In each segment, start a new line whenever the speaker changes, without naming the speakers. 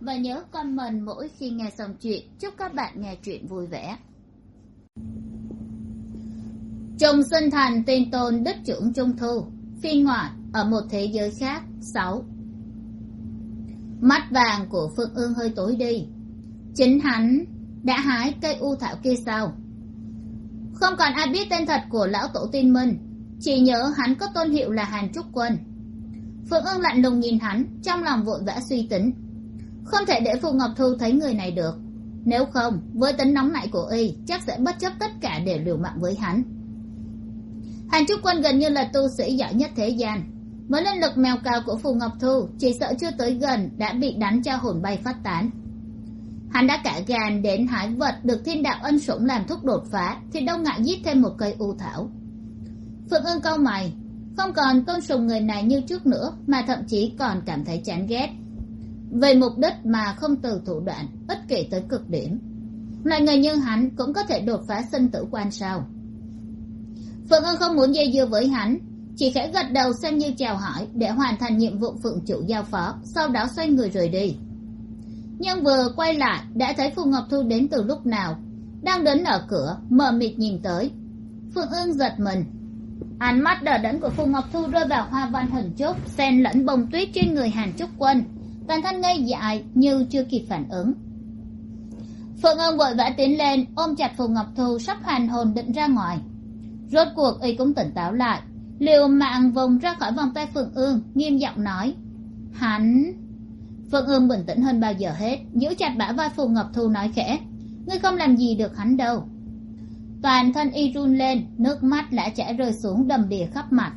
và nhớ comment mỗi khi nghe xong chuyện. Chúc các bạn nghe chuyện vui vẻ. Trùng sinh thành tiên tôn đức trưởng trung thu phiên ngoại ở một thế giới khác, sáu. Mắt vàng của phương ương hơi tối đi. Chính hắn đã hái cây u thảo kia sao? Không còn ai biết tên thật của lão tổ tiên minh chỉ nhớ hắn có tôn hiệu là hàn trúc quân. Phương ương lạnh lùng nhìn hắn, trong lòng vội vã suy tính không thể để phù ngọc thu thấy người này được. Nếu không, với tính nóng nảy của y, chắc sẽ bất chấp tất cả để liều mạng với hắn. Hàn trúc quân gần như là tu sĩ giỏi nhất thế gian. Với linh lực mèo cao của phù ngọc thu, chỉ sợ chưa tới gần đã bị đánh cho hồn bay phát tán. Hắn đã cả gan đến hải vật được thiên đạo ân sủng làm thuốc đột phá, thì đâu ngại giết thêm một cây u thảo. Phượng ương câu mày, không còn tôn sùng người này như trước nữa, mà thậm chí còn cảm thấy chán ghét về mục đích mà không từ thủ đoạn ích kỷ tới cực điểm loại người như hắn cũng có thể đột phá sinh tử quan sao. Phượng ân không muốn dây dưa với hắn, chỉ khẽ gật đầu xem như chào hỏi để hoàn thành nhiệm vụ phượng chủ giao phó, sau đó xoay người rời đi. Nhưng vừa quay lại, đã thấy phù ngọc thu đến từ lúc nào, đang đứng ở cửa, mờ mịt nhìn tới. Phượng ương giật mình. Ánh mắt đờ đẫn của phù ngọc thu rơi vào hoa văn hình trúc xen lẫn bông tuyết trên người hàn trúc quân toàn thân ngây dại như chưa kịp phản ứng. Phượng ân vội vã tiến lên, ôm chặt phù ngọc thu, sắp hoàn hồn định ra ngoài. Rốt cuộc y cũng tỉnh táo lại, liều mạng vùng ra khỏi vòng tay phượng ương, nghiêm giọng nói, hắn phượng ương bình tĩnh hơn bao giờ hết, giữ chặt bả vai phù ngọc thu nói khẽ, ngươi không làm gì được hắn đâu. Toàn thân y run lên, nước mắt đã chảy rơi xuống đầm đìa khắp mặt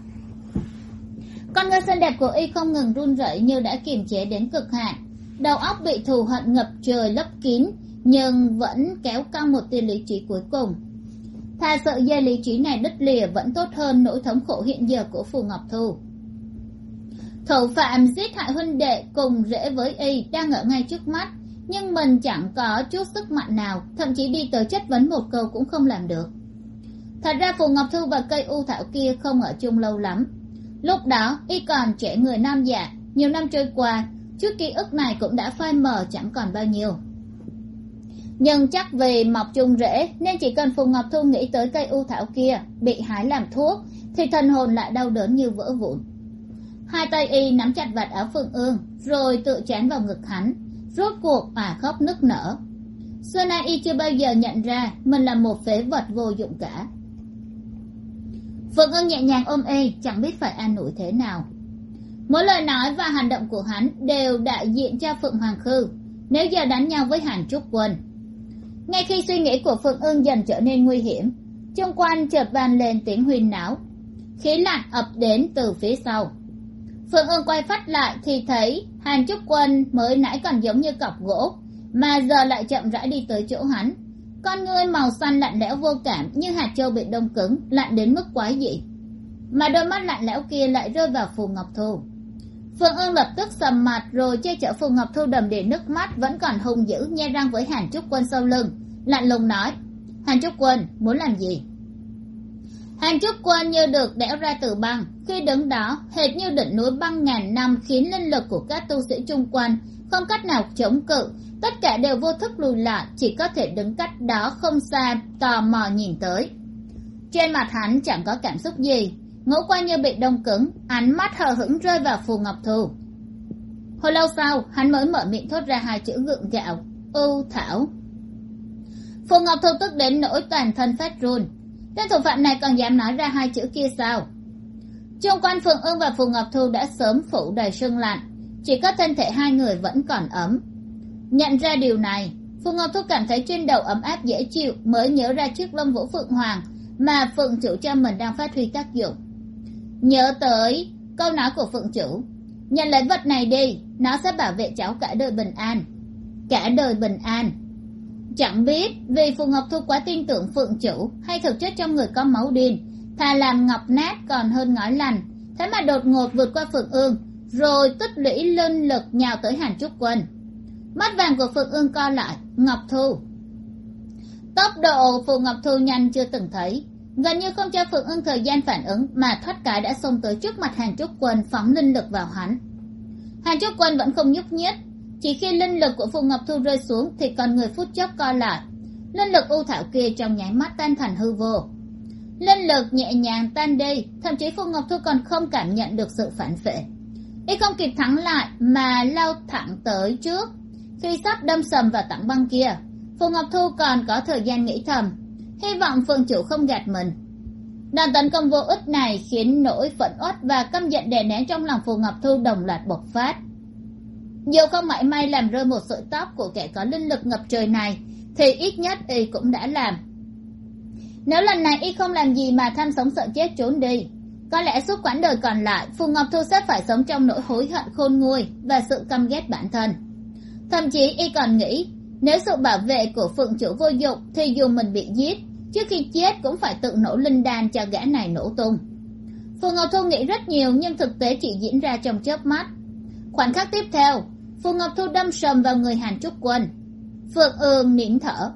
con người xinh đẹp của y không ngừng run rẩy như đã kiềm chế đến cực hạn. Đầu óc bị thù hận ngập trời lấp kín, nhưng vẫn kéo căng một tia lý trí cuối cùng. Thà sợ dây lý trí này đứt lìa vẫn tốt hơn nỗi thống khổ hiện giờ của phù ngọc thu. Thủ phạm giết hại huynh đệ cùng rễ với y đang ở ngay trước mắt, nhưng mình chẳng có chút sức mạnh nào, thậm chí đi tới chất vấn một câu cũng không làm được. Thật ra phù ngọc thu và cây u thảo kia không ở chung lâu lắm lúc đó, y còn trẻ người nam dạ nhiều năm trôi qua chút ký ức này cũng đã phai mờ chẳng còn bao nhiêu. Nhưng chắc vì mọc chung rễ nên chỉ cần phù ngọc thu nghĩ tới cây u thảo kia, bị hái làm thuốc, thì thần hồn lại đau đớn như vỡ vụn. Hai tay y nắm chặt vạt áo phương ương, rồi tự chán vào ngực hắn, rốt cuộc à khóc nức nở. Xưa nay y chưa bao giờ nhận ra mình là một phế vật vô dụng cả phượng ưng nhẹ nhàng ôm y chẳng biết phải an ủi thế nào. Mỗi lời nói và hành động của hắn đều đại diện cho phượng hoàng khư, nếu giờ đánh nhau với hàn trúc quân. Ngay khi suy nghĩ của phượng ưng dần trở nên nguy hiểm chung quanh chợt vang lên tiếng huyên náo. Khí lạnh ập đến từ phía sau. Phượng ưng quay phát lại thì thấy hàn trúc quân mới nãy còn giống như cọc gỗ, mà giờ lại chậm rãi đi tới chỗ hắn con ngươi màu xanh lạnh lẽo vô cảm, như hạt trâu bị đông cứng, lạnh đến mức quái dị. Mà đôi mắt lạnh lẽo kia lại rơi vào phù ngọc thu. Phương ương lập tức sầm mặt rồi che chở phù ngọc thu đầm đìa nước mắt, vẫn còn hung dữ nhe răng với hàn trúc quân sau lưng, lạnh lùng nói, hàn trúc quân, muốn làm gì? Hàn trúc quân như được đẽo ra từ băng, khi đứng đó, hệt như đỉnh núi băng ngàn năm khiến linh lực của các tu sĩ chung quanh không cách nào chống cự tất cả đều vô thức lùi lại, chỉ có thể đứng cách đó không xa, tò mò nhìn tới. Trên mặt hắn chẳng có cảm xúc gì, ngũ quan như bị đông cứng, ánh mắt hờ hững rơi vào phù ngọc thu hồi lâu sau, hắn mới mở miệng thốt ra hai chữ gượng gạo ưu thảo. Phù ngọc thu tức đến nỗi toàn thân phát run. Tên thủ phạm này còn dám nói ra hai chữ kia sao? Chung quanh phượng ương và phù ngọc thu đã sớm phủ đầy sương lạnh, chỉ có thân thể hai người vẫn còn ấm nhận ra điều này phù ngọc thu cảm thấy trên đầu ấm áp dễ chịu mới nhớ ra chiếc lông vũ phượng hoàng mà phượng chủ cho mình đang phát huy tác dụng. Nhớ tới câu nói của phượng chủ, nhận lấy vật này đi, nó sẽ bảo vệ cháu cả đời bình an. Cả đời bình an. Chẳng biết vì phù ngọc thu quá tin tưởng phượng chủ hay thực chất trong người có máu điên thà làm ngọc nát còn hơn ngói lành, thế mà đột ngột vượt qua phượng ương, rồi tích lũy linh lực nhào tới hàn trúc quân mắt vàng của phượng ương co lại, ngọc thu. Tốc độ phù ngọc thu nhanh chưa từng thấy. Gần như không cho phượng ương thời gian phản ứng mà thoát cái đã xông tới trước mặt hàn trúc quân phóng linh lực vào hắn. Hàn trúc quân vẫn không nhúc nhích. Chỉ khi linh lực của phù ngọc thu rơi xuống thì còn người phút chốc co lại. Linh lực u thảo kia trong nháy mắt tan thành hư vô. Linh lực nhẹ nhàng tan đi, thậm chí phù ngọc thu còn không cảm nhận được sự phản phệ y không kịp thắng lại mà lao thẳng tới trước khi sắp đâm sầm vào tảng băng kia. Phù ngọc thu còn có thời gian nghĩ thầm, hy vọng phương chủ không gạt mình. Đòn tấn công vô ích này khiến nỗi phẫn uất và căm giận đè nén trong lòng phù ngọc thu đồng loạt bộc phát. Dù không mãi may làm rơi một sợi tóc của kẻ có linh lực ngập trời này, thì ít nhất y cũng đã làm. Nếu lần này y không làm gì mà tham sống sợ chết trốn đi, có lẽ suốt quãng đời còn lại, phù ngọc thu sẽ phải sống trong nỗi hối hận khôn nguôi và sự căm ghét bản thân thậm chí y còn nghĩ, nếu sự bảo vệ của phượng chủ vô dụng thì dù mình bị giết, trước khi chết cũng phải tự nổ linh đan cho gã này nổ tung. Phù ngọc thu nghĩ rất nhiều nhưng thực tế chỉ diễn ra trong chớp mắt. Khoảnh khắc tiếp theo phù ngọc thu đâm sầm vào người hàn trúc quân. Phượng ương nín thở.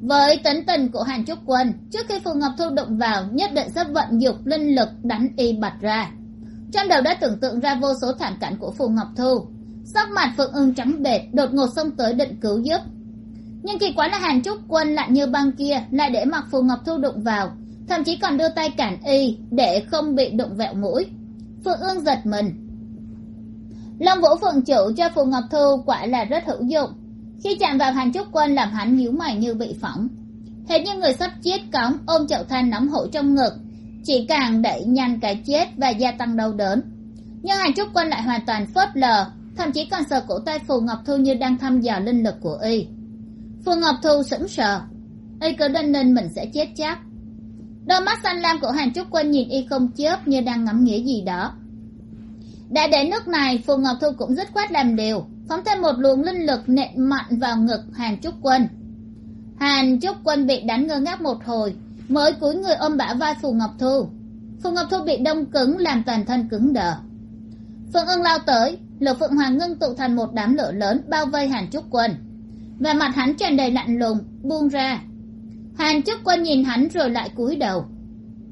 Với tính tình của hàn trúc quân, trước khi phù ngọc thu đụng vào, nhất định sẽ vận dụng linh lực đánh y bật ra. Trong đầu đã tưởng tượng ra vô số thảm cảnh của phù ngọc thu sắc mặt phượng ương trắng bệt đột ngột xông tới định cứu giúp. Nhưng kỳ quái là hàn trúc quân lạnh như băng kia, lại để mặc phù ngọc thu đụng vào, thậm chí còn đưa tay cản y để không bị đụng vẹo mũi. Phượng ương giật mình. Long vũ phượng chủ cho phù ngọc thu quả là rất hữu dụng. Khi chạm vào hàn trúc quân làm hắn nhíu mày như bị phỏng. Hệt như người sắp chết cóng ôm chậu than nóng hổi trong ngực, chỉ càng đẩy nhanh cái chết và gia tăng đau đớn. Nhưng hàn trúc quân lại hoàn toàn phớt lờ thậm chí còn sờ cổ tay phù ngọc thu như đang thăm dò linh lực của y. Phù ngọc thu sững sờ. Y cứ đinh ninh mình sẽ chết chắc. Đôi mắt xanh lam của hàn trúc quân nhìn y không chớp như đang ngẫm nghĩa gì đó. Đã đến nước này, phù ngọc thu cũng dứt khoát làm điều phóng thêm một luồng linh lực nện mạnh vào ngực hàn trúc quân hàn trúc quân bị đánh ngơ ngác một hồi, mới cúi người ôm bả vai phù ngọc thu. Phù ngọc thu bị đông cứng, làm toàn thân cứng đờ. Phương ưng lao tới lửa phượng hoàng ngưng tụ thành một đám lửa lớn bao vây hàn trúc quân. Và mặt hắn tràn đầy lạnh lùng, buông ra. Hàn trúc quân nhìn hắn rồi lại cúi đầu.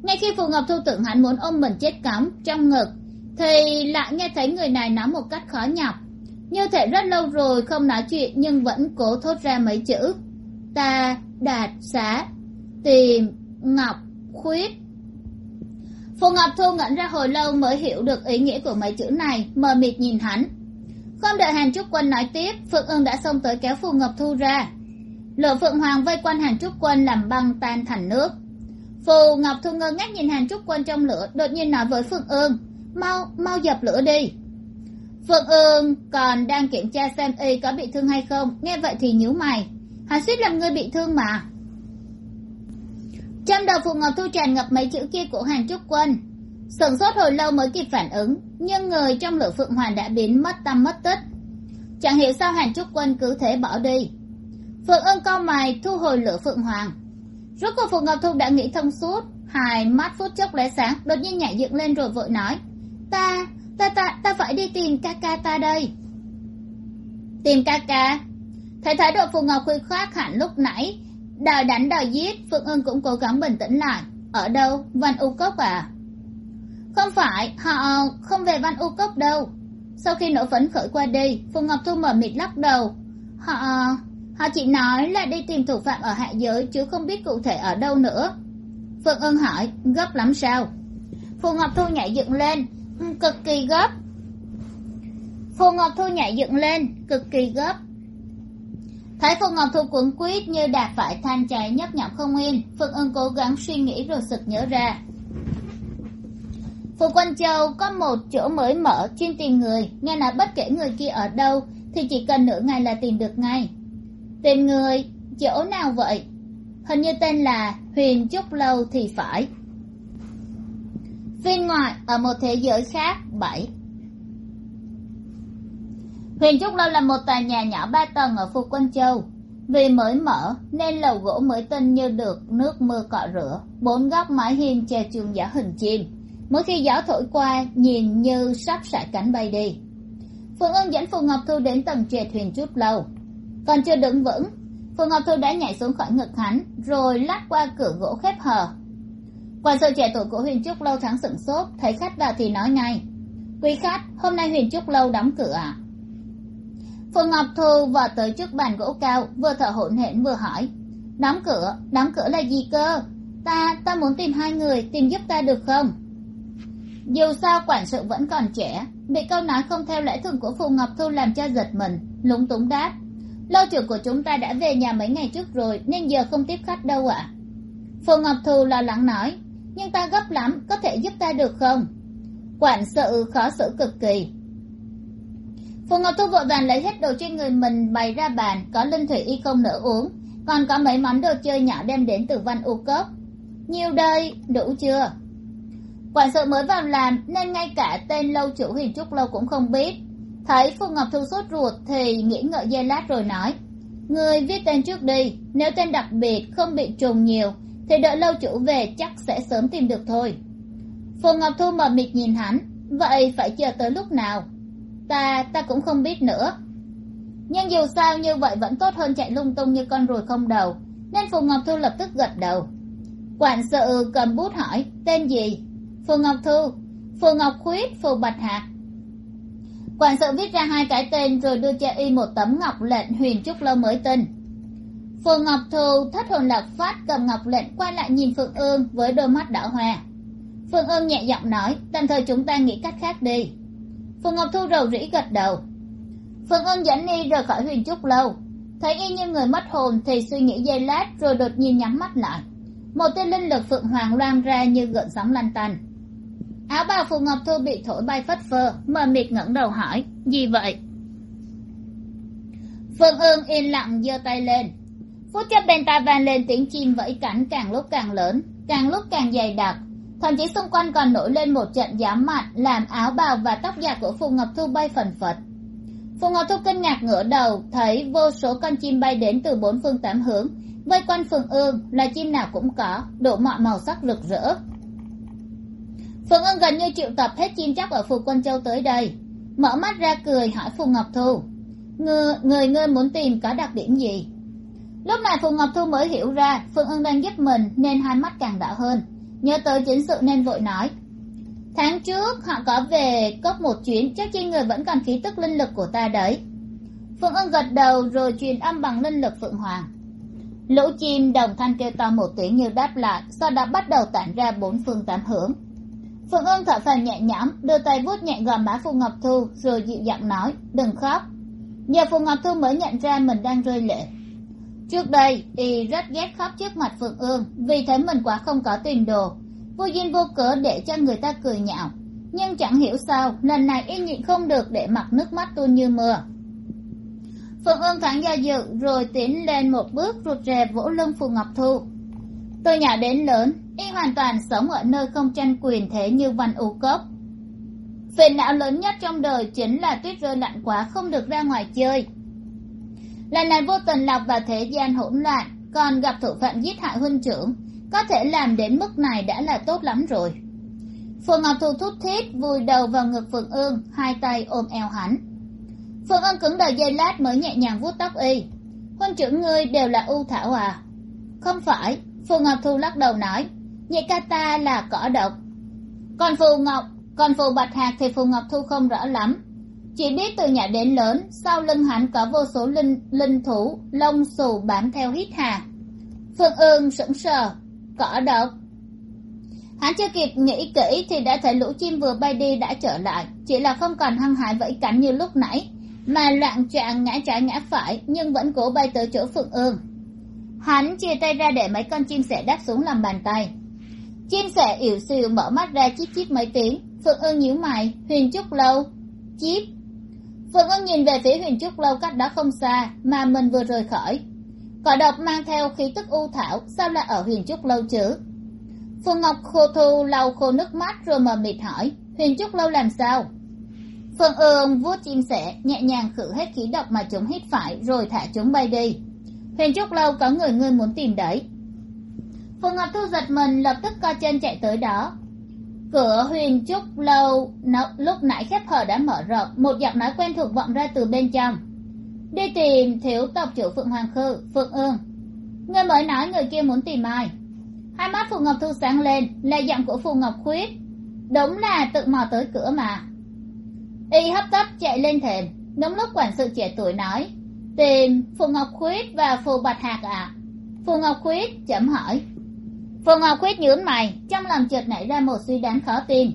Ngay khi phù ngọc thu tưởng hắn muốn ôm mình chết cắm trong ngực, thì lại nghe thấy người này nói một cách khó nhọc. Như thể rất lâu rồi không nói chuyện nhưng vẫn cố thốt ra mấy chữ. Ta, đạt, xá, tìm, ngọc, khuyết phù ngọc thu ngẩn ra hồi lâu mới hiểu được ý nghĩa của mấy chữ này, mờ mịt nhìn hắn. Không đợi hàn trúc quân nói tiếp, phượng ương đã xông tới kéo phù ngọc thu ra. Lửa phượng hoàng vây quanh hàn trúc quân làm băng tan thành nước. Phù ngọc thu ngơ ngác nhìn hàn trúc quân trong lửa, đột nhiên nói với phượng ương mau mau dập lửa đi. Phượng ương còn đang kiểm tra xem y có bị thương hay không, nghe vậy thì nhíu mày. Hắn suýt làm ngươi bị thương mà trong đầu phù ngọc thu tràn ngập mấy chữ kia của hàn trúc quân. Sửng sốt hồi lâu mới kịp phản ứng, nhưng người trong lửa phượng hoàng đã biến mất tâm mất tích. Chẳng hiểu sao hàn trúc quân cứ thế bỏ đi. Phượng ưng cau mày thu hồi lửa phượng hoàng. Rốt cuộc phù ngọc thu đã nghĩ thông suốt, hai mắt phút chốc lóe sáng, đột nhiên nhảy dựng lên rồi vội nói, ta ta ta ta phải đi tìm ca ca ta đây. Tìm ca ca? Thấy thái độ phù ngọc khuya khoác hẳn lúc nãy đòi đánh đòi giết, phượng ưng cũng cố gắng bình tĩnh lại. Ở đâu? Văn u cốc à? Không phải, họ không về văn u cốc đâu. Sau khi nỗi phấn khởi qua đi phù ngọc thu mở mịt lắc đầu. Họ họ chỉ nói là đi tìm thủ phạm ở hạ giới, chứ không biết cụ thể ở đâu nữa. Phượng ưng hỏi, gấp lắm sao? Phù ngọc thu nhảy dựng lên, cực kỳ gấp. Phù ngọc thu nhảy dựng lên, cực kỳ gấp thấy phù ngọc thu cuốn quýt như đạp phải than cháy nhấp nhọc không yên. Phượng ưng cố gắng suy nghĩ rồi sực nhớ ra. Phù quân châu có một chỗ mới mở chuyên tìm người. Nghe nói bất kể người kia ở đâu thì chỉ cần nửa ngày là tìm được ngay. Tìm người? Chỗ nào vậy? Hình như tên là huyền trúc lâu thì phải. Phiên ngoại ở một thế giới khác, bảy huyền trúc lâu là một tòa nhà nhỏ ba tầng ở Phu quân châu. Vì mới mở, nên lầu gỗ mới tinh như được nước mưa cọ rửa, bốn góc mái hiên che chuông giả hình chim. Mỗi khi gió thổi qua, nhìn như sắp sải cánh bay đi. Phương ân dẫn phù ngọc thu đến tầng trệt thuyền trúc lâu. Còn chưa đứng vững, phù ngọc thu đã nhảy xuống khỏi ngực hắn, rồi lách qua cửa gỗ khép hờ. Quan sự trẻ tuổi của huyền trúc lâu thắng sửng sốt, thấy khách vào thì nói ngay, quý khách, hôm nay huyền trúc lâu đóng cửa ạ. à? Phù ngọc thu vọt tới trước bàn gỗ cao, vừa thở hổn hển vừa hỏi, đóng cửa đóng cửa là gì cơ? Ta ta muốn tìm hai người, tìm giúp ta được không? Dù sao quản sự vẫn còn trẻ, bị câu nói không theo lẽ thường của phù ngọc thu làm cho giật mình, lúng túng đáp lâu trưởng của chúng ta đã về nhà mấy ngày trước rồi, nên giờ không tiếp khách đâu ạ. À? phù ngọc thu lo lắng nói, nhưng ta gấp lắm, có thể giúp ta được không? Quản sự khó xử cực kỳ phù ngọc thu vội vàng lấy hết đồ trên người mình, bày ra bàn, có linh thủy y không nỡ uống. Còn có mấy món đồ chơi nhỏ đem đến từ văn u cốc. Nhiều đây đủ chưa? Quản sự mới vào làm, nên ngay cả tên lâu chủ huyền trúc lâu cũng không biết. Thấy phù ngọc thu sốt ruột thì nghĩ ngợi giây lát rồi nói, người viết tên trước đi, nếu tên đặc biệt không bị trùng nhiều, thì đợi lâu chủ về chắc sẽ sớm tìm được thôi. Phù ngọc thu mờ mịt nhìn hắn, vậy phải chờ tới lúc nào? Ta ta cũng không biết nữa. Nhưng dù sao như vậy vẫn tốt hơn chạy lung tung như con ruồi không đầu. Nên phù ngọc thu lập tức gật đầu. Quản sự cầm bút hỏi, tên gì? Phù ngọc thu. Phù ngọc khuyết, phù bạch hạc. Quản sự viết ra hai cái tên rồi đưa cho y một tấm ngọc lệnh huyền trúc lâu mới tin phù ngọc thu thất hồn lạc phát cầm ngọc lệnh quay lại nhìn phượng ương với đôi mắt đỏ hoe. Phượng ương nhẹ giọng nói, tạm thời chúng ta nghĩ cách khác đi phù ngọc thu rầu rĩ gật đầu. Phương Ân dẫn y rời khỏi huyền trúc lâu. Thấy y như người mất hồn thì suy nghĩ giây lát rồi đột nhiên nhắm mắt lại. Một tia linh lực phượng hoàng loan ra như gợn sóng lanh tanh. Áo bào phù ngọc thu bị thổi bay phất phơ, mờ mịt ngẩng đầu hỏi, gì vậy? Phương ương yên lặng giơ tay lên. Phút chốc bên tai vang lên tiếng chim vẫy cánh càng lúc càng lớn, càng lúc càng dày đặc thậm chí xung quanh còn nổi lên một trận gió mạnh làm áo bào và tóc dài của phù ngọc thu bay phần phật. Phù ngọc thu kinh ngạc ngửa đầu, thấy vô số con chim bay đến từ bốn phương tám hướng. Vây quanh phường ương là chim nào cũng có, đủ mọi màu sắc rực rỡ. Phường ương gần như triệu tập hết chim chóc ở phù quân châu tới đây. Mở mắt ra cười hỏi phù ngọc thu người người ngươi muốn tìm có đặc điểm gì? Lúc này phù ngọc thu mới hiểu ra Phương ương đang giúp mình nên hai mắt càng đỏ hơn nhớ tới chính sự nên vội nói. Tháng trước, họ có về cốc một chuyến, chắc trên người vẫn còn khí tức linh lực của ta đấy. Phượng ưng gật đầu rồi truyền âm bằng linh lực phượng hoàng. Lũ chim đồng thanh kêu to một tiếng như đáp lại, sau đó bắt đầu tản ra bốn phương tám hướng. Phượng ưng thở phào nhẹ nhõm, đưa tay vuốt nhẹ gò má phù ngọc thu, rồi dịu giọng nói, đừng khóc. Giờ phù ngọc thu mới nhận ra mình đang rơi lệ trước đây, y rất ghét khóc trước mặt phượng ương, vì thấy mình quá không có tiền đồ. Vô duyên vô cớ để cho người ta cười nhạo. Nhưng chẳng hiểu sao, lần này y nhịn không được để mặc nước mắt tuôn như mưa. Phượng ương thoáng do dự, rồi tiến lên một bước rụt rè vỗ lưng phù ngọc thu. Từ nhỏ đến lớn, y hoàn toàn sống ở nơi không tranh quyền thế như văn u cốc. Phiền não lớn nhất trong đời chính là tuyết rơi lạnh quá không được ra ngoài chơi lần này vô tình lọc vào thế gian hỗn loạn, còn gặp thủ phạm giết hại huynh trưởng, có thể làm đến mức này đã là tốt lắm rồi. Phù ngọc thu thút thít vùi đầu vào ngực phượng ương, hai tay ôm eo hắn. Phượng ương cứng đờ dây lát mới nhẹ nhàng vuốt tóc y. Huynh trưởng ngươi đều là ưu thảo à? Không phải phù ngọc thu lắc đầu nói, nhị ca ta là cỏ độc. Còn phù ngọc, còn phù bạch hạc thì phù ngọc thu không rõ lắm chỉ biết từ nhỏ đến lớn, sau lưng hắn có vô số linh linh thủ lông xù bám theo hít hà. Phương ương sững sờ cỏ độc hắn chưa kịp nghĩ kỹ thì đã thấy lũ chim vừa bay đi đã trở lại. Chỉ là không còn hăng hái vẫy cánh như lúc nãy, mà loạn trạng ngã trái ngã phải, nhưng vẫn cố bay tới chỗ phượng ương. Hắn chia tay ra để mấy con chim sẻ đáp xuống làm bàn tay. Chim sẻ ỉu xìu mở mắt ra chít chít mấy tiếng. Phượng ương nhíu mày, huyền trúc lâu? Chip phượng vâng ưng nhìn về phía huyền trúc lâu cách đó không xa, mà mình vừa rời khỏi. Cỏ độc mang theo khí tức u thảo, sao lại ở huyền trúc lâu chứ? Phượng ngọc khô thu lau khô nước mắt rồi mờ mịt hỏi, huyền trúc lâu làm sao? Phượng ương vuốt chim sẻ, nhẹ nhàng khử hết khí độc mà chúng hít phải rồi thả chúng bay đi. Huyền trúc lâu có người ngươi muốn tìm đấy. Phượng ngọc thu giật mình, lập tức co chân chạy tới đó cửa huyền trúc lâu lúc nãy khép hờ đã mở rộng, một giọng nói quen thuộc vọng ra từ bên trong. Đi tìm thiếu tộc chủ phượng hoàng khư, phượng ương. Người mới nói người kia muốn tìm ai? Hai mắt phù ngọc thu sáng lên, là giọng của phù ngọc khuyết. Đúng là tự mò tới cửa mà. Y hấp tấp chạy lên thềm, đúng lúc quản sự trẻ tuổi nói, tìm phù ngọc khuyết và phù bạch hạc ạ. À? phù ngọc khuyết chậm hỏi phù ngọc khuyết nhướng mày, trong lòng chợt nảy ra một suy đoán khó tin.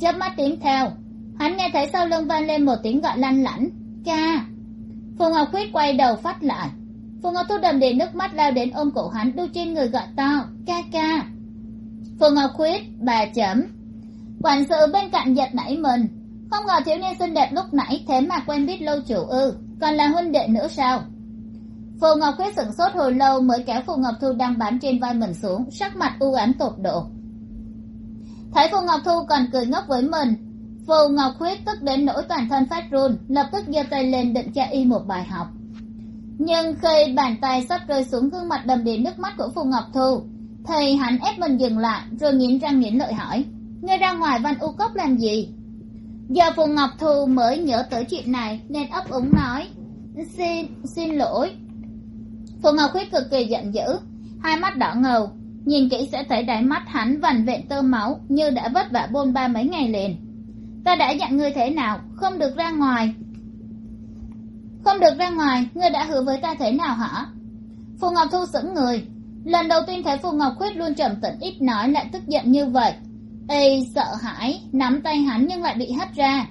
Chớp mắt tiến theo, hắn nghe thấy sau lưng vang lên một tiếng gọi lanh lảnh ca phù ngọc khuyết quay đầu phát lại. Phù ngọc thu đầm đìa nước mắt lao đến ôm cổ hắn, đu trên người gọi to, ca ca! Phù ngọc khuyết, bà chấm. Quản sự bên cạnh giật nảy mình. Không ngờ thiếu niên xinh đẹp lúc nãy thế mà quen biết lâu chủ ư, còn là huynh đệ nữa sao? Phù ngọc khuyết sửng sốt hồi lâu mới kéo phù ngọc thu đang bám trên vai mình xuống, sắc mặt u ám tột độ. Thấy phù ngọc thu còn cười ngốc với mình, phù ngọc khuyết tức đến nỗi toàn thân phát run, lập tức giơ tay lên định cho y một bài học. Nhưng khi bàn tay sắp rơi xuống gương mặt đầm đìa nước mắt của phù ngọc thu, thì hắn ép mình dừng lại, rồi nghiến răng nghiến lợi hỏi, ngươi ra ngoài văn u cốc làm gì? Giờ phù ngọc thu mới nhớ tới chuyện này, nên ấp úng nói, xin xin lỗi phù ngọc khuyết cực kỳ giận dữ. Hai mắt đỏ ngầu, nhìn kỹ sẽ thấy đáy mắt hắn vằn vện tơ máu như đã vất vả bôn ba mấy ngày liền. Ta đã dặn ngươi thế nào? Không được ra ngoài. Không được ra ngoài, ngươi đã hứa với ta thế nào hả? Phù ngọc thu sững người. Lần đầu tiên thấy phù ngọc khuyết luôn trầm tĩnh ít nói lại tức giận như vậy. Ây sợ hãi, nắm tay hắn nhưng lại bị hất ra.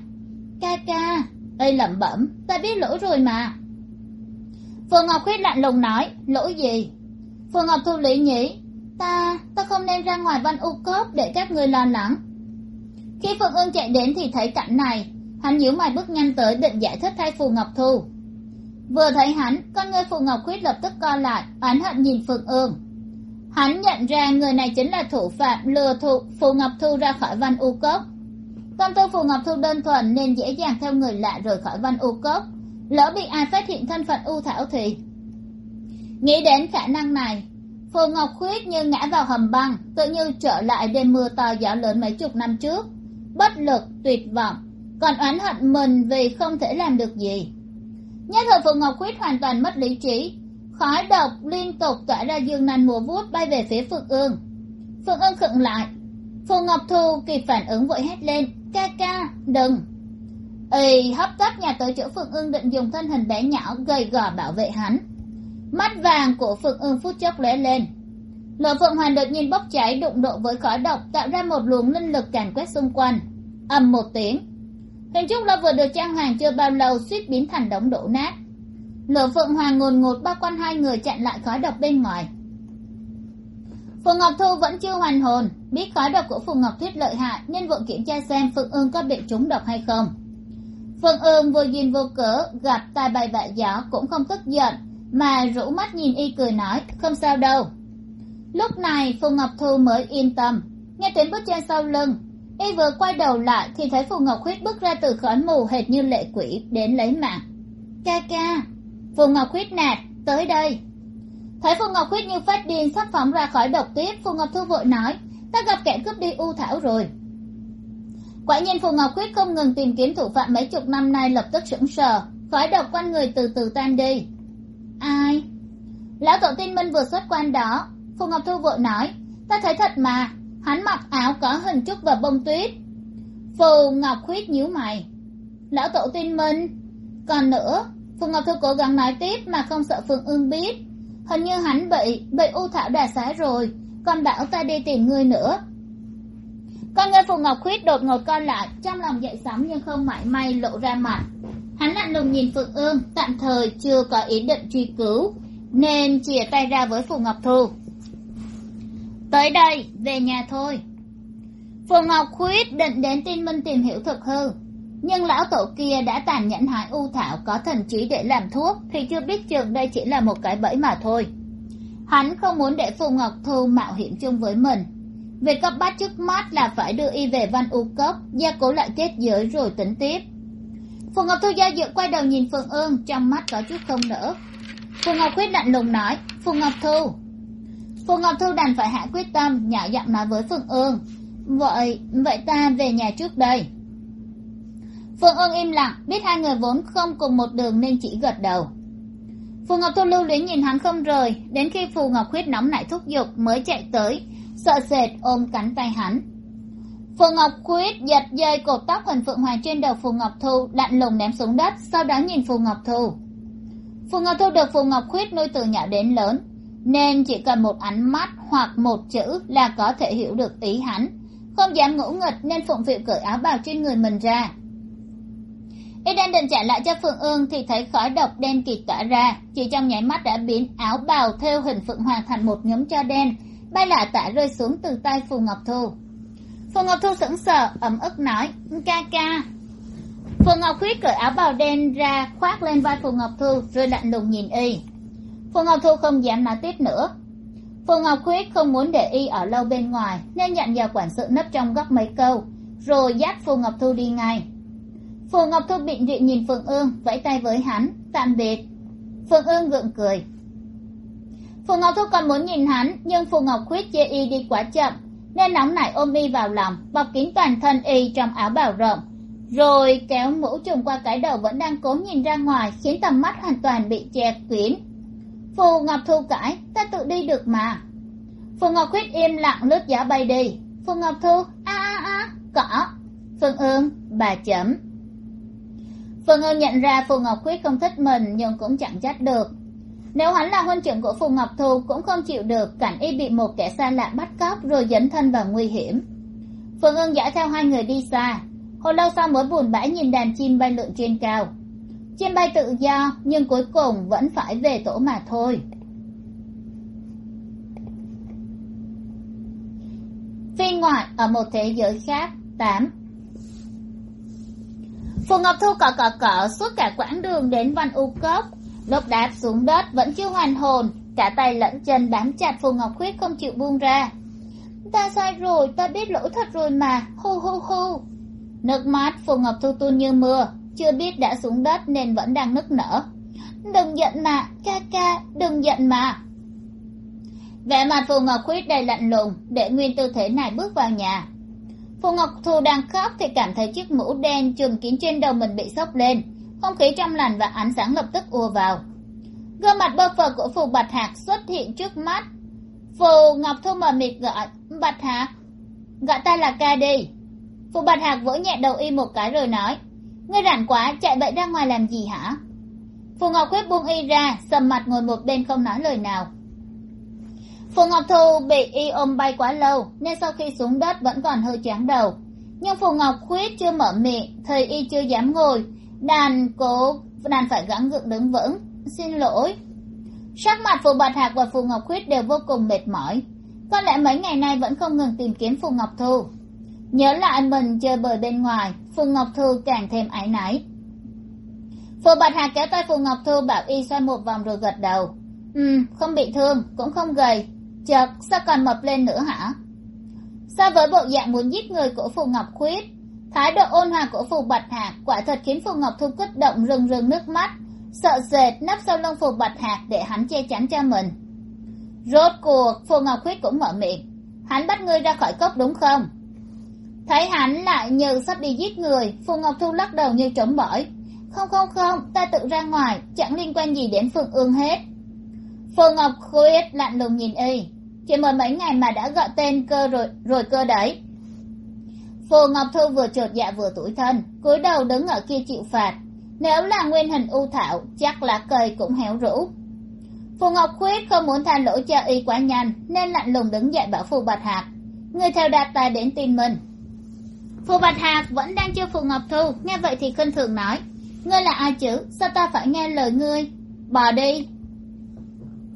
Ca ca ây lẩm bẩm, ta biết lỗi rồi mà phù ngọc khuyết lạnh lùng nói, lỗi gì? Phù ngọc thu lý nhỉ ta ta không nên ra ngoài văn u cốp để các người lo lắng. Khi phượng ương chạy đến thì thấy cảnh này, hắn nhíu mày bước nhanh tới định giải thích thay phù ngọc thu. Vừa thấy hắn, con ngươi phù ngọc khuyết lập tức co lại, oán hận nhìn phượng ương hắn nhận ra người này chính là thủ phạm lừa thụ phù ngọc thu ra khỏi văn u cốc tâm tư phù ngọc thu đơn thuần nên dễ dàng theo người lạ rời khỏi văn u cốc lỡ bị ai phát hiện thân phận u thảo thì nghĩ đến khả năng này. Phù ngọc khuyết như ngã vào hầm băng, tự như trở lại đêm mưa to gió lớn mấy chục năm trước. Bất lực, tuyệt vọng, còn oán hận mình vì không thể làm được gì. Nhất thời phù ngọc khuyết hoàn toàn mất lý trí. Khói độc liên tục tỏa ra dương nanh mùa vút bay về phía phượng ương. Phượng ương khựng lại. Phù ngọc thu kịp phản ứng vội hét lên, ca ca, đừng! Y hấp tấp nhà tới chỗ phượng ương định dùng thân hình bé nhỏ gầy gò bảo vệ hắn. Mắt vàng của phượng ương phút chốc lóe lên. Lửa phượng hoàn đột nhiên bốc cháy đụng độ với khói độc, tạo ra một luồng linh lực càn quét xung quanh. Ầm một tiếng. Hình trúc lâu vừa được trang hoàng chưa bao lâu, suýt biến thành đống đổ nát. Lửa phượng hoàng ngồn ngột bao quanh hai người chặn lại khói độc bên ngoài. Phù ngọc thu vẫn chưa hoàn hồn, biết khói độc của phù ngọc thuyết lợi hại, nên vội kiểm tra xem phượng ương có bị trúng độc hay không phương ương vô duyên vô cớ, gặp tai bay vạ gió cũng không tức giận, mà rũ mắt nhìn y cười nói, không sao đâu. Lúc này, phù ngọc thu mới yên tâm. Nghe tiếng bước chân sau lưng, y vừa quay đầu lại thì thấy phù ngọc khuyết bước ra từ khói mù hệt như lệ quỷ đến lấy mạng. Ca ca, phù ngọc khuyết nạt, tới đây. Thấy phù ngọc khuyết như phát điên sắp phóng ra khỏi độc tuyết phù ngọc thu vội nói, ta gặp kẻ cướp đi u thảo rồi quả nhiên phù ngọc khuyết không ngừng tìm kiếm thủ phạm mấy chục năm nay lập tức sững sờ, khói độc quanh người từ từ tan đi. Ai? Lão tổ tiên minh vừa xuất quan đó. Phù ngọc thu vội nói, ta thấy thật mà, hắn mặc áo có hình trúc và bông tuyết. Phù ngọc khuyết nhíu mày. Lão tổ tiên minh, còn nữa, phù ngọc thu cố gắng nói tiếp mà không sợ phượng ương biết. Hình như hắn bị bị u thảo đà xá rồi, còn bảo ta đi tìm ngươi nữa con người phù ngọc khuyết đột ngột co lại, trong lòng dậy sóng nhưng không mảy may lộ ra mặt. Hắn lạnh lùng nhìn phượng ương, tạm thời chưa có ý định truy cứu, nên chìa tay ra với phù ngọc thu. Tới đây, về nhà thôi. Phù ngọc khuyết định đến tin minh tìm hiểu thực hư, nhưng lão tổ kia đã tàn nhẫn hại u thảo có thần trí để làm thuốc thì chưa biết chừng đây chỉ là một cái bẫy mà thôi. Hắn không muốn để phù ngọc thu mạo hiểm chung với mình việc cấp bách trước mắt là phải đưa y về văn u cấp gia cố lại kết giới rồi tính tiếp. Phù ngọc thu do dự quay đầu nhìn phương ương, trong mắt có chút không nỡ. Phù ngọc quyết lạnh lùng nói, phù ngọc thu. Phù ngọc thu đành phải hạ quyết tâm, nhỏ giọng nói với phương ương, vậy vậy ta về nhà trước đây. Phương ương im lặng, biết hai người vốn không cùng một đường nên chỉ gật đầu. Phù ngọc thu lưu luyến nhìn hắn không rời, đến khi phù ngọc khuyết nóng nảy thúc giục mới chạy tới sợ sệt ôm cánh tay hắn. Phù ngọc khuyết giật dây cột tóc hình phượng hoàng trên đầu phù ngọc thu, lạnh lùng ném xuống đất, sau đó nhìn phù ngọc thu. Phù ngọc thu được phù ngọc khuyết nuôi từ nhỏ đến lớn, nên chỉ cần một ánh mắt hoặc một chữ là có thể hiểu được ý hắn. Không dám ngỗ nghịch nên phụng phịu cởi áo bào trên người mình ra. Y đang định trả lại cho phượng ương thì thấy khói độc đen kịt tỏa ra, chỉ trong nháy mắt đã biến áo bào theo hình phượng hoàng thành một nhóm cho đen bay lả tả rơi xuống từ tay phù ngọc thu. Phù ngọc thu sững sờ, ẩm ức nói, ca ca. Phù ngọc khuyết cởi áo bào đen ra, khoác lên vai phù ngọc thu, rồi lạnh lùng nhìn y. Phù ngọc thu không dám nói tiếp nữa. Phù ngọc khuyết không muốn để y ở lâu bên ngoài, nên nhận vào quản sự nấp trong góc mấy câu, rồi dắt phù ngọc thu đi ngay. Phù ngọc thu bịn rịn nhìn phượng ương, vẫy tay với hắn, tạm biệt. Phượng ương gượng cười phù ngọc thu còn muốn nhìn hắn, nhưng phù ngọc khuyết chia y đi quá chậm, nên nóng nảy ôm y vào lòng, bọc kín toàn thân y trong áo bào rộng. Rồi kéo mũ trùm qua cái đầu vẫn đang cố nhìn ra ngoài, khiến tầm mắt hoàn toàn bị che kín. Phù ngọc thu cãi, ta tự đi được mà. Phù ngọc khuyết im lặng lướt gió bay đi. Phù ngọc thu, a a a cỏ phương ương, bà chấm. Phương ương nhận ra phù ngọc khuyết không thích mình, nhưng cũng chẳng trách được nếu hắn là huynh trưởng của phù ngọc thu, cũng không chịu được cảnh y bị một kẻ xa lạ bắt cóc rồi dấn thân vào nguy hiểm. Phương ương dõi theo hai người đi xa. Hồi lâu sau mới buồn bã nhìn đàn chim bay lượn trên cao. Chim bay tự do, nhưng cuối cùng vẫn phải về tổ mà thôi. Phi ngoại ở một thế giới khác, tám. Phù ngọc thu cọ cọ cọ suốt cả quãng đường đến văn u cốc lúc đáp xuống đất vẫn chưa hoàn hồn, cả tay lẫn chân bám chặt phù ngọc khuyết không chịu buông ra. Ta sai rồi, ta biết lỗi thật rồi mà hu hu hu nước mắt phù ngọc thu tuôn như mưa, chưa biết đã xuống đất nên vẫn đang nức nở. Đừng giận mà, ca ca, đừng giận mà. Vẻ mặt phù ngọc khuyết đầy lạnh lùng, để nguyên tư thế này bước vào nhà. Phù ngọc thu đang khóc thì cảm thấy chiếc mũ đen trùm kín trên đầu mình bị sốc lên không khí trong lành và ánh sáng lập tức ùa vào. Gương mặt bơ phờ của phù bạch hạc xuất hiện trước mắt. Phù ngọc thu mờ mịt gọi, bạch hạc, gọi ta là ca đi. Phù bạch hạc vỗ nhẹ đầu y một cái rồi nói, ngươi rảnh quá, chạy bậy ra ngoài làm gì hả? Phù ngọc khuyết buông y ra, sầm mặt ngồi một bên không nói lời nào. Phù ngọc thu bị y ôm bay quá lâu, nên sau khi xuống đất vẫn còn hơi chán đầu. Nhưng phù ngọc khuyết chưa mở miệng, thì y chưa dám ngồi đàn cố, đàn phải gắng gượng đứng vững. Xin lỗi. Sắc mặt phù bạch hạc và phù ngọc khuyết đều vô cùng mệt mỏi. Có lẽ mấy ngày nay vẫn không ngừng tìm kiếm phù ngọc thu. Nhớ lại mình chơi bời bên ngoài, phù ngọc thu càng thêm áy náy. Phù bạch hạc kéo tay phù ngọc thu bảo y xoay một vòng rồi gật đầu. Ừ không bị thương, cũng không gầy. Chợt, sao còn mập lên nữa hả? So với bộ dạng muốn giết người của phù ngọc khuyết thái độ ôn hòa của phù bạch hạc quả thật khiến phù ngọc thu kích động rừng rừng nước mắt, sợ sệt nấp sau lưng phù bạch hạc để hắn che chắn cho mình. Rốt cuộc, phù ngọc khuyết cũng mở miệng. Hắn bắt ngươi ra khỏi cốc đúng không? Thấy hắn lại như sắp đi giết người, phù ngọc thu lắc đầu như trống bỏi. Không không không, ta tự ra ngoài, chẳng liên quan gì đến phượng ương hết. Phù ngọc khuyết lạnh lùng nhìn y. Chỉ mới mấy ngày mà đã gọi tên cơ rồi rồi cơ đấy phù ngọc thu vừa trột dạ vừa tủi thân, cúi đầu đứng ở kia chịu phạt. Nếu là nguyên hình u thảo, chắc lá cây cũng héo rũ. Phù ngọc khuyết không muốn tha lỗi cho y quá nhanh, nên lạnh lùng đứng dậy bảo phù bạch hạc. Người theo đạt tài đến tin mình. Phù bạch hạc vẫn đang chưa phù ngọc thu nghe vậy thì khinh thường nói. Ngươi là ai chứ? Sao ta phải nghe lời ngươi? Bỏ đi.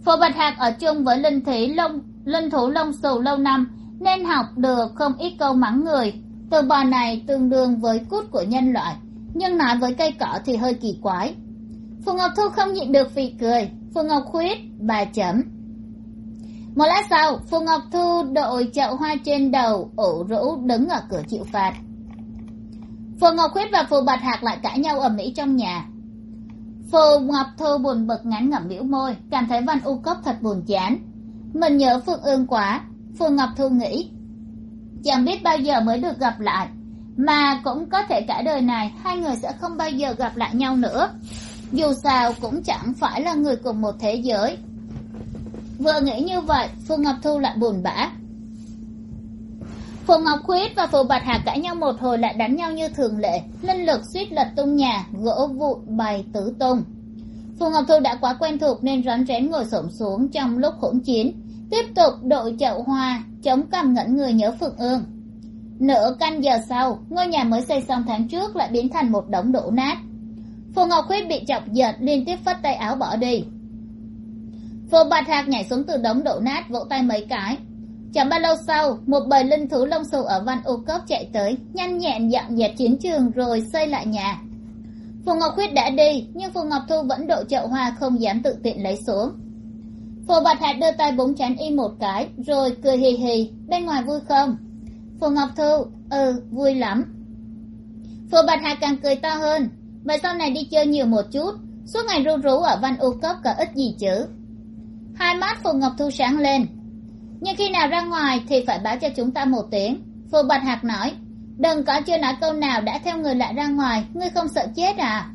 Phù bạch hạc ở chung với linh thủy lông linh thủ lông xù lâu năm, nên học được không ít câu mắng người từ bò này tương đương với cút của nhân loại, nhưng nói với cây cỏ thì hơi kỳ quái. Phù ngọc thu không nhịn được vì cười. Phù ngọc khuyết, bà chấm. Một lát sau, phù ngọc thu đội chậu hoa trên đầu, ủ rũ đứng ở cửa chịu phạt. Phù ngọc khuyết và phù bạch hạc lại cãi nhau ở mỹ trong nhà. Phù ngọc thu buồn bực ngắn ngẩm biểu môi, cảm thấy văn u cốc thật buồn chán. Mình nhớ phương ương quá. Phù ngọc thu nghĩ chẳng biết bao giờ mới được gặp lại. Mà cũng có thể cả đời này, hai người sẽ không bao giờ gặp lại nhau nữa. Dù sao cũng chẳng phải là người cùng một thế giới. Vừa nghĩ như vậy Phùng ngọc thu lại buồn bã. Phù ngọc khuyết và phù bạch hà cãi nhau một hồi lại đánh nhau như thường lệ. Linh lực suýt lật tung nhà, gỗ vụn bày tứ tung. Phù ngọc thu đã quá quen thuộc nên rón rén ngồi xổm xuống trong lúc hỗn chiến tiếp tục đội chậu hoa, chống cằm ngẩn người nhớ phượng ương. Nửa canh giờ sau, ngôi nhà mới xây xong tháng trước lại biến thành một đống đổ nát. Phù ngọc khuyết bị chọc giật liên tiếp phất tay áo bỏ đi. Phù bạch hạc nhảy xuống từ đống đổ nát, vỗ tay mấy cái. Chẳng bao lâu sau, một bầy linh thú lông xù ở văn ô cốc chạy tới, nhanh nhẹn dọn dẹp chiến trường rồi xây lại nhà. Phù ngọc khuyết đã đi, nhưng phù ngọc thu vẫn độ chậu hoa không dám tự tiện lấy xuống phù bạch hạc đưa tay búng chán y một cái, rồi cười hì hì, bên ngoài vui không? Phù ngọc thu ừ vui lắm. Phù bạch hạc càng cười to hơn vậy sau này đi chơi nhiều một chút, suốt ngày ru rú ở văn u cốc có ít gì chứ? Hai mắt phù ngọc thu sáng lên. Nhưng khi nào ra ngoài thì phải báo cho chúng ta một tiếng. Phù bạch hạc nói. Đừng có chưa nói câu nào đã theo người lại ra ngoài, ngươi không sợ chết à?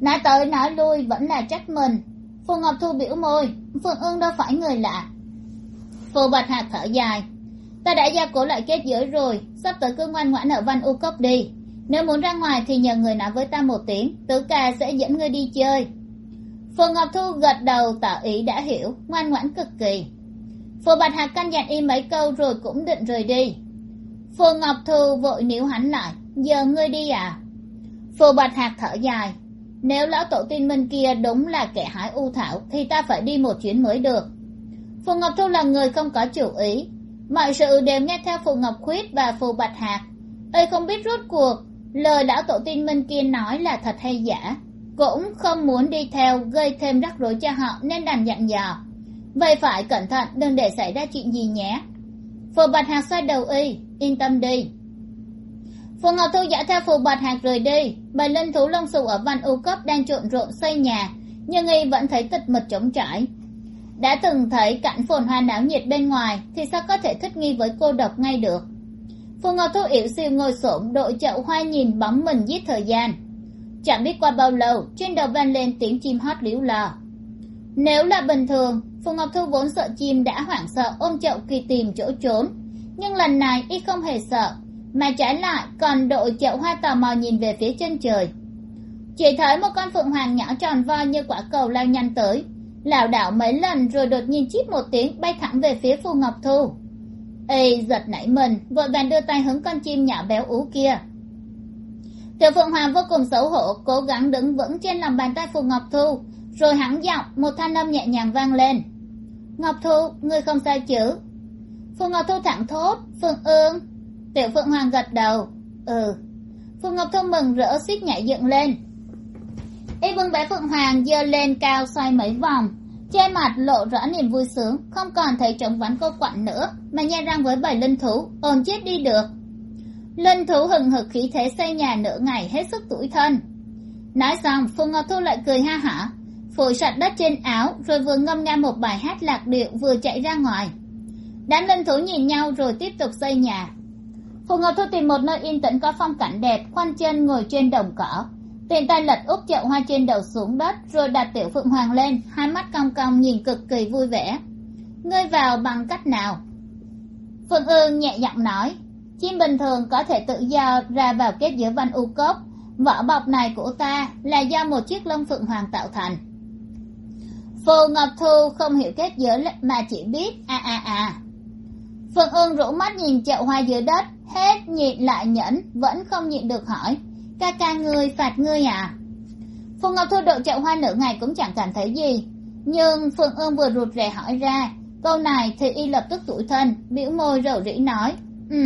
Nói tới nói lui vẫn là trách mình phù ngọc thu biểu môi phượng ương đâu phải người lạ. Phù bạch hạc thở dài. Ta đã gia cố lại kết giới rồi, sắp tới cứ ngoan ngoãn ở văn u cốc đi. Nếu muốn ra ngoài thì nhờ người nói với ta một tiếng, tứ ca sẽ dẫn ngươi đi chơi. Phù ngọc thu gật đầu tỏ ý đã hiểu, ngoan ngoãn cực kỳ. Phù bạch hạc căn dặn y mấy câu rồi cũng định rời đi. Phù ngọc thu vội níu hắn lại, giờ ngươi đi à? Phù bạch hạc thở dài nếu lão tổ tiên minh kia đúng là kẻ hái u thảo, thì ta phải đi một chuyến mới được. Phù ngọc thu là người không có chủ ý. Mọi sự đều nghe theo phù ngọc khuyết và phù bạch hạc. Ơi không biết rốt cuộc lời lão tổ tiên minh kia nói là thật hay giả. Cũng không muốn đi theo, gây thêm rắc rối cho họ nên đành dặn dò. Vậy phải cẩn thận, đừng để xảy ra chuyện gì nhé. Phù bạch hạc xoay đầu y, yên tâm đi phù ngọc thu dõi theo phù bạch hạc rời đi. Bầy linh thú lông xù ở văn u cấp đang trộn rộn xây nhà, nhưng y vẫn thấy tịch mịch trống trải. Đã từng thấy cảnh phồn hoa náo nhiệt bên ngoài, thì sao có thể thích nghi với cô độc ngay được? Phù ngọc thu yểu siêu ngồi xổm, đội chậu hoa nhìn bóng mình giết thời gian. Chẳng biết qua bao lâu, trên đầu vang lên tiếng chim hót líu lò nếu là bình thường, phù ngọc thu vốn sợ chim đã hoảng sợ ôm chậu kỳ tìm chỗ trốn, nhưng lần này y không hề sợ mà trái lại, còn đội chậu hoa tò mò nhìn về phía chân trời. Chỉ thấy một con phượng hoàng nhỏ tròn vo như quả cầu lao nhanh tới. Lảo đảo mấy lần rồi đột nhiên chít một tiếng, bay thẳng về phía phù ngọc thu. Ê, giật nảy mình, vội vàng đưa tay hứng con chim nhỏ béo ú kia. Tiểu phượng hoàng vô cùng xấu hổ, cố gắng đứng vững trên lòng bàn tay phù ngọc thu, rồi hắn giọng, một thanh âm nhẹ nhàng vang lên. Ngọc thu, ngươi không sao chứ? Phù ngọc thu thẳng thốt, phượng ương tiểu phượng hoàng gật đầu. Ừ. Phù ngọc thu mừng rỡ suýt nhảy dựng lên. Y vương bé phượng hoàng giơ lên cao xoay mấy vòng. Trên mặt lộ rõ niềm vui sướng, không còn thấy trống vắn cô quặn nữa, mà nhe răng với bảy linh thú ồn chết đi được. Linh thú hừng hực khí thế xây nhà nửa ngày hết sức tủi thân. Nói xong phù ngọc thu lại cười ha hả phủi sạch đất trên áo, rồi vừa ngâm nga một bài hát lạc điệu vừa chạy ra ngoài. Đám linh thú nhìn nhau rồi tiếp tục xây nhà phù ngọc thu tìm một nơi yên tĩnh có phong cảnh đẹp, khoanh chân ngồi trên đồng cỏ. Tiện tay lật úp chậu hoa trên đầu xuống đất, rồi đặt tiểu phượng hoàng lên, hai mắt cong cong nhìn cực kỳ vui vẻ. Ngươi vào bằng cách nào? Phượng ương nhẹ giọng nói. Chim bình thường có thể tự do ra vào kết giữa văn u cốc. Vỏ bọc này của ta là do một chiếc lông phượng hoàng tạo thành. Phù ngọc thu không hiểu kết giới mà chỉ biết a a a. Phượng ương rũ mắt nhìn chậu hoa dưới đất hết nhịn lại nhẫn, vẫn không nhịn được hỏi. Ca ca ngươi, phạt ngươi à? Phù ngọc thu độ chậu hoa nửa ngày cũng chẳng cảm thấy gì. Nhưng phượng ương vừa rụt rè hỏi ra, câu này thì y lập tức tủi thân, bĩu môi rầu rĩ nói ừ.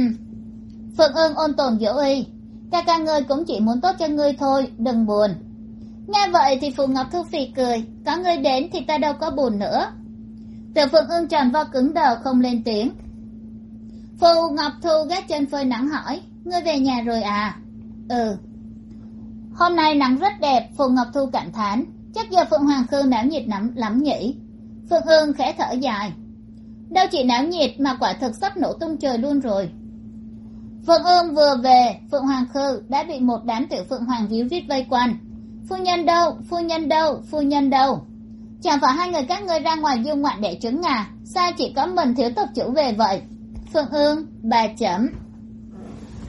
Phượng ương ôn tồn dỗ y, ca ca ngươi cũng chỉ muốn tốt cho ngươi thôi, đừng buồn. Nghe vậy thì phù ngọc thu phì cười, có ngươi đến thì ta đâu có buồn nữa. Tiểu phượng ương tròn vo cứng đờ không lên tiếng phù ngọc thu gác chân phơi nắng hỏi, ngươi về nhà rồi à? Ừ. Hôm nay nắng rất đẹp, phù ngọc thu cảm thán. Chắc giờ phượng hoàng khư náo nhiệt lắm lắm nhỉ? Phượng hương khẽ thở dài. Đâu chỉ náo nhiệt mà quả thực sắp nổ tung trời luôn rồi. Phượng hương vừa về, phượng hoàng khư đã bị một đám tiểu phượng hoàng víu rít vây quanh. Phu nhân đâu? Phu nhân đâu? Phu nhân đâu? Chẳng phải hai người các ngươi ra ngoài du ngoạn để trứng à? Sao chỉ có mình thiếu tộc chủ về vậy? Phương ương bà chấm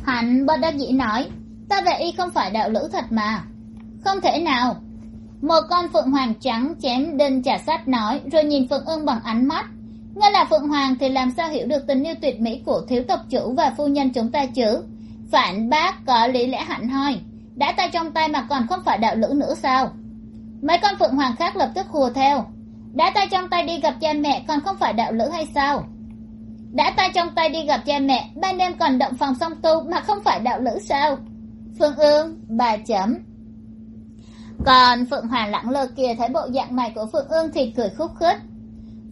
hắn bất đắc dĩ nói, ta và y không phải đạo lữ thật mà. Không thể nào. Một con phượng hoàng trắng chém đinh trả sát nói, rồi nhìn phượng ương bằng ánh mắt. Ngươi là phượng hoàng thì làm sao hiểu được tình yêu tuyệt mỹ của thiếu tộc chủ và phu nhân chúng ta chứ? Phản bác có lý lẽ hẳn hoi, đã tay trong tay mà còn không phải đạo lữ nữa sao? Mấy con phượng hoàng khác lập tức hùa theo, đã tay trong tay đi gặp cha mẹ còn không phải đạo lữ hay sao? Đã tay trong tay đi gặp cha mẹ, ban đêm còn động phòng song tu mà không phải đạo lữ sao? Phương ương, bà chấm. Còn phượng hoàng lẳng lơ kia thấy bộ dạng này của phượng ương thì cười khúc khích.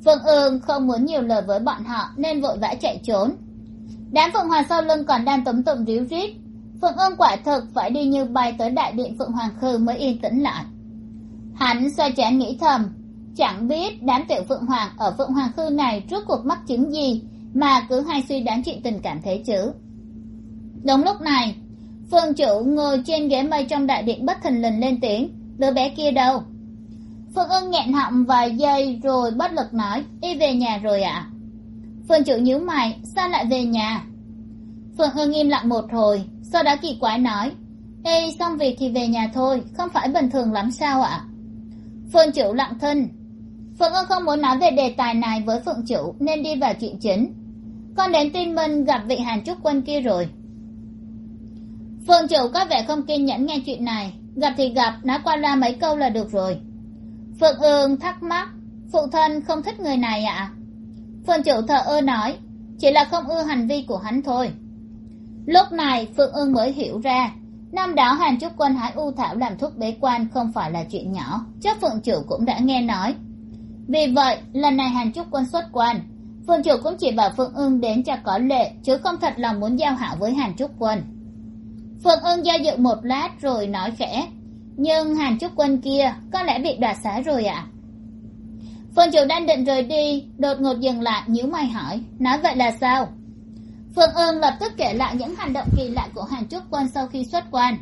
Phương ương không muốn nhiều lời với bọn họ nên vội vã chạy trốn. Đám phượng hoàng sau lưng còn đang tấm tụm ríu rít. Phượng ương quả thực phải đi như bay tới đại điện phượng hoàng khư mới yên tĩnh lại. Hắn xoay chán nghĩ thầm, chẳng biết đám tiểu phượng hoàng ở phượng hoàng khư này trước cuộc mắc chứng gì mà cứ hay suy đoán chuyện tình cảm thế chứ. Đúng lúc này, phương chủ ngồi trên ghế mây trong đại điện bất thình lình lên tiếng, đứa bé kia đâu? Phương ưng nghẹn họng vài giây rồi bất lực nói y về nhà rồi ạ. À? phương chủ nhíu mày, sao lại về nhà? Phương ưng im lặng một hồi, sau đó kỳ quái nói, ê, xong việc thì về nhà thôi, không phải bình thường lắm sao ạ? Phương chủ lặng thinh phượng ương không muốn nói về đề tài này với phượng chủ, nên đi vào chuyện chính con đến tin minh gặp vị hàn trúc quân kia rồi. Phượng chủ có vẻ không kiên nhẫn nghe chuyện này. Gặp thì gặp nói qua loa mấy câu là được rồi. Phượng ương thắc mắc, phụ thân không thích người này ạ? À? phượng chủ thờ ơ nói, chỉ là không ưa hành vi của hắn thôi. Lúc này, phượng ương mới hiểu ra, năm đó hàn trúc quân hái u thảo làm thuốc bế quan không phải là chuyện nhỏ. Chắc phượng chủ cũng đã nghe nói. Vì vậy, lần này hàn trúc quân xuất quan phượng chủ cũng chỉ bảo phượng ưng đến cho có lệ, chứ không thật lòng muốn giao hảo với hàn trúc quân. Phượng ưng do dự một lát rồi nói khẽ, nhưng hàn trúc quân kia có lẽ bị đoạt xá rồi ạ. À? phượng chủ đang định rời đi, đột ngột dừng lại, nhíu mày hỏi, nói vậy là sao? Phượng ưng lập tức kể lại những hành động kỳ lạ của hàn trúc quân sau khi xuất quan.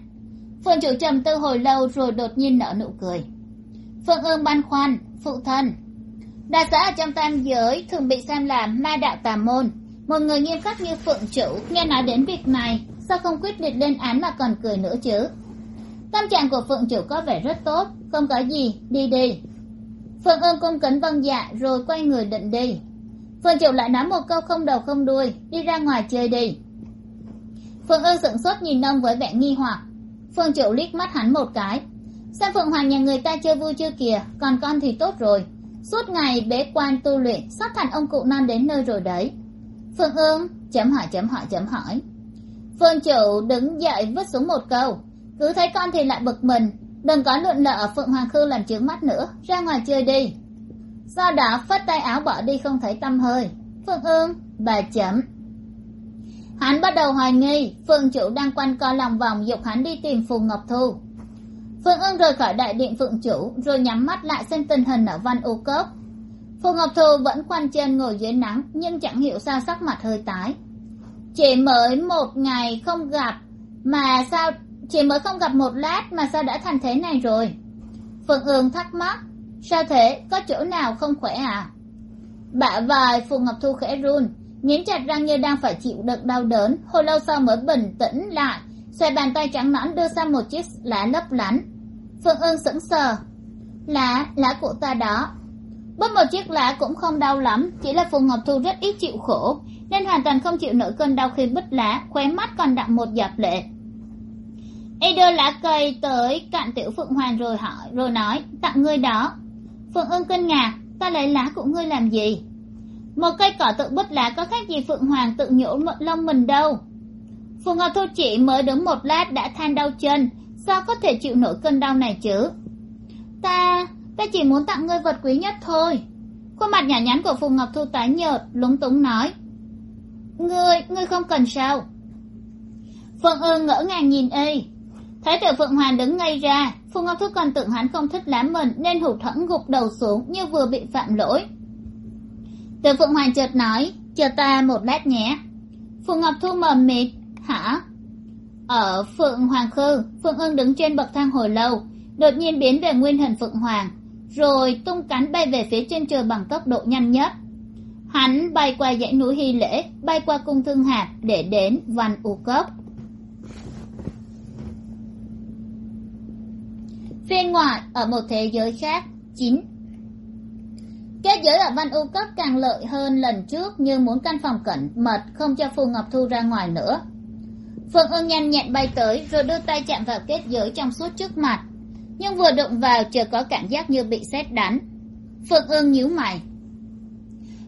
Phượng chủ trầm tư hồi lâu rồi đột nhiên nở nụ cười. Phượng ương băn khoăn, phụ thân đa xã ở trong tam giới, thường bị xem là ma đạo tà môn. Một người nghiêm khắc như phượng chủ, nghe nói đến việc này, sao không quyết định lên án mà còn cười nữa chứ? Tâm trạng của phượng chủ có vẻ rất tốt, không có gì, đi đi. Phượng ương cung kính vâng dạ rồi quay người định đi. Phượng chủ lại nói một câu không đầu không đuôi, đi ra ngoài chơi đi. Phượng ương sửng sốt nhìn ông với vẻ nghi hoặc. Phượng chủ liếc mắt hắn một cái. Xem phượng hoàng nhà người ta chơi vui chưa kìa, còn con thì tốt rồi suốt ngày bế quan tu luyện sắp thành ông cụ nam đến nơi rồi đấy. Phương ương chấm hỏi chấm hỏi chấm hỏi. Phương chủ đứng dậy vứt xuống một câu. Cứ thấy con thì lại bực mình. Đừng có luận lờ ở phượng hoàng khư làm trướng mắt nữa. Ra ngoài chơi đi. Do đó phất tay áo bỏ đi không thấy tâm hơi. Phương ương bà chấm. Hắn bắt đầu hoài nghi. Phương chủ đang quanh co lòng vòng dục hắn đi tìm phù ngọc thu phương ương rời khỏi đại điện phượng chủ, rồi nhắm mắt lại xem tình hình ở văn u cốc. Phù ngọc thu vẫn khoanh chân ngồi dưới nắng, nhưng chẳng hiểu sao sắc mặt hơi tái. Chỉ mới một ngày không gặp mà sao, chỉ mới không gặp một lát mà sao đã thành thế này rồi? Phượng ương thắc mắc, sao thế? Có chỗ nào không khỏe à? Bả vài phù ngọc thu khẽ run nhín chặt răng như đang phải chịu đựng đau đớn. Hồi lâu sau mới bình tĩnh lại, xoay bàn tay trắng nõn đưa sang một chiếc lá lấp lánh phương ương sững sờ. Lá lá của ta đó. Bớt một chiếc lá cũng không đau lắm, chỉ là phù ngọc thu rất ít chịu khổ, nên hoàn toàn không chịu nổi cơn đau khi bứt lá khóe mắt còn đậm một giọt lệ. Y đưa lá cây tới cạnh tiểu phượng hoàng rồi hỏi, rồi nói, tặng ngươi đó. Phượng ương kinh ngạc, ta lấy lá của ngươi làm gì? Một cây cỏ tự bứt lá có khác gì phượng hoàng tự nhổ lông mình đâu. Phù ngọc thu chỉ mới đứng một lát đã than đau chân sao có thể chịu nổi cơn đau này chứ? Ta ta chỉ muốn tặng ngươi vật quý nhất thôi. Khuôn mặt nhỏ nhắn của phù ngọc thu tái nhợt, lúng túng nói. Ngươi ngươi không cần sao? Phượng ương ngỡ ngàng nhìn y. Thấy tiểu phượng hoàng đứng ngay ra, phù ngọc thu còn tưởng hắn không thích lắm mình, nên hụt thẫn gục đầu xuống như vừa bị phạm lỗi. Tiểu phượng hoàng chợt nói, chờ ta một lát nhé. Phù ngọc thu mờ mịt, hả? Ở phượng hoàng khư phượng ương đứng trên bậc thang hồi lâu, đột nhiên biến về nguyên hình phượng hoàng, rồi tung cánh bay về phía trên trời bằng tốc độ nhanh nhất. Hắn bay qua dãy núi hy lễ, bay qua cung thương hạt để đến văn u cốc. Phiên ngoại ở một thế giới khác chín kết giới ở văn u cấp càng lợi hơn lần trước nhưng muốn căn phòng cẩn mật không cho phù ngọc thu ra ngoài nữa phượng ương nhanh nhẹn bay tới, rồi đưa tay chạm vào kết giới trong suốt trước mặt. Nhưng vừa đụng vào chờ có cảm giác như bị sét đánh. Phượng ương nhíu mày.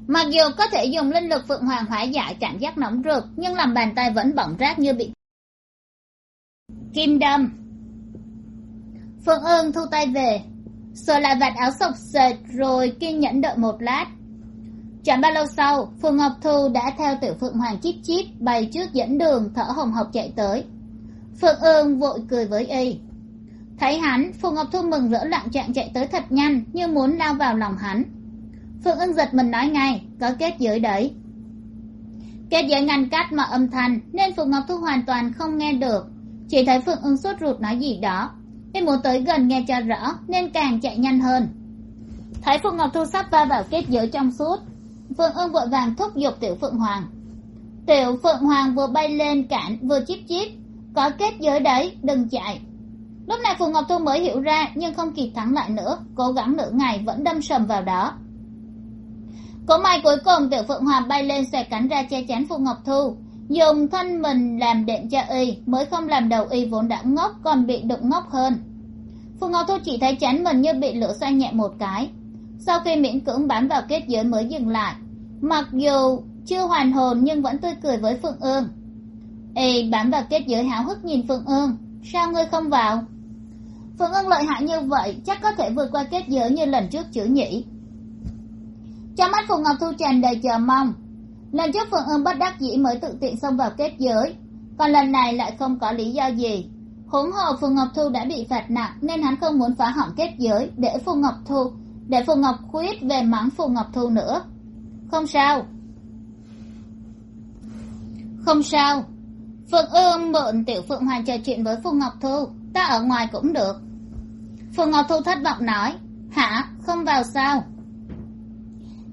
Mặc dù có thể dùng linh lực phượng hoàng hóa giải cảm giác nóng rực, nhưng làm bàn tay vẫn bỏng rát như bị kim đâm. Phượng ương thu tay về. Rồi lại vạt áo sộc sệt, rồi kiên nhẫn đợi một lát chẳng bao lâu sau phù ngọc thu đã theo tiểu phượng hoàng chip chip bay trước dẫn đường thở hồng hộc chạy tới. Phượng ương vội cười với y. Thấy hắn phù ngọc thu mừng rỡ lặng trạng chạy tới thật nhanh, như muốn lao vào lòng hắn. Phượng ương giật mình nói ngay, có kết giới đấy. Kết giới ngăn cắt mà âm thanh, nên phượng ngọc thu hoàn toàn không nghe được. Chỉ thấy phượng ương sốt ruột nói gì đó. Em muốn tới gần nghe cho rõ, nên càng chạy nhanh hơn. Thấy phượng ngọc thu sắp va vào kết giới trong suốt phượng ưng vội vàng thúc giục tiểu phượng hoàng. Tiểu phượng hoàng vừa bay lên cản vừa chíp chíp có kết giới đấy, đừng chạy. Lúc này phù ngọc thu mới hiểu ra, nhưng không kịp thắng lại nữa. Cố gắng nửa ngày vẫn đâm sầm vào đó. Cũng may cuối cùng tiểu phượng hoàng bay lên xòe cánh ra che chắn phù ngọc thu. Dùng thân mình làm đệm cho y, mới không làm đầu y vốn đã ngốc, còn bị đụng ngốc hơn. Phù ngọc thu chỉ thấy chắn mình như bị lửa xoay nhẹ một cái sau khi miễn cưỡng bám vào kết giới mới dừng lại, mặc dù chưa hoàn hồn nhưng vẫn tươi cười với phượng ương. Y bám vào kết giới háo hức nhìn phượng ương, sao ngươi không vào? Phượng ương lợi hại như vậy, chắc có thể vượt qua kết giới như lần trước chữ nhỉ? Trong mắt phùng ngọc thu tràn đầy chờ mong. Lần trước phượng ương bất đắc dĩ mới tự tiện xông vào kết giới, còn lần này lại không có lý do gì. Huống hồ phùng ngọc thu đã bị phạt nặng nên hắn không muốn phá hỏng kết giới để phùng ngọc thu để phù ngọc khuyết về mắng phù ngọc thu nữa. Không sao. Không sao. Phượng ương mượn tiểu phượng hoàng trò chuyện với phù ngọc thu. Ta ở ngoài cũng được. Phù ngọc thu thất vọng nói, hả? Không vào sao?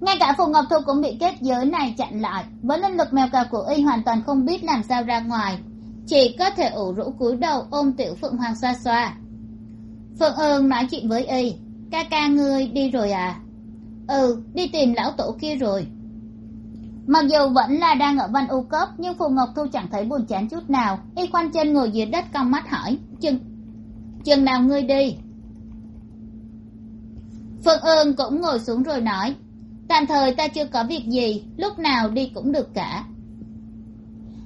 Ngay cả phù ngọc thu cũng bị kết giới này chặn lại. Với linh lực mèo cào của y hoàn toàn không biết làm sao ra ngoài. Chỉ có thể ủ rũ cúi đầu ôm tiểu phượng hoàng xoa xoa. Phượng ương nói chuyện với y ca ca ngươi đi rồi à? Ừ đi tìm lão tổ kia rồi. Mặc dù vẫn là đang ở văn u cấp nhưng phù ngọc thu chẳng thấy buồn chán chút nào. Y khoanh chân ngồi dưới đất cong mắt hỏi, chừng chừng nào ngươi đi? Phương ương cũng ngồi xuống rồi nói, tạm thời ta chưa có việc gì, lúc nào đi cũng được cả.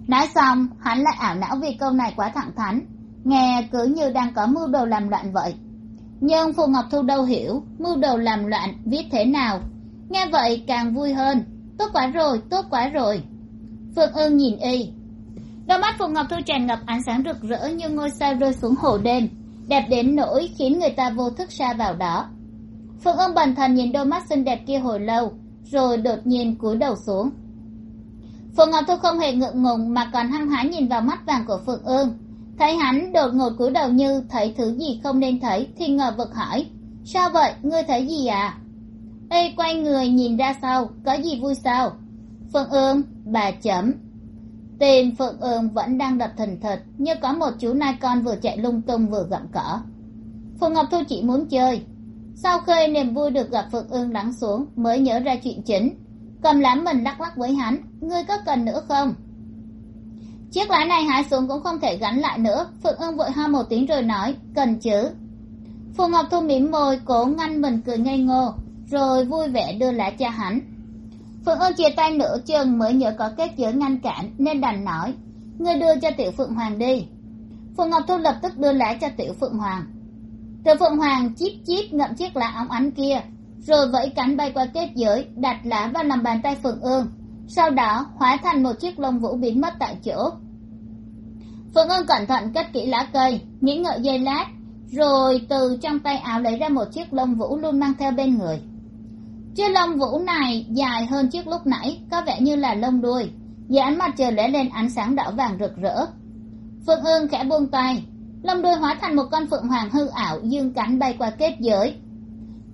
Nói xong, hắn lại ảo não vì câu này quá thẳng thắn. Nghe cứ như đang có mưu đồ làm loạn vậy nhưng phù ngọc thu đâu hiểu, mưu đồ làm loạn, viết thế nào. Nghe vậy càng vui hơn. Tốt quá rồi, tốt quá rồi. Phương ương nhìn y. Đôi mắt phù ngọc thu tràn ngập ánh sáng rực rỡ như ngôi sao rơi xuống hồ đêm, đẹp đến nỗi khiến người ta vô thức xa vào đó. Phượng ương bần thần nhìn đôi mắt xinh đẹp kia hồi lâu, rồi đột nhiên cúi đầu xuống. Phượng ngọc thu không hề ngượng ngùng mà còn hăng hái nhìn vào mắt vàng của phượng ương thấy hắn đột ngột cúi đầu như thấy thứ gì không nên thấy, thì ngờ vực hỏi, sao vậy? Ngươi thấy gì à ê, quay người nhìn ra sau, có gì vui sao? Phượng ương, bà chấm. Tim phượng ương vẫn đang đập thình thịch, như có một chú nai con vừa chạy lung tung vừa gặm cỏ. Phượng ngọc thu chỉ muốn chơi. Sau khi niềm vui được gặp phượng ương lắng xuống, mới nhớ ra chuyện chính. Cầm lám mình lắc lắc với hắn, ngươi có cần nữa không? Chiếc lá này hái xuống cũng không thể gắn lại nữa. Phượng ương vội ho một tiếng rồi nói, cần chứ? Phù ngọc thu mỉm môi, cố ngăn mình cười ngây ngô, rồi vui vẻ đưa lá cho hắn. Phượng ương chia tay nửa chừng mới nhớ có kết giới ngăn cản, nên đành nói, ngươi đưa cho tiểu phượng hoàng đi. Phù ngọc thu lập tức đưa lá cho tiểu phượng hoàng. Tiểu phượng hoàng chít chít ngậm chiếc lá óng ánh kia, rồi vẫy cánh bay qua kết giới, đặt lá vào lòng bàn tay phượng ương sau đó, hóa thành một chiếc lông vũ biến mất tại chỗ phượng ương cẩn thận cất kỹ lá cây, nghĩ ngợi giây lát, rồi từ trong tay áo lấy ra một chiếc lông vũ luôn mang theo bên người. Chiếc lông vũ này dài hơn chiếc lúc nãy, có vẻ như là lông đuôi, dưới ánh mặt trời lóe lên ánh sáng đỏ vàng rực rỡ. Phượng ương khẽ buông tay, lông đuôi hóa thành một con phượng hoàng hư ảo, dương cánh bay qua kết giới.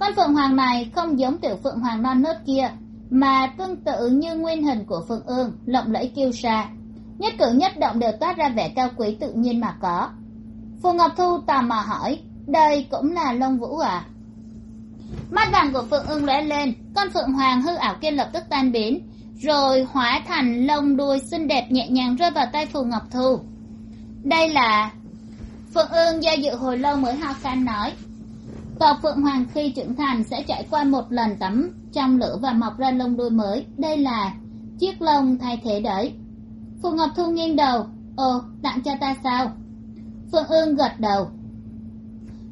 Con phượng hoàng này không giống tiểu phượng hoàng non nớt kia, mà tương tự như nguyên hình của phượng ương lộng lẫy kiêu sa nhất cử nhất động đều toát ra vẻ cao quý tự nhiên mà có. Phù ngọc thu tò mò hỏi, đây cũng là lông vũ à? Mắt vàng của phượng ương lóe lên, con phượng hoàng hư ảo kia lập tức tan biến, rồi hóa thành lông đuôi xinh đẹp nhẹ nhàng rơi vào tay phù ngọc thu. Đây là phượng ương do dự hồi lâu mới ho khan nói tộc phượng hoàng khi trưởng thành sẽ trải qua một lần tắm trong lửa và mọc ra lông đuôi mới. Đây là chiếc lông thay thế đấy phù ngọc thu nghiêng đầu. Ồ, tặng cho ta sao? Phượng ương gật đầu.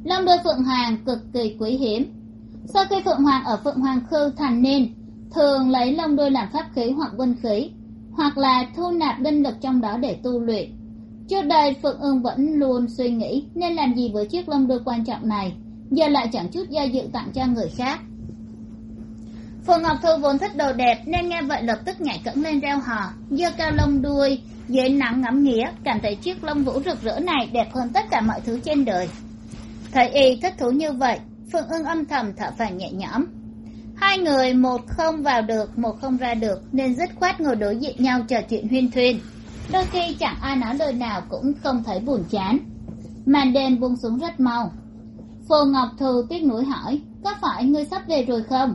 Lông đuôi phượng hoàng cực kỳ quý hiếm. Sau khi phượng hoàng ở phượng hoàng khư thành niên, thường lấy lông đuôi làm pháp khí hoặc quân khí, hoặc là thu nạp linh lực trong đó để tu luyện. Trước đây, phượng ương vẫn luôn suy nghĩ nên làm gì với chiếc lông đuôi quan trọng này, giờ lại chẳng chút do dự tặng cho người khác phù ngọc thu vốn thích đồ đẹp nên nghe vậy lập tức nhảy cẫng lên reo hò, giơ cao lông đuôi, dưới nắng ngắm nghía, cảm thấy chiếc lông vũ rực rỡ này đẹp hơn tất cả mọi thứ trên đời. Thấy y thích thú như vậy, Phương ưng âm thầm thở phào nhẹ nhõm. Hai người một không vào được, một không ra được, nên dứt khoát ngồi đối diện nhau trò chuyện huyên thuyên. Đôi khi chẳng ai nói lời nào cũng không thấy buồn chán. Màn đêm buông xuống rất mau. Phù ngọc thù tiếc nuối hỏi, có phải ngươi sắp về rồi không?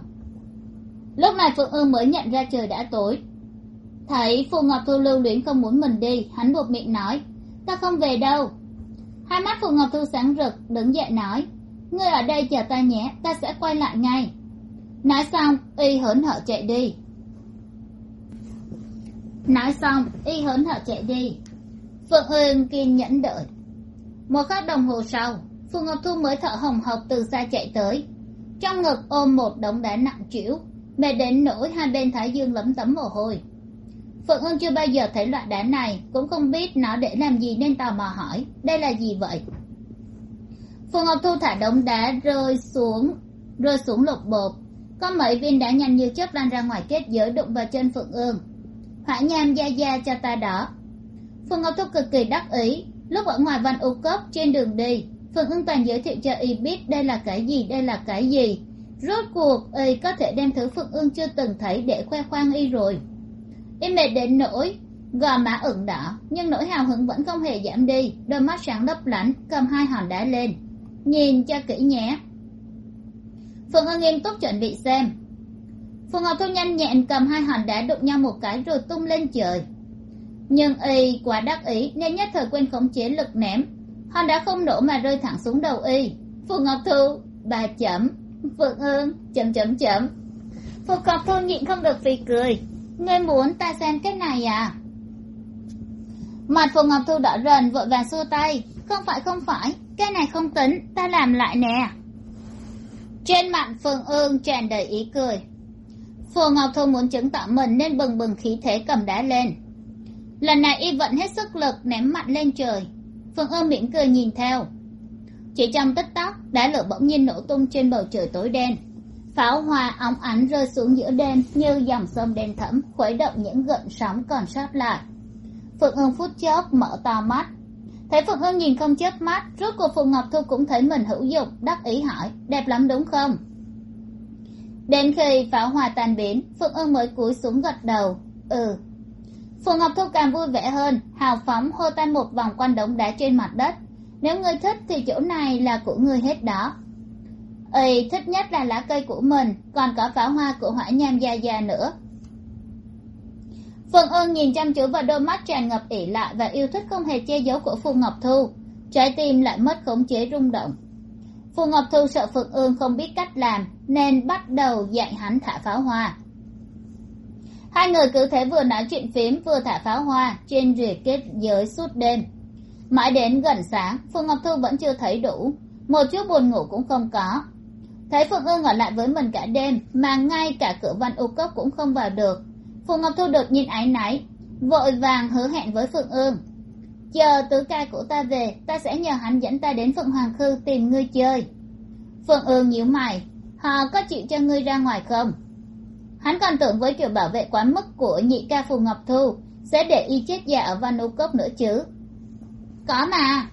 Lúc này phượng ương mới nhận ra trời đã tối. Thấy phù ngọc thu lưu luyến không muốn mình đi, hắn buộc miệng nói, ta không về đâu. Hai mắt phù ngọc thu sáng rực, đứng dậy nói, ngươi ở đây chờ ta nhé, ta sẽ quay lại ngay. Nói xong, y hớn hở chạy đi. Nói xong, y hớn hở chạy đi. Phượng ương kiên nhẫn đợi. Một khắc đồng hồ sau, phù ngọc thu mới thở hồng hộc từ xa chạy tới. Trong ngực ôm một đống đá nặng trĩu mệt đến nỗi hai bên thái dương lấm tấm mồ hôi. Phượng ương chưa bao giờ thấy loại đá này, cũng không biết nó để làm gì nên tò mò hỏi, đây là gì vậy? Phượng ngọc thu thả đống đá rơi xuống rơi xuống lục bột. Có mấy viên đá nhanh như chớp lan ra ngoài kết giới đụng vào chân phượng ương hỏa nham da da cho ta đó. Phượng ngọc thu cực kỳ đắc ý. Lúc ở ngoài văn u cấp trên đường đi, phượng ương toàn giới thiệu cho y biết đây là cái gì, đây là cái gì rốt cuộc, y có thể đem thứ phượng ương chưa từng thấy để khoe khoang y rồi. Y mệt đến nỗi, gò má ửng đỏ, nhưng nỗi hào hứng vẫn không hề giảm đi. Đôi mắt sáng lấp lánh, cầm hai hòn đá lên. Nhìn cho kỹ nhé. Phượng ương nghiêm túc chuẩn bị xem. Phù ngọc thu nhanh nhẹn cầm hai hòn đá đụng nhau một cái rồi tung lên trời. Nhưng y quá đắc ý nên nhất thời quên khống chế lực ném. Hòn đá không nổ mà rơi thẳng xuống đầu y. Phù ngọc thu, ba chấm phượng ương chấm chấm chấm. Phù ngọc thu nhịn không được vì cười. Ngươi muốn ta xem cái này à? Mặt phù ngọc thu đỏ rần, vội vàng xua tay. Không phải không phải. Cái này không tính. Ta làm lại nè. Trên mặt phượng ương tràn đầy ý cười. Phù ngọc thu muốn chứng tỏ mình nên bừng bừng khí thế cầm đá lên. Lần này y vẫn hết sức lực, ném mặt lên trời. Phượng ương mỉm cười nhìn theo chỉ trong tích tắc, đá lửa bỗng nhiên nổ tung trên bầu trời tối đen. Pháo hoa óng ánh rơi xuống giữa đêm, như dòng sông đen thẫm, khuấy động những gợn sóng còn sót lại. Phượng ương phút chốc mở to mắt. Thấy phượng ương nhìn không chớp mắt, rốt cuộc Phượng ngọc thu cũng thấy mình hữu dụng, đắc ý hỏi, đẹp lắm, đúng không? Đến khi pháo hoa tan biến, phượng ương mới cúi xuống gật đầu. Ừ. Phượng ngọc thu càng vui vẻ hơn, hào phóng hô tay một vòng quanh đống đá trên mặt đất nếu ngươi thích thì chỗ này là của ngươi hết đó. Ây thích nhất là lá cây của mình, còn có pháo hoa của hỏa nham già già nữa. Phượng ương nhìn chăm chú vào đôi mắt tràn ngập ỉ lại và yêu thích không hề che giấu của phù ngọc thu. Trái tim lại mất khống chế rung động. Phù ngọc thu sợ phượng ương không biết cách làm, nên bắt đầu dạy hắn thả pháo hoa. Hai người cứ thế vừa nói chuyện phím, vừa thả pháo hoa trên rìa kết giới suốt đêm mãi đến gần sáng Phượng ngọc thu vẫn chưa thấy đủ. Một chút buồn ngủ cũng không có. Thấy phượng ương ở lại với mình cả đêm, mà ngay cả cửa văn u cấp cũng không vào được. Phượng ngọc thu đột nhiên áy náy, vội vàng hứa hẹn với phượng ương. Chờ tứ ca của ta về, ta sẽ nhờ hắn dẫn ta đến phượng hoàng khư tìm ngươi chơi. Phượng ương nhíu mày, họ có chịu cho ngươi ra ngoài không? Hắn còn tưởng với kiểu bảo vệ quá mức của nhị ca phù ngọc thu, sẽ để y chết già ở văn u cốc nữa chứ có mà.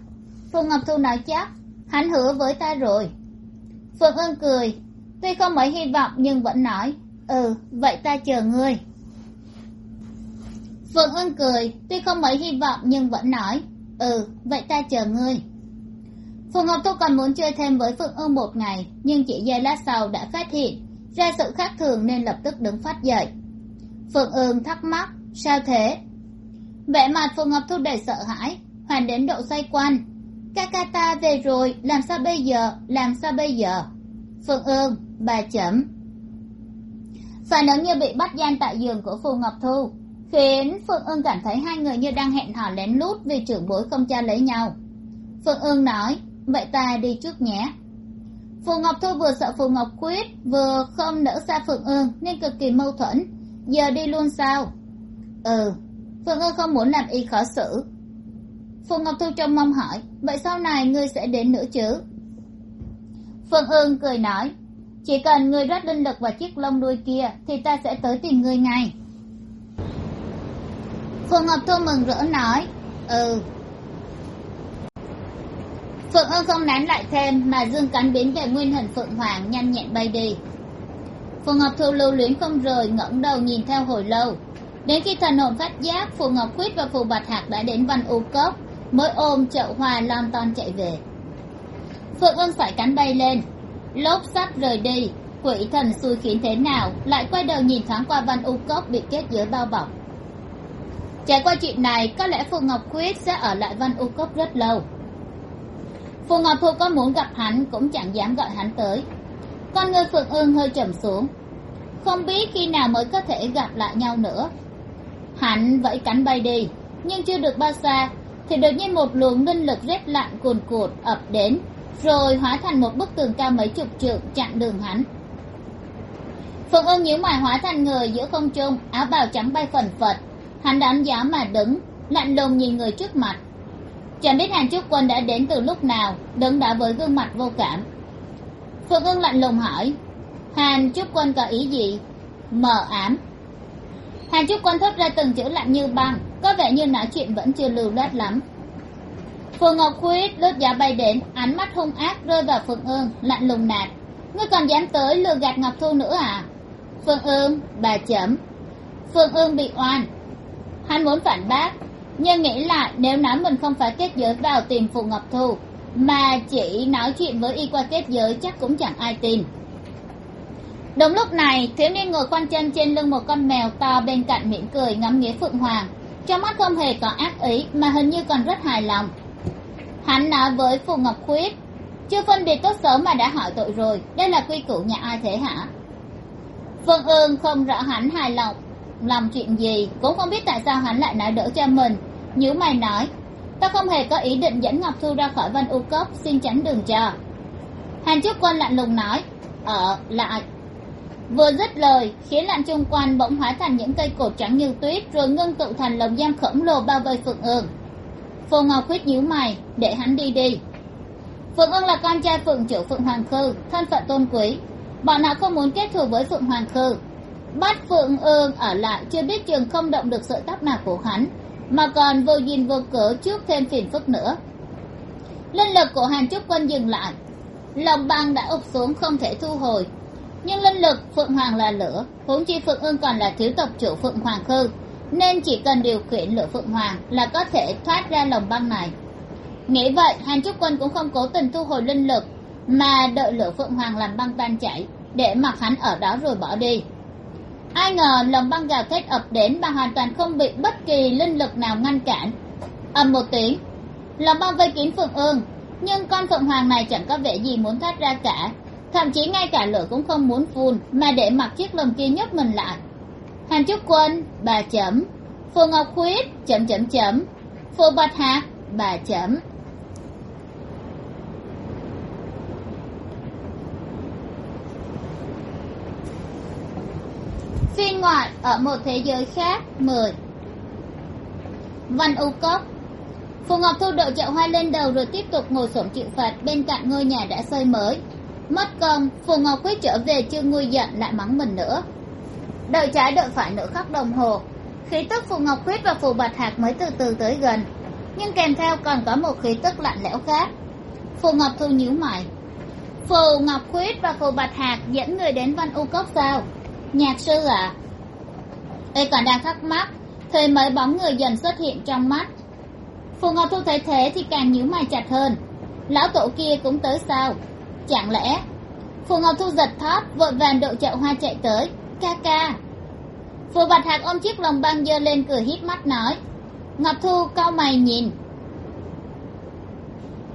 Phù ngọc thu nói chắc, hắn hứa với ta rồi. Phượng ương cười, tuy không mấy hy vọng nhưng vẫn nói ừ vậy ta chờ ngươi. Phượng ương cười, tuy không mấy hy vọng nhưng vẫn nói ừ vậy ta chờ ngươi. Phù ngọc thu còn muốn chơi thêm với phượng ương một ngày, nhưng chỉ giây lát sau đã phát hiện, ra sự khác thường nên lập tức đứng phát dậy. Phượng ương thắc mắc, sao thế? Vẻ mặt phù ngọc thu đầy sợ hãi hoàn đến độ xoay quanh. Ca ca ta về rồi, làm sao bây giờ? Làm sao bây giờ? Phương ương, bà chấm phản ứng như bị bắt gian tại giường của phù ngọc thu, khiến Phương ương cảm thấy hai người như đang hẹn hò lén lút vì trưởng bối không cho lấy nhau. Phương ương nói, vậy ta đi trước nhé. Phù ngọc thu vừa sợ phù ngọc Quyết, vừa không nỡ xa Phương ương, nên cực kỳ mâu thuẫn. Giờ đi luôn sao? Ừ. Phương ương không muốn làm y khó xử phù ngọc thu trông mong hỏi, vậy sau này ngươi sẽ đến nữa chứ? Phượng ương cười nói, chỉ cần ngươi rót linh lực vào chiếc lông đuôi kia thì ta sẽ tới tìm ngươi ngay. Phù ngọc thu mừng rỡ nói ừ. Phượng ương không nán lại thêm mà dương cánh biến về nguyên hình phượng hoàng nhanh nhẹn bay đi. Phù ngọc thu lưu luyến không rời, ngẩng đầu nhìn theo hồi lâu. Đến khi thần hồn phát giác, phù ngọc khuyết và phù bạch hạc đã đến văn u cốc mới ôm chậu hoa lon ton chạy về. Phượng ương phải cắn bay lên. Lốp sắt rời đi. Quỷ thần xui khiến thế nào, lại quay đầu nhìn thoáng qua văn u cốc bị kết dưới bao bọc. Trải qua chuyện này, có lẽ phù ngọc khuyết sẽ ở lại văn u cốc rất lâu. Phù ngọc thu có muốn gặp hắn cũng chẳng dám gọi hắn tới. Con người phượng ương hơi trầm xuống. Không biết khi nào mới có thể gặp lại nhau nữa. Hắn vẫy cánh bay đi, nhưng chưa được bao xa thì đột nhiên một luồng linh lực rét lạnh cuồn cuộn ập đến, rồi hóa thành một bức tường cao mấy chục trượng chặn đường hắn. Phượng ương nhíu mày hóa thành người giữa không trung, áo bào trắng bay phần phật. Hắn đánh giá mà đứng, lạnh lùng nhìn người trước mặt. Chẳng biết hàn trúc quân đã đến từ lúc nào, đứng đã với gương mặt vô cảm. Phượng ương lạnh lùng hỏi hàn trúc quân có ý gì? Mờ ám. Hàn trúc quân thốt ra từng chữ lạnh như băng có vẻ như nói chuyện vẫn chưa lưu loát lắm. Phù ngọc khuyết lướt giá bay đến, ánh mắt hung ác rơi vào phượng ương, lạnh lùng nạt. Ngươi còn dám tới lừa gạt ngọc thu nữa à? Phượng ương, bà chấm. Phượng ương bị oan. Hắn muốn phản bác, nhưng nghĩ lại nếu nói mình không phải kết giới vào tìm phù ngọc thu, mà chỉ nói chuyện với y qua kết giới chắc cũng chẳng ai tin. Đúng lúc này, thiếu niên ngồi quanh chân trên lưng một con mèo to bên cạnh mỉm cười ngắm nghĩa phượng hoàng trong mắt không hề có ác ý, mà hình như còn rất hài lòng. Hắn nói với phù ngọc khuyết, chưa phân biệt tốt xấu mà đã hỏi tội rồi, đây là quy củ nhà ai thế hả? Phương ương không rõ hắn hài lòng làm chuyện gì, cũng không biết tại sao hắn lại nói đỡ cho mình. Nhớ mày nói, ta không hề có ý định dẫn ngọc thu ra khỏi văn u cốc, xin tránh đường cho. Hàn trúc quân lạnh lùng nói ờ, ở lại vừa dứt lời, khiến lạnh chung quanh bỗng hóa thành những cây cột trắng như tuyết, rồi ngưng tụ thành lồng giam khổng lồ bao vây phượng ương. Phù ngọc khuyết nhíu mày, để hắn đi đi. Phượng ương là con trai phượng chủ phượng hoàng khư, thân phận tôn quý. Bọn họ không muốn kết thù với phượng hoàng khư. Bắt phượng ương ở lại chưa biết trường không động được sợi tóc nào của hắn, mà còn vô duyên vô cớ trước thêm phiền phức nữa. Linh lực của hàn trúc quân dừng lại. Lòng băng đã ụp xuống, không thể thu hồi nhưng linh lực, phượng hoàng là lửa, huống chi phượng ương còn là thiếu tộc chủ phượng hoàng khư, nên chỉ cần điều khiển lửa phượng hoàng là có thể thoát ra lồng băng này. Nghĩ vậy, hàn trúc quân cũng không cố tình thu hồi linh lực, mà đợi lửa phượng hoàng làm băng tan chảy, để mặc hắn ở đó rồi bỏ đi. Ai ngờ lồng băng gào thét ập đến mà hoàn toàn không bị bất kỳ linh lực nào ngăn cản. Ầm một tiếng lồng băng vây kín phượng ương nhưng con phượng hoàng này chẳng có vẻ gì muốn thoát ra cả thậm chí ngay cả lửa cũng không muốn phun, mà để mặc chiếc lồng kia nhốt mình lại. Hàn trúc quân, bà chấm. Phù ngọc khuyết, chấm chấm chấm. Phù bạch hạc, bà chấm. Phiên ngoại ở một thế giới khác, mười. Văn u cốc. Phù ngọc thu đội chậu hoa lên đầu rồi tiếp tục ngồi xổm chịu phạt bên cạnh ngôi nhà đã xây mới mất công phù ngọc quyết trở về chưa nguôi giận lại mắng mình nữa. Đợi trái đợi phải nửa khắc đồng hồ. Khí tức phù ngọc quyết và phù bạch hạc mới từ từ tới gần, nhưng kèm theo còn có một khí tức lạnh lẽo khác. Phù ngọc thu nhíu mày. Phù ngọc quyết và phù bạch hạc dẫn người đến văn u cốc sao? Nhạc sư ạ. À? y còn đang thắc mắc thì mấy bóng người dần xuất hiện trong mắt. Phù ngọc thu thấy thế thì càng nhíu mày chặt hơn. Lão tổ kia cũng tới sao? Chẳng lẽ, phù ngọc thu giật thót, vội vàng đội chậu hoa chạy tới. Ca ca. Phù bạch hạc ôm chiếc lồng băng giơ lên cười hít mắt nói, ngọc thu, cau mày nhìn.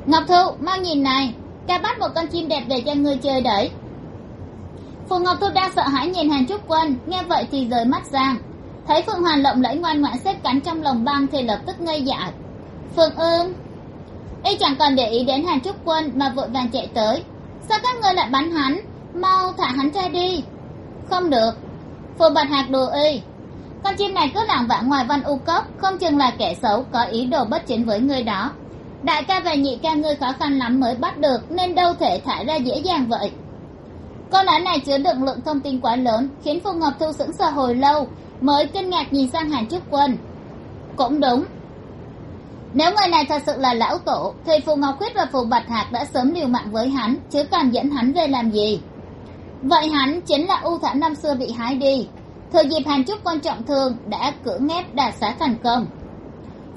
Ngọc thu, mau nhìn này ca bắt một con chim đẹp về cho ngươi chơi đấy. Phù ngọc thu đang sợ hãi nhìn hàn trúc quân, nghe vậy thì rời mắt sang thấy phượng hoàn lộng lẫy ngoan ngoãn xếp cánh trong lồng băng thì lập tức ngây dại. Phượng ương y chẳng còn để ý đến hàn trúc quân mà vội vàng chạy tới sao các ngươi lại bắn hắn? Mau thả hắn ra đi. Không được. Phù bạch hạc đồ y. Con chim này cứ lảng vảng ngoài văn u cốc, không chừng là kẻ xấu, có ý đồ bất chính với ngươi đó. Đại ca và nhị ca ngươi khó khăn lắm mới bắt được, nên đâu thể thả ra dễ dàng vậy? Câu nói này chứa đựng lượng thông tin quá lớn, khiến phù ngọc thu sững sờ hồi lâu, mới kinh ngạc nhìn sang hàn trúc quân. Cũng đúng nếu người này thật sự là lão tổ, thì phù ngọc khuyết và phù bạch hạc đã sớm liều mạng với hắn, chứ còn dẫn hắn về làm gì? Vậy hắn chính là u thả năm xưa bị hái đi. Thừa dịp hàn trúc quan trọng thương đã cưỡng ép đạt xá thành công.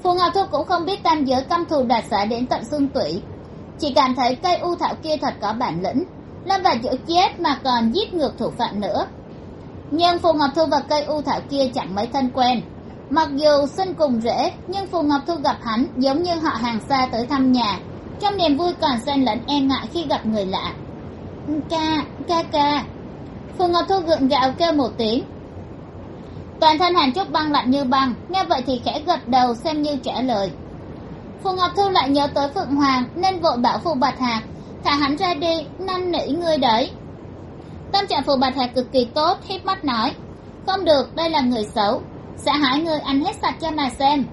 Phù ngọc thu cũng không biết tam giới căm thù đạt xá đến tận xương tủy. Chỉ cảm thấy cây u thảo kia thật có bản lĩnh, lâm vào chỗ chết mà còn giết ngược thủ phạm nữa. Nhưng phù ngọc thu và cây u thảo kia chẳng mấy thân quen mặc dù sinh cùng rễ nhưng phù ngọc thu gặp hắn giống như họ hàng xa tới thăm nhà. Trong niềm vui còn xen lẫn e ngại khi gặp người lạ. Ca ca ca. Phù ngọc thu gượng gạo kêu một tiếng. Toàn thân hàn trúc băng lạnh như băng, nghe vậy thì khẽ gật đầu xem như trả lời. Phù ngọc thu lại nhớ tới phượng hoàng, nên vội bảo phù bạch hạc thả hắn ra đi, năn nỉ ngươi đấy. Tâm trạng phù bạch hạc cực kỳ tốt hít mắt nói, không được, đây là người xấu sẽ hại người ăn hết sạch cho mà xem.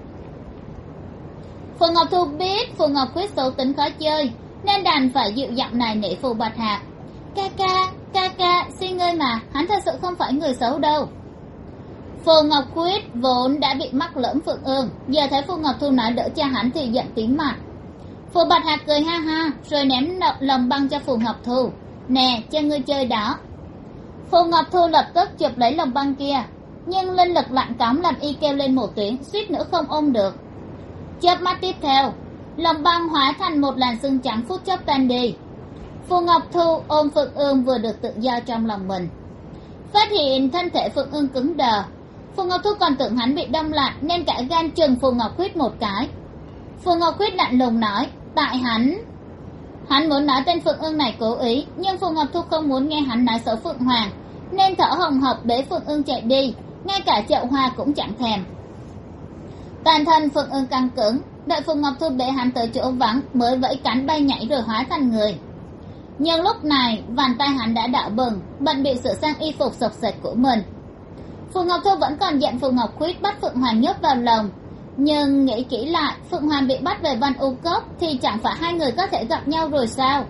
Phù ngọc thu biết phù ngọc quyết xấu tính khó chơi, nên đành phải dịu giọng này nể phù bạch hạc ca ca ca ca, xin ngươi mà, hắn thật sự không phải người xấu đâu. Phù ngọc quyết vốn đã bị mắc lỡm phượng ương, giờ thấy phù ngọc thu nói đỡ cha hắn thì giận tím mặt. Phù bạch hạc cười ha ha, rồi ném lồng băng cho phù ngọc thu. Nè, cho ngươi chơi đó. Phù ngọc thu lập tức chụp lấy lồng băng kia nhưng linh lực lạnh cóng làm y kêu lên một tiếng, suýt nữa không ôm được. Chớp mắt tiếp theo lồng băng hóa thành một làn xương trắng phút chốc tan đi. Phù ngọc thu ôm phượng ương vừa được tự do trong lòng mình. Phát hiện thân thể phượng ương cứng đờ, phù ngọc thu còn tưởng hắn bị đông lạnh nên cả gan chừng phù ngọc khuyết một cái. Phù ngọc khuyết lạnh lùng nói tại hắn. Hắn muốn nói tên phượng ương này cố ý, nhưng phù ngọc thu không muốn nghe hắn nói xấu phượng hoàng, nên thở hồng hộc bế phượng ương chạy đi ngay cả chậu hoa cũng chẳng thèm. Toàn thân phượng ương căng cứng, đợi phượng ngọc thu bế hắn tới chỗ vắng mới vẫy cánh bay nhảy rồi hóa thành người. Nhưng lúc này bàn tay hắn đã đạo bừng, bận bị sửa sang y phục sộc sệt của mình. Phượng ngọc thu vẫn còn giận phượng ngọc khuyết bắt phượng hoàng nhốt vào lồng. Nhưng nghĩ kỹ lại, phượng hoàng bị bắt về văn u cốc thì chẳng phải hai người có thể gặp nhau rồi sao?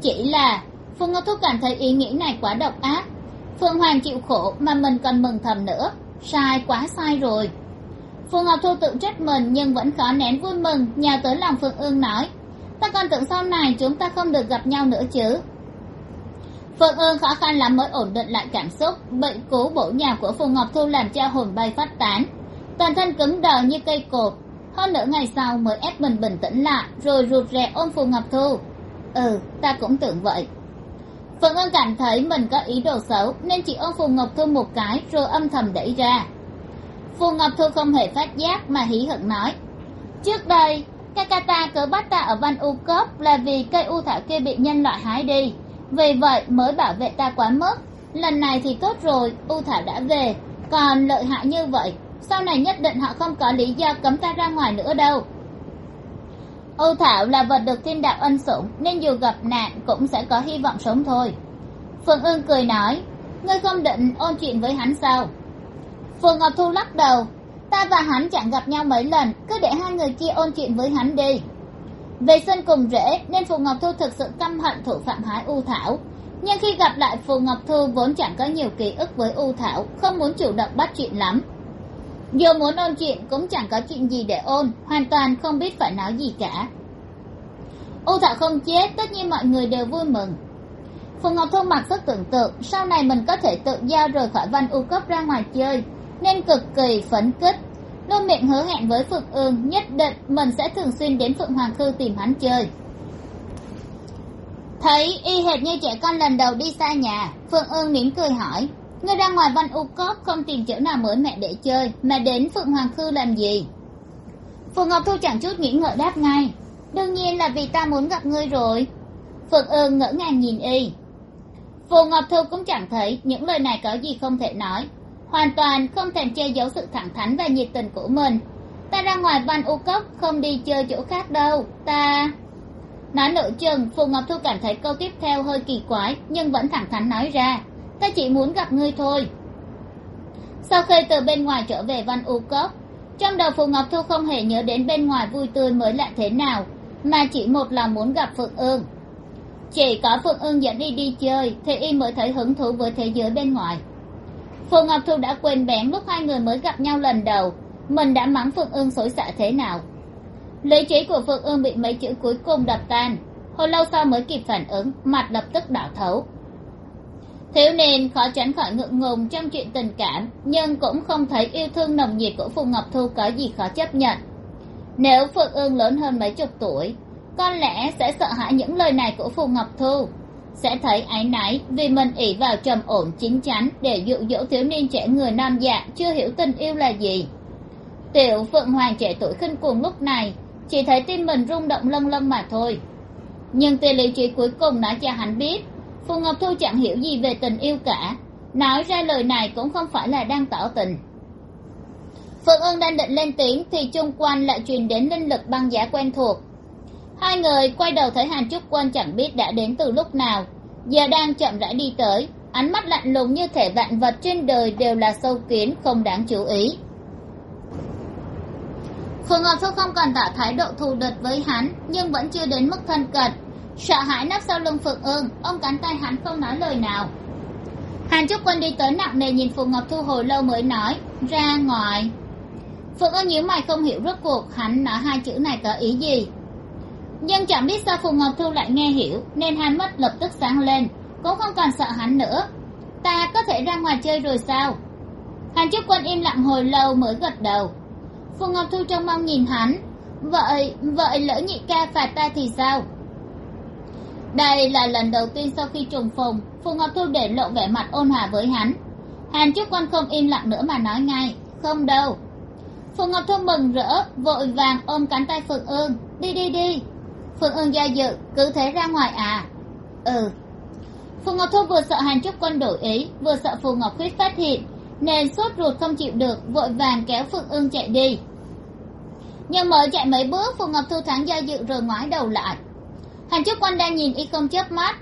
Chỉ là phượng ngọc thu cảm thấy ý nghĩ này quá độc ác. Phương hoàng chịu khổ mà mình còn mừng thầm nữa. Sai quá sai rồi. Phương ngọc thu tự trách mình nhưng vẫn khó nén vui mừng nhào tới lòng Phương ương nói, ta còn tưởng sau này chúng ta không được gặp nhau nữa chứ. Phương ương khó khăn lắm mới ổn định lại cảm xúc bệnh cú bổ nhào của phù ngọc thu làm cho hồn bay phát tán. Toàn thân cứng đờ như cây cột. Hơn nửa ngày sau mới ép mình bình tĩnh lại, rồi rụt rè ôm phù ngọc thu. Ừ ta cũng tưởng vậy phượng ân cảm thấy mình có ý đồ xấu, nên chỉ ôm phù ngọc thu một cái rồi âm thầm đẩy ra. Phù ngọc thu không hề phát giác mà hí hận nói, trước đây kakata cớ bắt ta ở văn u cốp là vì cây u thảo kia bị nhân loại hái đi. Vì vậy mới bảo vệ ta quá mức. Lần này thì tốt rồi, u thảo đã về. Còn lợi hại như vậy, sau này nhất định họ không có lý do cấm ta ra ngoài nữa đâu u thảo là vật được thiên đạo ân sủng, nên dù gặp nạn cũng sẽ có hy vọng sống thôi. Phương ương cười nói, ngươi không định ôn chuyện với hắn sao? Phượng ngọc thu lắc đầu, ta và hắn chẳng gặp nhau mấy lần, cứ để hai người kia ôn chuyện với hắn đi. Về sân cùng rễ, nên phù ngọc thu thực sự căm hận thủ phạm hái u thảo. Nhưng khi gặp lại phù ngọc thu vốn chẳng có nhiều ký ức với u thảo, không muốn chủ động bắt chuyện lắm dù muốn ôn chuyện cũng chẳng có chuyện gì để ôn hoàn toàn không biết phải nói gì cả. Ô thảo không chết, tất nhiên mọi người đều vui mừng. Phù ngọc thu mặc rất tưởng tượng, sau này mình có thể tự do rời khỏi văn u cấp ra ngoài chơi, nên cực kỳ phấn kích luôn miệng hứa hẹn với phượng ương, nhất định mình sẽ thường xuyên đến phượng hoàng khư tìm hắn chơi. Thấy y hệt như trẻ con lần đầu đi xa nhà, phượng ương mỉm cười hỏi ngươi ra ngoài văn u cốc không tìm chỗ nào mới mẹ để chơi. Mà đến phượng hoàng khư làm gì? Phù ngọc thu chẳng chút nghĩ ngợi đáp ngay. Đương nhiên là vì ta muốn gặp ngươi rồi. Phượng ương ngỡ ngàng nhìn y. Phù ngọc thu cũng chẳng thấy những lời này có gì không thể nói. Hoàn toàn không thèm che giấu sự thẳng thắn và nhiệt tình của mình. Ta ra ngoài văn u cốc không đi chơi chỗ khác đâu, ta nói nửa chừng phù ngọc thu cảm thấy câu tiếp theo hơi kỳ quái, nhưng vẫn thẳng thắn nói ra ta chỉ muốn gặp ngươi thôi. Sau khi từ bên ngoài trở về văn u cốc, trong đầu phù ngọc thu không hề nhớ đến bên ngoài vui tươi mới lạ thế nào, mà chỉ một lòng muốn gặp phượng ương. Chỉ có phượng ương dẫn đi đi chơi thì y mới thấy hứng thú với thế giới bên ngoài. Phù ngọc thu đã quên bén lúc hai người mới gặp nhau lần đầu, mình đã mắng phượng ương xối xả thế nào. Lý trí của phượng ương bị mấy chữ cuối cùng đập tan, hồi lâu sau mới kịp phản ứng, mặt lập tức đảo thấu thiếu niên khó tránh khỏi ngượng ngùng trong chuyện tình cảm, nhưng cũng không thấy yêu thương nồng nhiệt của phù ngọc thu có gì khó chấp nhận. Nếu phượng ương lớn hơn mấy chục tuổi, có lẽ sẽ sợ hãi những lời này của phù ngọc thu. Sẽ thấy áy náy vì mình ỉ vào trầm ổn chín chắn để dụ dỗ thiếu niên trẻ người nam dạ chưa hiểu tình yêu là gì. Tiểu phượng hoàng trẻ tuổi khinh cuồng lúc này, chỉ thấy tim mình rung động lâng lâng mà thôi. Nhưng tia lý trí cuối cùng nói cho hắn biết phù ngọc thu chẳng hiểu gì về tình yêu cả. Nói ra lời này cũng không phải là đang tỏ tình. Phượng ương đang định lên tiếng thì chung quanh lại truyền đến linh lực băng giá quen thuộc. Hai người quay đầu thấy hàn trúc quân chẳng biết đã đến từ lúc nào. Giờ đang chậm rãi đi tới, ánh mắt lạnh lùng như thể vạn vật trên đời đều là sâu kiến, không đáng chú ý. Phượng ngọc thu không còn tỏ thái độ thù địch với hắn, nhưng vẫn chưa đến mức thân cận sợ hãi nấp sau lưng phượng ương, ông cánh tay hắn không nói lời nào. Hàn trúc quân đi tới nặng nề nhìn Phùng ngọc thu hồi lâu mới nói, ra ngoài. Phượng ương nhíu mày không hiểu rốt cuộc hắn nói hai chữ này có ý gì. Nhưng chẳng biết sao phù ngọc thu lại nghe hiểu, nên hai mắt lập tức sáng lên, cũng không còn sợ hắn nữa. Ta có thể ra ngoài chơi rồi sao? Hàn trúc quân im lặng hồi lâu mới gật đầu. Phù ngọc thu trông mong nhìn hắn, vậy vậy lỡ nhị ca phạt ta thì sao? Đây là lần đầu tiên sau khi trùng phùng, phù ngọc thu để lộ vẻ mặt ôn hòa với hắn. Hàn trúc quân không im lặng nữa mà nói ngay, không đâu. Phù ngọc thu mừng rỡ, vội vàng ôm cánh tay phượng ương. Đi đi đi. Phượng ương do dự, cứ thế ra ngoài à? Ừ. Phù ngọc thu vừa sợ hàn trúc quân đổi ý, vừa sợ phù ngọc khuyết phát hiện, nên sốt ruột không chịu được, vội vàng kéo phượng ương chạy đi. Nhưng mới chạy mấy bước, phù ngọc thu thắng do dự rồi ngoái đầu lại hàn chức quân đang nhìn y không chớp mắt.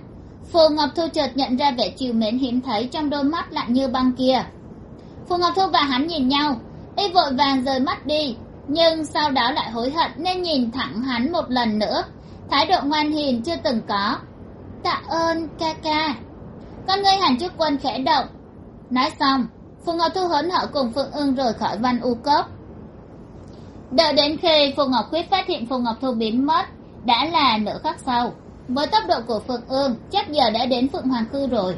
Phù ngọc thu chợt nhận ra vẻ chiều mến hiếm thấy trong đôi mắt lạnh như băng kia. Phù ngọc thu và hắn nhìn nhau. Y vội vàng rời mắt đi, nhưng sau đó lại hối hận nên nhìn thẳng hắn một lần nữa. Thái độ ngoan hiền chưa từng có. Tạ ơn, ca ca. Con ngươi hàn chức quân khẽ động. Nói xong, phù ngọc thu hớn hở cùng phượng ương rời khỏi văn u cốc. Đợi đến khi phù ngọc khuyết phát hiện phù ngọc thu biến mất đã là nửa khắc sau. Với tốc độ của phượng ương, chắc giờ đã đến phượng hoàng cư rồi.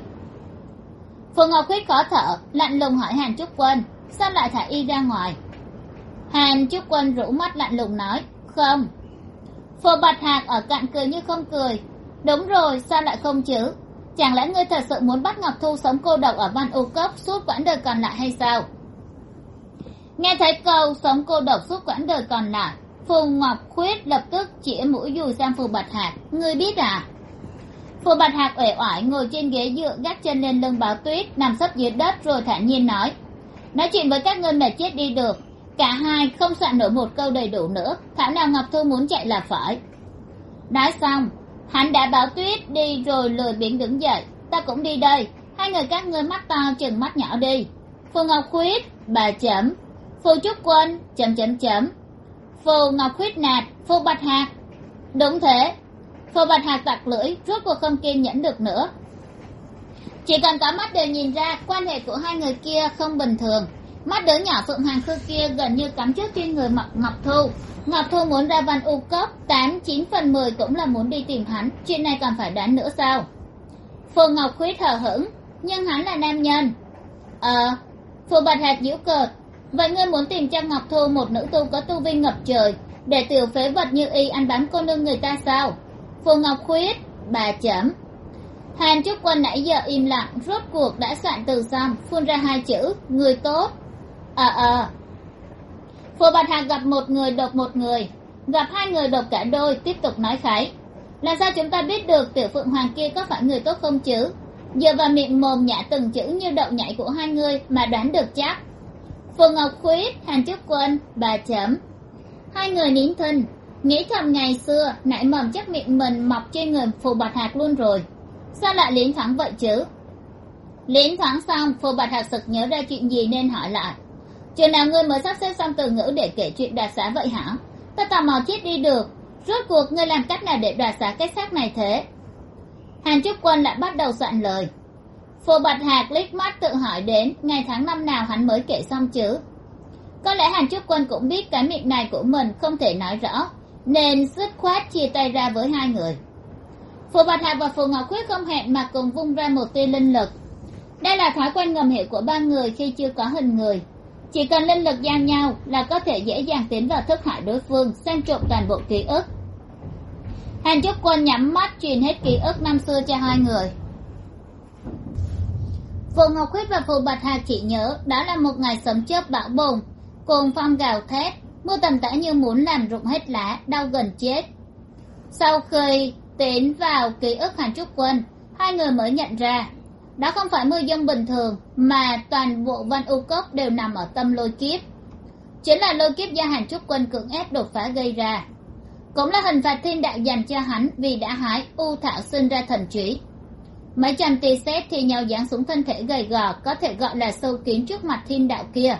Phượng ngọc khuyết khó thở, lạnh lùng hỏi hàn trúc quân, sao lại thả y ra ngoài? Hàn trúc quân rũ mắt lạnh lùng nói, không. Phù bạch hạc ở cạnh cười như không cười, đúng rồi, sao lại không chứ? Chẳng lẽ ngươi thật sự muốn bắt ngọc thu sống cô độc ở văn u cốc suốt quãng đời còn lại hay sao? Nghe thấy câu sống cô độc suốt quãng đời còn lại phù ngọc khuyết lập tức chĩa mũi dùi sang phù bạch hạc. Ngươi biết à? Phù bạch hạc uể oải ngồi trên ghế dựa gác chân lên lưng báo tuyết, nằm sấp dưới đất rồi thản nhiên nói nói chuyện với các ngươi mệt chết đi được. Cả hai không soạn nổi một câu đầy đủ nữa. Thảo nào ngọc thu muốn chạy là phải. Nói xong, hắn đã báo tuyết đi rồi lười biếng đứng dậy. Ta cũng đi đây. Hai người các ngươi mắt to chừng mắt nhỏ đi. Phù ngọc khuyết, bà chấm. Phù trúc quân, chấm chấm chấm phù ngọc khuyết nạt phù bạch hạc đúng thế. Phù bạch hạc tặc lưỡi, rốt cuộc không kiên nhẫn được nữa. Chỉ cần cả mắt đều nhìn ra, quan hệ của hai người kia không bình thường. Mắt đứa nhỏ phượng hoàng khư kia gần như cắm trước trên người mặc ngọc thu. Ngọc thu muốn ra văn u cấp tám, chín phần mười cũng là muốn đi tìm hắn. Chuyện này còn phải đoán nữa sao? Phù ngọc khuyết hờ hững, nhưng hắn là nam nhân. Ờ phù bạch hạt giễu cợt vậy ngươi muốn tìm cho ngọc thu một nữ tu có tu vi ngập trời để tiểu phế vật như y ăn bám cô nương người ta sao? Phù ngọc khuyết, bà chấm. Hàn trúc quân nãy giờ im lặng, rốt cuộc đã soạn từ xong, phun ra hai chữ, người tốt. Ờ ờ. Phù bạch hạc gặp một người độc một người, gặp hai người độc cả đôi, tiếp tục nói khái. Làm sao chúng ta biết được tiểu phượng hoàng kia có phải người tốt không chứ? Dựa vào miệng mồm nhả từng chữ như đậu nhảy của hai người mà đoán được chắc phù ngọc khuyết, hàn chức quân, bà chấm hai người nín thinh, nghĩ thầm ngày xưa nãy mầm chắc miệng mình mọc trên người phù bạch hạc luôn rồi. Sao lại liến thắng vậy chứ? Liến thắng xong, phù bạch hạc sực nhớ ra chuyện gì nên hỏi lại. Chừng nào ngươi mới sắp xếp xong từ ngữ để kể chuyện đoạt xá vậy hả? Ta tò mò chết đi được. Rốt cuộc ngươi làm cách nào để đoạt xá cái xác này thế? Hàn trúc quân lại bắt đầu soạn lời phù bạch hạc liếc mắt tự hỏi đến, ngày tháng năm nào hắn mới kể xong chứ? Có lẽ hàn trúc quân cũng biết cái miệng này của mình không thể nói rõ, nên dứt khoát chia tay ra với hai người. Phù bạch hạc và phù ngọc quyết không hẹn mà cùng vung ra một tia linh lực. Đây là thói quen ngầm hiểu của ba người khi chưa có hình người. Chỉ cần linh lực giao nhau là có thể dễ dàng tiến vào thức hại đối phương xem trộm toàn bộ ký ức. Hàn trúc quân nhắm mắt truyền hết ký ức năm xưa cho hai người phù ngọc khuyết và phù bạch Hà chỉ nhớ đó là một ngày sấm chớp bão bùng. Cồn phong gào thét, mưa tầm tã như muốn làm rụng hết lá, đau gần chết. Sau khi tiến vào ký ức hàn trúc quân, hai người mới nhận ra, đó không phải mưa dân bình thường, mà toàn bộ văn u cốc đều nằm ở tâm lôi kiếp. Chính là lôi kiếp do hàn trúc quân cưỡng ép đột phá gây ra. Cũng là hình phạt thiên đạo dành cho hắn vì đã hái u thảo sinh ra thần trí mấy trăm tia sét thì nhau giáng xuống thân thể gầy gò, có thể gọi là sâu kín trước mặt thiên đạo kia.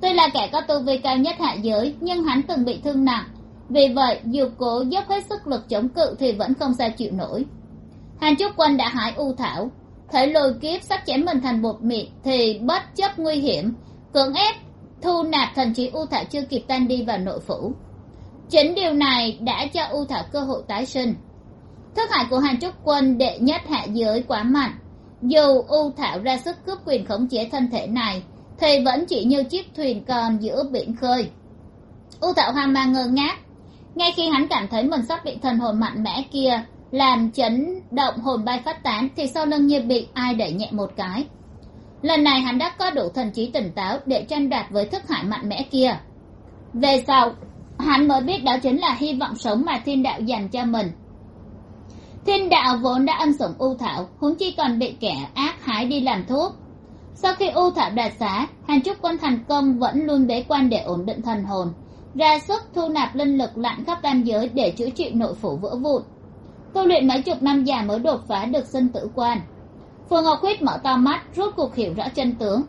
Tuy là kẻ có tu vi cao nhất hạ giới, nhưng hắn từng bị thương nặng. Vì vậy, dù cố dốc hết sức lực chống cự thì vẫn không sao chịu nổi. Hàn trúc quân đã hái u thảo. Thấy lôi kiếp sắp chém mình thành bột mịn thì bất chấp nguy hiểm, cưỡng ép thu nạp thần trí u thảo chưa kịp tan đi vào nội phủ. Chính điều này đã cho u thảo cơ hội tái sinh thức hải của hàn trúc quân đệ nhất hạ giới quá mạnh. Dù u thảo ra sức cướp quyền khống chế thân thể này, thì vẫn chỉ như chiếc thuyền còn giữa biển khơi. U thảo hoang mang ngơ ngác. Ngay khi hắn cảm thấy mình sắp bị thần hồn mạnh mẽ kia làm chấn động hồn bay phát tán, thì sau lưng như bị ai đẩy nhẹ một cái. Lần này hắn đã có đủ thần trí tỉnh táo để tranh đoạt với thức hải mạnh mẽ kia. Về sau, hắn mới biết đó chính là hy vọng sống mà thiên đạo dành cho mình thiên đạo vốn đã âm sủng u thảo, huống chi còn bị kẻ ác hái đi làm thuốc. Sau khi u thảo đạt xá hàn trúc quân thành công vẫn luôn bế quan để ổn định thần hồn, ra sức thu nạp linh lực lặn khắp tam giới để chữa trị nội phủ vỡ vụn. Tu luyện mấy chục năm già mới đột phá được sinh tử quan. Phù ngọc huyết mở to mắt, rốt cuộc hiểu rõ chân tướng.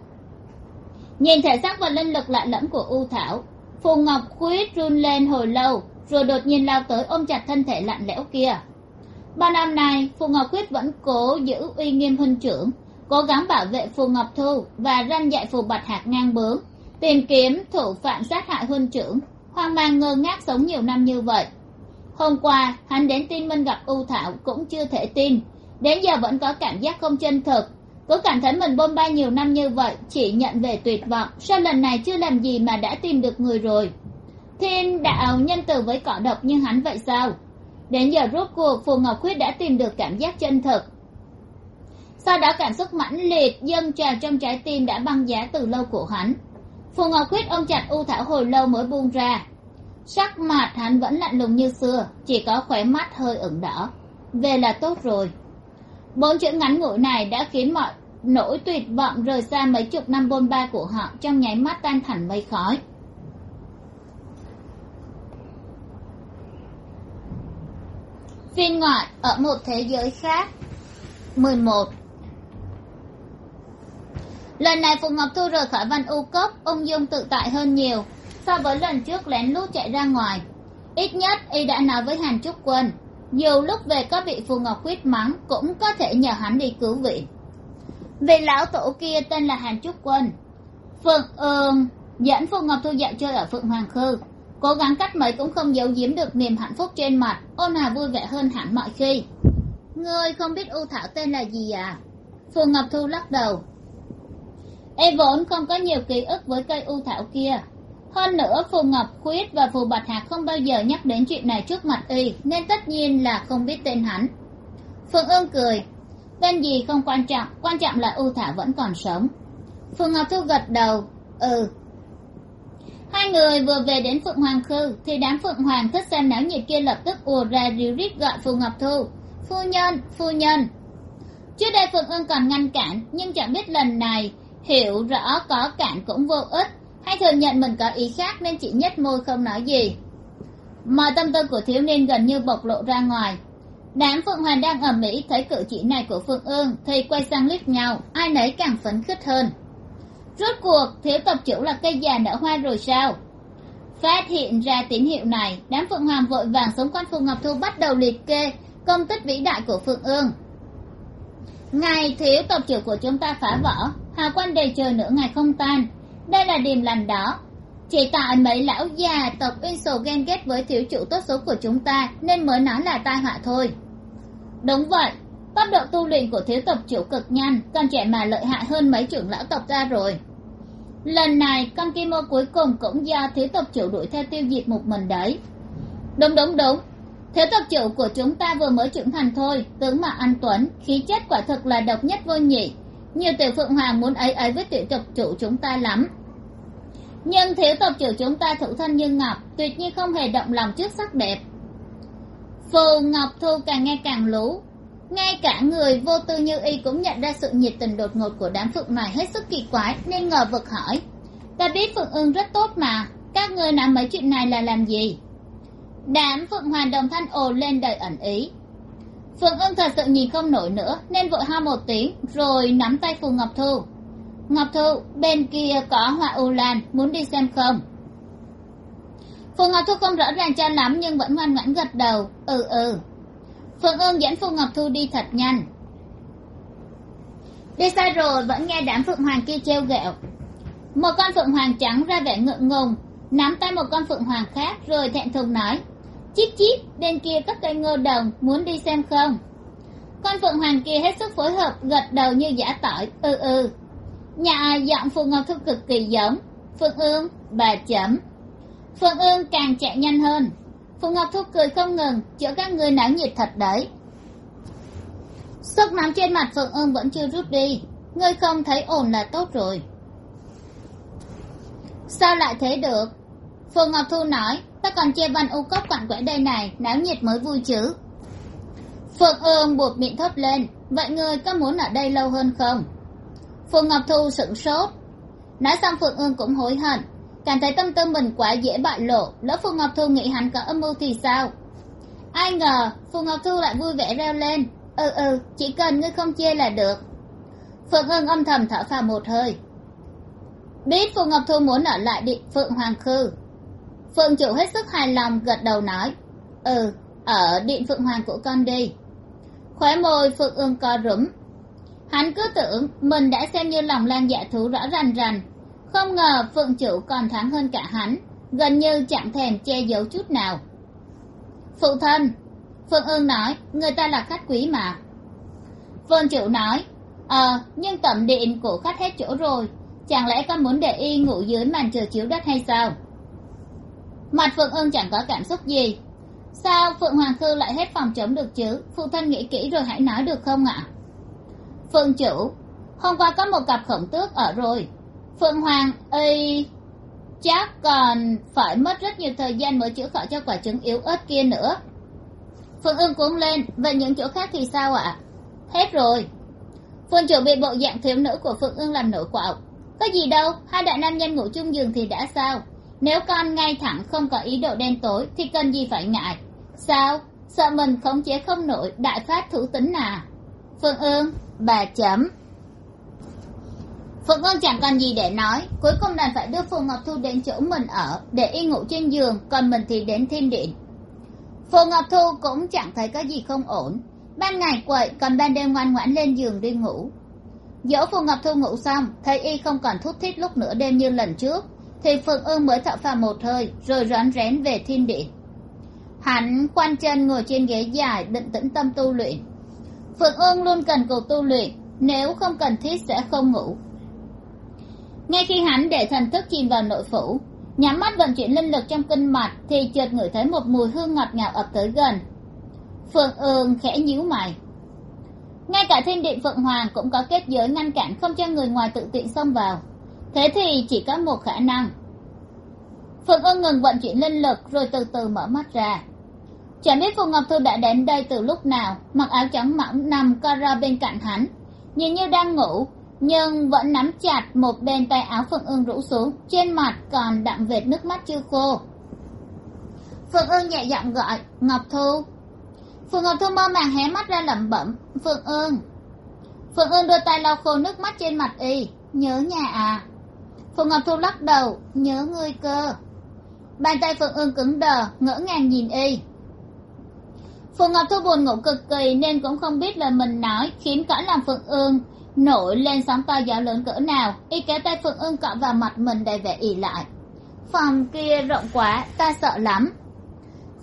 Nhìn thể xác và linh lực lạ lẫm của u thảo phù ngọc khuyết run lên hồi lâu, rồi đột nhiên lao tới ôm chặt thân thể lạnh lẽo kia ba năm nay, phù ngọc quyết vẫn cố giữ uy nghiêm huynh trưởng, cố gắng bảo vệ phù ngọc thu và răn dạy phù bạch hạc ngang bướng, tìm kiếm thủ phạm sát hại huynh trưởng. Hoang mang ngơ ngác sống nhiều năm như vậy. Hôm qua, hắn đến tin minh gặp u thảo cũng chưa thể tin. Đến giờ vẫn có cảm giác không chân thực. Cứ cảm thấy mình bôn ba nhiều năm như vậy, chỉ nhận về tuyệt vọng. Sao lần này chưa làm gì mà đã tìm được người rồi? Thiên đạo nhân từ với cỏ độc như hắn vậy sao? Đến giờ rốt cuộc, phù ngọc khuyết đã tìm được cảm giác chân thực. Sau đó cảm xúc mãnh liệt dâng trào trong trái tim đã băng giá từ lâu của hắn. Phù ngọc khuyết ôm chặt u thảo hồi lâu mới buông ra. Sắc mặt hắn vẫn lạnh lùng như xưa, chỉ có khóe mắt hơi ửng đỏ. Về là tốt rồi. Bốn chữ ngắn ngủi này đã khiến mọi nỗi tuyệt vọng rời xa mấy chục năm bôn ba của họ trong nháy mắt tan thành mây khói. Phiên ngoại ở một thế giới khác. mười một. Lần này phù ngọc thu rời khỏi văn u cốc ung dung tự tại hơn nhiều so với lần trước lén lút chạy ra ngoài. Ít nhất, y đã nói với hàn trúc quân dù lúc về có bị phù ngọc quyết mắng, cũng có thể nhờ hắn đi cứu viện vị lão tổ kia tên là hàn trúc quân, phượng ương dẫn phù ngọc thu dạo chơi ở phượng hoàng khư cố gắng cách mấy cũng không giấu giếm được niềm hạnh phúc trên mặt. Ôn hà vui vẻ hơn hẳn mọi khi. Ngươi không biết u thảo tên là gì à? Phù ngọc thu lắc đầu. E vốn không có nhiều ký ức với cây u thảo kia. Hơn nữa, phù ngọc khuyết và phù bạch hạc không bao giờ nhắc đến chuyện này trước mặt y, nên tất nhiên là không biết tên hắn. Phượng ương cười. Tên gì không quan trọng quan trọng là u thảo vẫn còn sống. Phù ngọc thu gật đầu. Ừ hai người vừa về đến phượng hoàng khư, thì đám phượng hoàng thích xem náo nhiệt kia lập tức ùa ra ríu rít gọi phù ngọc thu. Phu nhân phu nhân. Trước đây phượng ương còn ngăn cản, nhưng chẳng biết lần này hiểu rõ có cản cũng vô ích. Hay thừa nhận mình có ý khác nên chỉ nhếch môi không nói gì. Mọi tâm tư của thiếu niên gần như bộc lộ ra ngoài. Đám phượng hoàng đang ở mỹ thấy cử chỉ này của phượng ương thì quay sang liếc nhau, ai nấy càng phấn khích hơn rốt cuộc thiếu tộc chủ là cây già nở hoa rồi sao? Phát hiện ra tín hiệu này, đám phượng hoàng vội vàng sống quanh phù ngọc thu bắt đầu liệt kê công tích vĩ đại của phượng ương. Ngày thiếu tộc chủ của chúng ta phá vỡ, hà quan đầy trời nửa ngày không tan. Đây là điềm lành đó. Chỉ tại mấy lão già tộc uyên sổ ghen ghét với thiếu chủ tốt số của chúng ta nên mới nói là tai họa thôi. Đúng vậy, tốc độ tu luyện của thiếu tộc chủ cực nhanh, còn trẻ mà lợi hại hơn mấy trưởng lão tộc ta rồi lần này, con kim ô cuối cùng cũng do thiếu tộc chủ đuổi theo tiêu diệt một mình đấy. Đúng đúng đúng. Thiếu tộc chủ của chúng ta vừa mới trưởng thành thôi, tướng mạo anh tuấn, khí chất quả thực là độc nhất vô nhị. Nhiều tiểu phượng hoàng muốn ấy ấy với tiểu tộc chủ chúng ta lắm. Nhưng thiếu tộc chủ chúng ta thủ thân như ngọc, tuyệt nhiên không hề động lòng trước sắc đẹp. Phù ngọc thu càng nghe càng lú ngay cả người vô tư như y cũng nhận ra sự nhiệt tình đột ngột của đám phượng này hết sức kỳ quái, nên ngờ vực hỏi. Ta biết phượng ương rất tốt mà, các người làm mấy chuyện này là làm gì? Đám phượng hoàng đồng thanh ồ lên đầy ẩn ý. Phượng ương thật sự nhìn không nổi nữa, nên vội ho một tiếng, rồi nắm tay phù ngọc thu. Ngọc thu, bên kia có hoa u lan, muốn đi xem không? Phù ngọc thu không rõ ràng cho lắm, nhưng vẫn ngoan ngoãn gật đầu ừ ừ phượng ương dẫn phương ngọc thu đi thật nhanh. Đi xa rồi vẫn nghe đám phượng hoàng kia trêu ghẹo. Một con phượng hoàng trắng ra vẻ ngượng ngùng, nắm tay một con phượng hoàng khác rồi thẹn thùng nói chíp chíp bên kia có cây ngô đồng, muốn đi xem không? Con phượng hoàng kia hết sức phối hợp, gật đầu như giả tỏi ừ ừ. Nhà giọng phù ngọc thu cực kỳ giống, phượng ương, bà chấm. Phượng ương càng chạy nhanh hơn phù ngọc thu cười không ngừng, chữa các người náo nhiệt thật đấy. Sức nóng trên mặt phượng ương vẫn chưa rút đi, ngươi không thấy ổn là tốt rồi. Sao lại thế được? Phù ngọc thu nói, ta còn che văn u cốc quặn quẽ đây này, náo nhiệt mới vui chứ. Phượng ương buộc miệng thốt lên, vậy ngươi có muốn ở đây lâu hơn không? Phù ngọc thu sửng sốt. Nói xong phượng ương cũng hối hận cảm thấy tâm tư mình quá dễ bại lộ. Lỡ phù ngọc thu nghĩ hắn có âm mưu thì sao? Ai ngờ, phù ngọc thu lại vui vẻ reo lên. Ừ ừ chỉ cần ngươi không chê là được. Phượng hưng âm thầm thở phào một hơi. Biết phù ngọc thu muốn ở lại điện phượng hoàng khư. Phượng chủ hết sức hài lòng, gật đầu nói. Ừ ở điện phượng hoàng của con đi. Khóe môi phượng ương co rúm. Hắn cứ tưởng mình đã xem như lòng lan dạ thú rõ rành rành không ngờ phượng chủ còn thắng hơn cả hắn, gần như chẳng thèm che giấu chút nào. Phụ thân, phượng ương nói, người ta là khách quý mà. Phượng chủ nói ờ nhưng tẩm điện của khách hết chỗ rồi, chẳng lẽ con muốn để y ngủ dưới màn trời chiếu đất hay sao? Mặt phượng ương chẳng có cảm xúc gì. Sao phượng hoàng khư lại hết phòng chống được chứ? Phụ thân nghĩ kỹ rồi hãy nói được không ạ? Phượng chủ, hôm qua có một cặp khổng tước ở rồi phượng hoàng ơi, chắc còn phải mất rất nhiều thời gian mới chữa khỏi cho quả trứng yếu ớt kia nữa. Phượng ương cuống lên vậy những chỗ khác thì sao ạ? Hết rồi. Phượng chủ bị bộ dạng thiếu nữ của phượng ương làm nổi quạo. Có gì đâu hai đại nam nhân ngủ chung giường thì đã sao? Nếu con ngay thẳng không có ý đồ đen tối thì cần gì phải ngại? Sao? Sợ mình khống chế không nổi đại phát thủ tính à? Phượng ương bà chấm phượng ương chẳng còn gì để nói. Cuối cùng đành phải đưa phù ngọc thu đến chỗ mình ở, để y ngủ trên giường, còn mình thì đến thiên điện. Phù ngọc thu cũng chẳng thấy có gì không ổn. Ban ngày quậy, còn ban đêm ngoan ngoãn lên giường đi ngủ. Dỗ phù ngọc thu ngủ xong, thấy y không còn thút thít lúc nửa đêm như lần trước, thì phượng ương mới thở phào một hơi, rồi rón rén về thiên điện. Hắn khoanh chân ngồi trên ghế dài, định tĩnh tâm tu luyện. Phượng ương luôn cần cầu tu luyện, nếu không cần thiết sẽ không ngủ ngay khi hắn để thần thức chìm vào nội phủ, nhắm mắt vận chuyển linh lực trong kinh mạch thì chợt ngửi thấy một mùi hương ngọt ngào ập tới gần. Phượng ương khẽ nhíu mày. Ngay cả thiên điện phượng hoàng cũng có kết giới ngăn cản không cho người ngoài tự tiện xông vào. Thế thì chỉ có một khả năng. Phượng ương ngừng vận chuyển linh lực rồi từ từ mở mắt ra. Chẳng biết phù ngọc thu đã đến đây từ lúc nào, mặc áo trắng mỏng nằm co ro bên cạnh hắn, nhìn như đang ngủ nhưng vẫn nắm chặt một bên tay áo phượng ương rũ xuống, trên mặt còn đậm vệt nước mắt chưa khô. Phượng ương nhẹ giọng gọi, ngọc thu. Phượng ngọc thu mơ màng hé mắt ra lẩm bẩm phượng ương. Phượng ương đưa tay lau khô nước mắt trên mặt y, nhớ nhà à phượng ngọc thu lắc đầu, nhớ ngươi cơ. Bàn tay phượng ương cứng đờ, ngỡ ngàng nhìn y. Phượng ngọc thu buồn ngủ cực kỳ nên cũng không biết là mình nói khiến cõi làm phượng ương nổi lên sóng to gió lớn cỡ nào, y kéo tay phượng ương cọ vào mặt mình đầy vẻ ỉ lại. Phòng kia rộng quá, ta sợ lắm.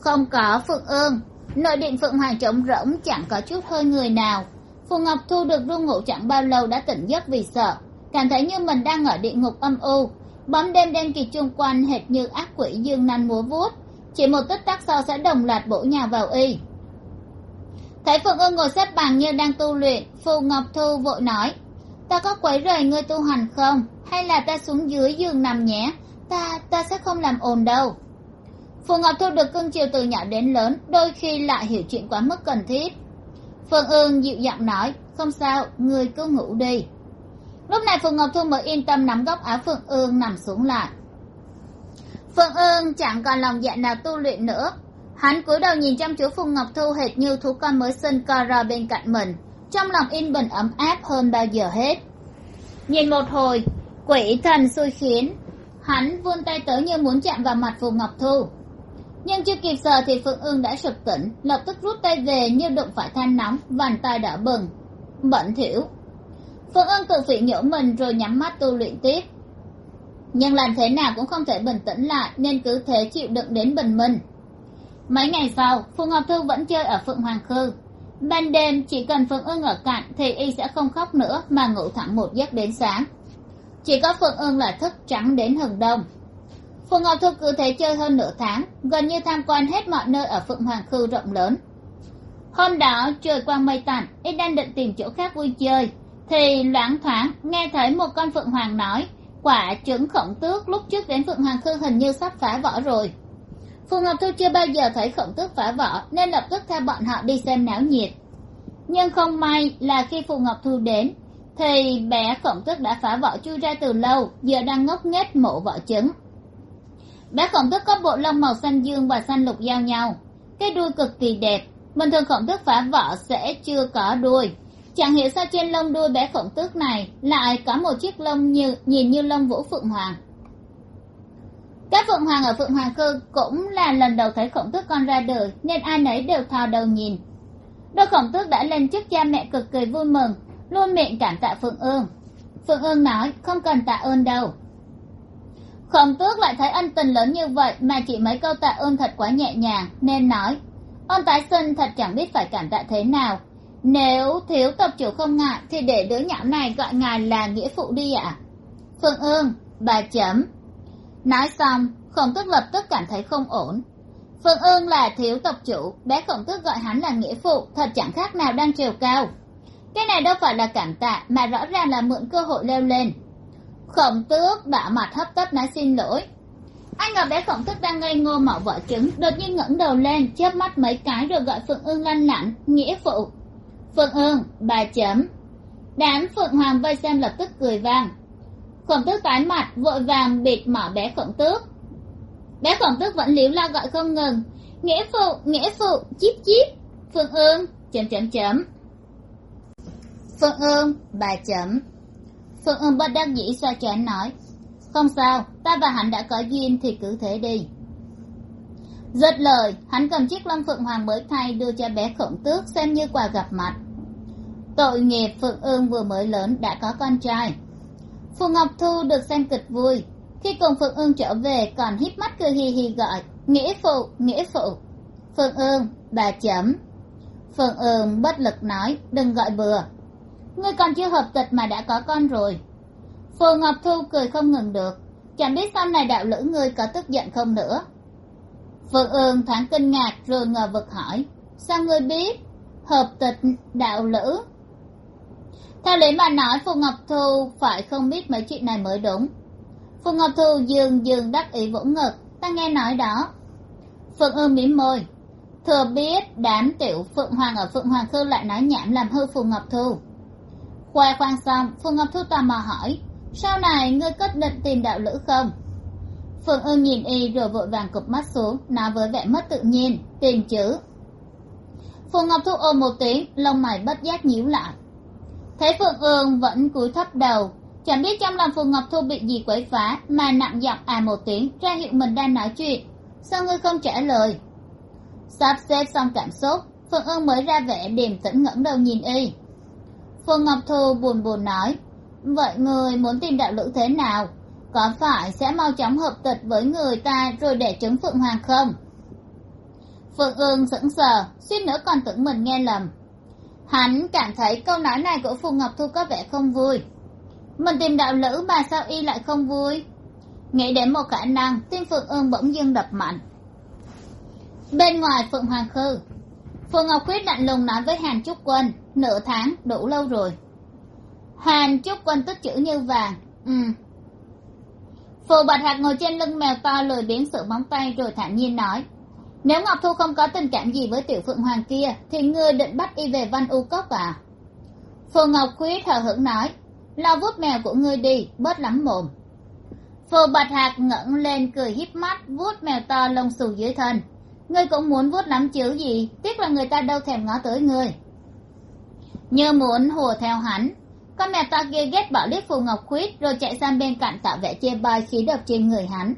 Không có phượng ương nội điện phượng hoàng trống rỗng chẳng có chút hơi người nào. Phù ngọc thu được ru ngủ chẳng bao lâu đã tỉnh giấc vì sợ, cảm thấy như mình đang ở địa ngục âm u. Bóng đêm đen kịt chung quanh hệt như ác quỷ dương nanh múa vuốt, chỉ một tích tắc sau sẽ đồng loạt bổ nhào vào y thấy phượng ương ngồi xếp bằng như đang tu luyện, phù ngọc thu vội nói, ta có quấy rầy ngươi tu hành không? Hay là ta xuống dưới giường nằm nhé? Ta ta sẽ không làm ồn đâu. Phù ngọc thu được cưng chiều từ nhỏ đến lớn, đôi khi lại hiểu chuyện quá mức cần thiết. Phượng ương dịu giọng nói, không sao, ngươi cứ ngủ đi. Lúc này phù ngọc thu mới yên tâm nắm góc áo phượng ương nằm xuống lại. Phượng ương chẳng còn lòng dạ nào tu luyện nữa hắn cúi đầu nhìn chăm chú phù ngọc thu hệt như thú con mới sinh co ro bên cạnh mình. Trong lòng yên bình ấm áp hơn bao giờ hết. Nhìn một hồi, quỷ thần xui khiến. Hắn vươn tay tới như muốn chạm vào mặt phù ngọc thu. Nhưng chưa kịp sờ thì phượng ương đã sực tỉnh, lập tức rút tay về như đụng phải than nóng, vành tay đỏ bừng. Bẩn thỉu. Phượng ương tự phỉ nhổ mình rồi nhắm mắt tu luyện tiếp. Nhưng làm thế nào cũng không thể bình tĩnh lại, nên cứ thế chịu đựng đến bình minh mấy ngày sau, phù ngọc thư vẫn chơi ở phượng hoàng khư. Ban đêm, chỉ cần phượng ương ở cạnh thì y sẽ không khóc nữa mà ngủ thẳng một giấc đến sáng. Chỉ có phượng ương là thức trắng đến hừng đông. Phù ngọc thu cứ thế chơi hơn nửa tháng, gần như tham quan hết mọi nơi ở phượng hoàng khư rộng lớn. Hôm đó, trời quang mây tạnh y đang định tìm chỗ khác vui chơi, thì loáng thoáng nghe thấy một con phượng hoàng nói, quả trứng khổng tước lúc trước đến phượng hoàng khư hình như sắp phá vỡ rồi phù ngọc thu chưa bao giờ thấy khổng tước phá vỡ, nên lập tức theo bọn họ đi xem náo nhiệt. Nhưng không may là khi phù ngọc thu đến, thì bé khổng tước đã phá vỏ chui ra từ lâu, giờ đang ngốc nghếch mổ vỏ trứng. Bé khổng tước có bộ lông màu xanh dương và xanh lục giao nhau. Cái đuôi cực kỳ đẹp, bình thường khổng tước phá vỏ sẽ chưa có đuôi. Chẳng hiểu sao trên lông đuôi bé khổng tước này lại có một chiếc lông như, nhìn như lông vũ phượng hoàng các phượng hoàng ở phượng hoàng cư cũng là lần đầu thấy khổng tước con ra đời, nên ai nấy đều thò đầu nhìn. Đôi khổng tước đã lên trước cha mẹ cực kỳ vui mừng, luôn miệng cảm tạ phượng ương. Phượng ương nói, không cần tạ ơn đâu. Khổng tước lại thấy ân tình lớn như vậy mà chỉ mấy câu tạ ơn thật quá nhẹ nhàng, nên nói ơn tái sinh thật chẳng biết phải cảm tạ thế nào. Nếu thiếu tập chủ không ngại, thì để đứa nhỏ này gọi ngài là nghĩa phụ đi ạ. Phượng ương, bà chấm nói xong, khổng tước lập tức cảm thấy không ổn. Phượng ương là thiếu tộc chủ, bé khổng tước gọi hắn là nghĩa phụ, thật chẳng khác nào đang trèo cao. Cái này đâu phải là cảm tạ, mà rõ ràng là mượn cơ hội leo lên. Khổng tước đỏ mặt hấp tấp nói xin lỗi. Anh ngờ bé khổng tước đang ngây ngô mạo vỏ trứng đột nhiên ngẩng đầu lên, chớp mắt mấy cái rồi gọi phượng ương lanh lảnh nghĩa phụ. Phượng ương, bà chấm. Đám phượng hoàng vây xem lập tức cười vang khổng tước tái mặt, vội vàng bịt mỏ bé khổng tước. Bé khổng tước vẫn líu la gọi không ngừng. Nghĩa phụ nghĩa phụ, chíp chíp. Phương ương, chấm chấm chấm. Phương ương, bà chấm. Phương ương bất đắc dĩ xoa chán nói, không sao, ta và hắn đã có duyên thì cứ thế đi. Dứt lời, hắn cầm chiếc long phượng hoàng mới thay đưa cho bé khổng tước xem như quà gặp mặt. Tội nghiệp phượng ương vừa mới lớn đã có con trai phù ngọc thu được xem kịch vui. Khi cùng phượng ương trở về, còn híp mắt cười hì hì gọi, nghĩa phụ nghĩa phụ. Phượng ương, bà chấm. Phượng ương bất lực nói, đừng gọi bừa. Ngươi còn chưa hợp tịch mà đã có con rồi. Phù ngọc thu cười không ngừng được. Chẳng biết sau này đạo lữ ngươi có tức giận không nữa. Phượng ương thoáng kinh ngạc rồi ngờ vực hỏi, sao ngươi biết hợp tịch đạo lữ theo lý mà nói phù ngọc thu phải không biết mấy chuyện này mới đúng. Phù ngọc thu dường dường đắc ý vỗ ngực, ta nghe nói đó. Phượng ương mỉm môi. Thừa biết đám tiểu phượng hoàng ở phượng hoàng khư lại nói nhảm làm hư phù ngọc thu. Khoe khoang xong phù ngọc thu tò mò hỏi, sau này ngươi có định tìm đạo lữ không? Phượng ương nhìn y rồi vội vàng cụp mắt xuống, nói với vẻ mất tự nhiên, tìm chữ phù ngọc thu ôm một tiếng, lông mày bất giác nhíu lại thấy phượng ương vẫn cúi thấp đầu. Chẳng biết trong lòng phù ngọc thu bị gì quấy phá, mà nặng giọng à một tiếng, ra hiệu mình đang nói chuyện. Sao ngươi không trả lời? Sắp xếp xong cảm xúc, phượng ương mới ra vẻ điềm tĩnh ngẩng đầu nhìn y. Phù ngọc thu buồn buồn nói, vậy người muốn tìm đạo lữ thế nào? Có phải sẽ mau chóng hợp tịch với người ta rồi để chứng phượng hoàng không? Phượng ương sững sờ, suýt nữa còn tưởng mình nghe lầm hắn cảm thấy câu nói này của phù ngọc thu có vẻ không vui. Mình tìm đạo lữ mà sao y lại không vui? Nghĩ đến một khả năng, tim phượng ương bỗng dưng đập mạnh. Bên ngoài phượng hoàng khư, phù ngọc khuyết lạnh lùng nói với hàn trúc quân, nửa tháng, đủ lâu rồi. Hàn trúc quân tức chữ như vàng ừ. Phù bạch hạc ngồi trên lưng mèo to lười biếng sự móng tay rồi thản nhiên nói nếu ngọc thu không có tình cảm gì với tiểu phượng hoàng kia, thì ngươi định bắt y về văn u cốc à? Phù ngọc khuyết thở hững nói, lo vuốt mèo của ngươi đi, bớt lắm mồm. Phù bạch hạc ngẩng lên cười híp mắt, vuốt mèo to lông xù dưới thân. Ngươi cũng muốn vuốt lắm chứ gì, tiếc là người ta đâu thèm ngó tới ngươi. Như muốn hùa theo hắn, con mèo to kia ghét bỏ liếc phù ngọc khuyết rồi chạy sang bên cạnh tạo vẻ chê bai khí độc trên người hắn.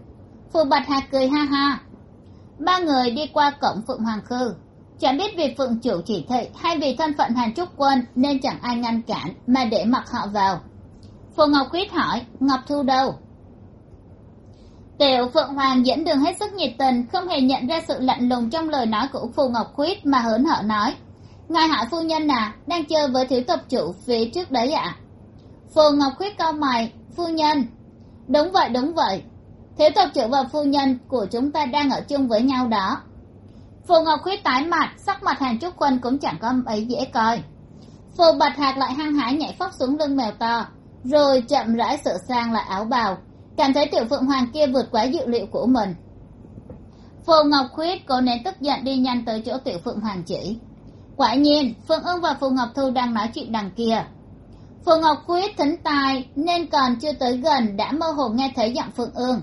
Phù bạch hạc cười ha ha ba người đi qua cổng phượng hoàng khư. Chẳng biết vì phượng chủ chỉ thị hay vì thân phận hàn trúc quân nên chẳng ai ngăn cản mà để mặc họ vào. Phù ngọc khuyết hỏi, ngọc thu đâu? Tiểu phượng hoàng dẫn đường hết sức nhiệt tình, không hề nhận ra sự lạnh lùng trong lời nói của phù ngọc khuyết mà hớn hở nói. Ngài hỏi phu nhân à đang chơi với thiếu tộc chủ phía trước đấy ạ. À? phù ngọc khuyết cau mày, phu nhân. Đúng vậy đúng vậy thiếu tộc trưởng và phu nhân của chúng ta đang ở chung với nhau đó. Phù ngọc khuyết tái mặt, sắc mặt hàn trúc quân cũng chẳng có ấy dễ coi. Phù bạch hạc lại hăng hái nhảy phóc xuống lưng mèo to, rồi chậm rãi sửa sang lại áo bào, cảm thấy tiểu phượng hoàng kia vượt quá dự liệu của mình. Phù ngọc khuyết cố nén tức giận đi nhanh tới chỗ tiểu phượng hoàng chỉ. Quả nhiên, phương ưng và phù ngọc thu đang nói chuyện đằng kia. Phù ngọc khuyết thính tai, nên còn chưa tới gần đã mơ hồ nghe thấy giọng phương ương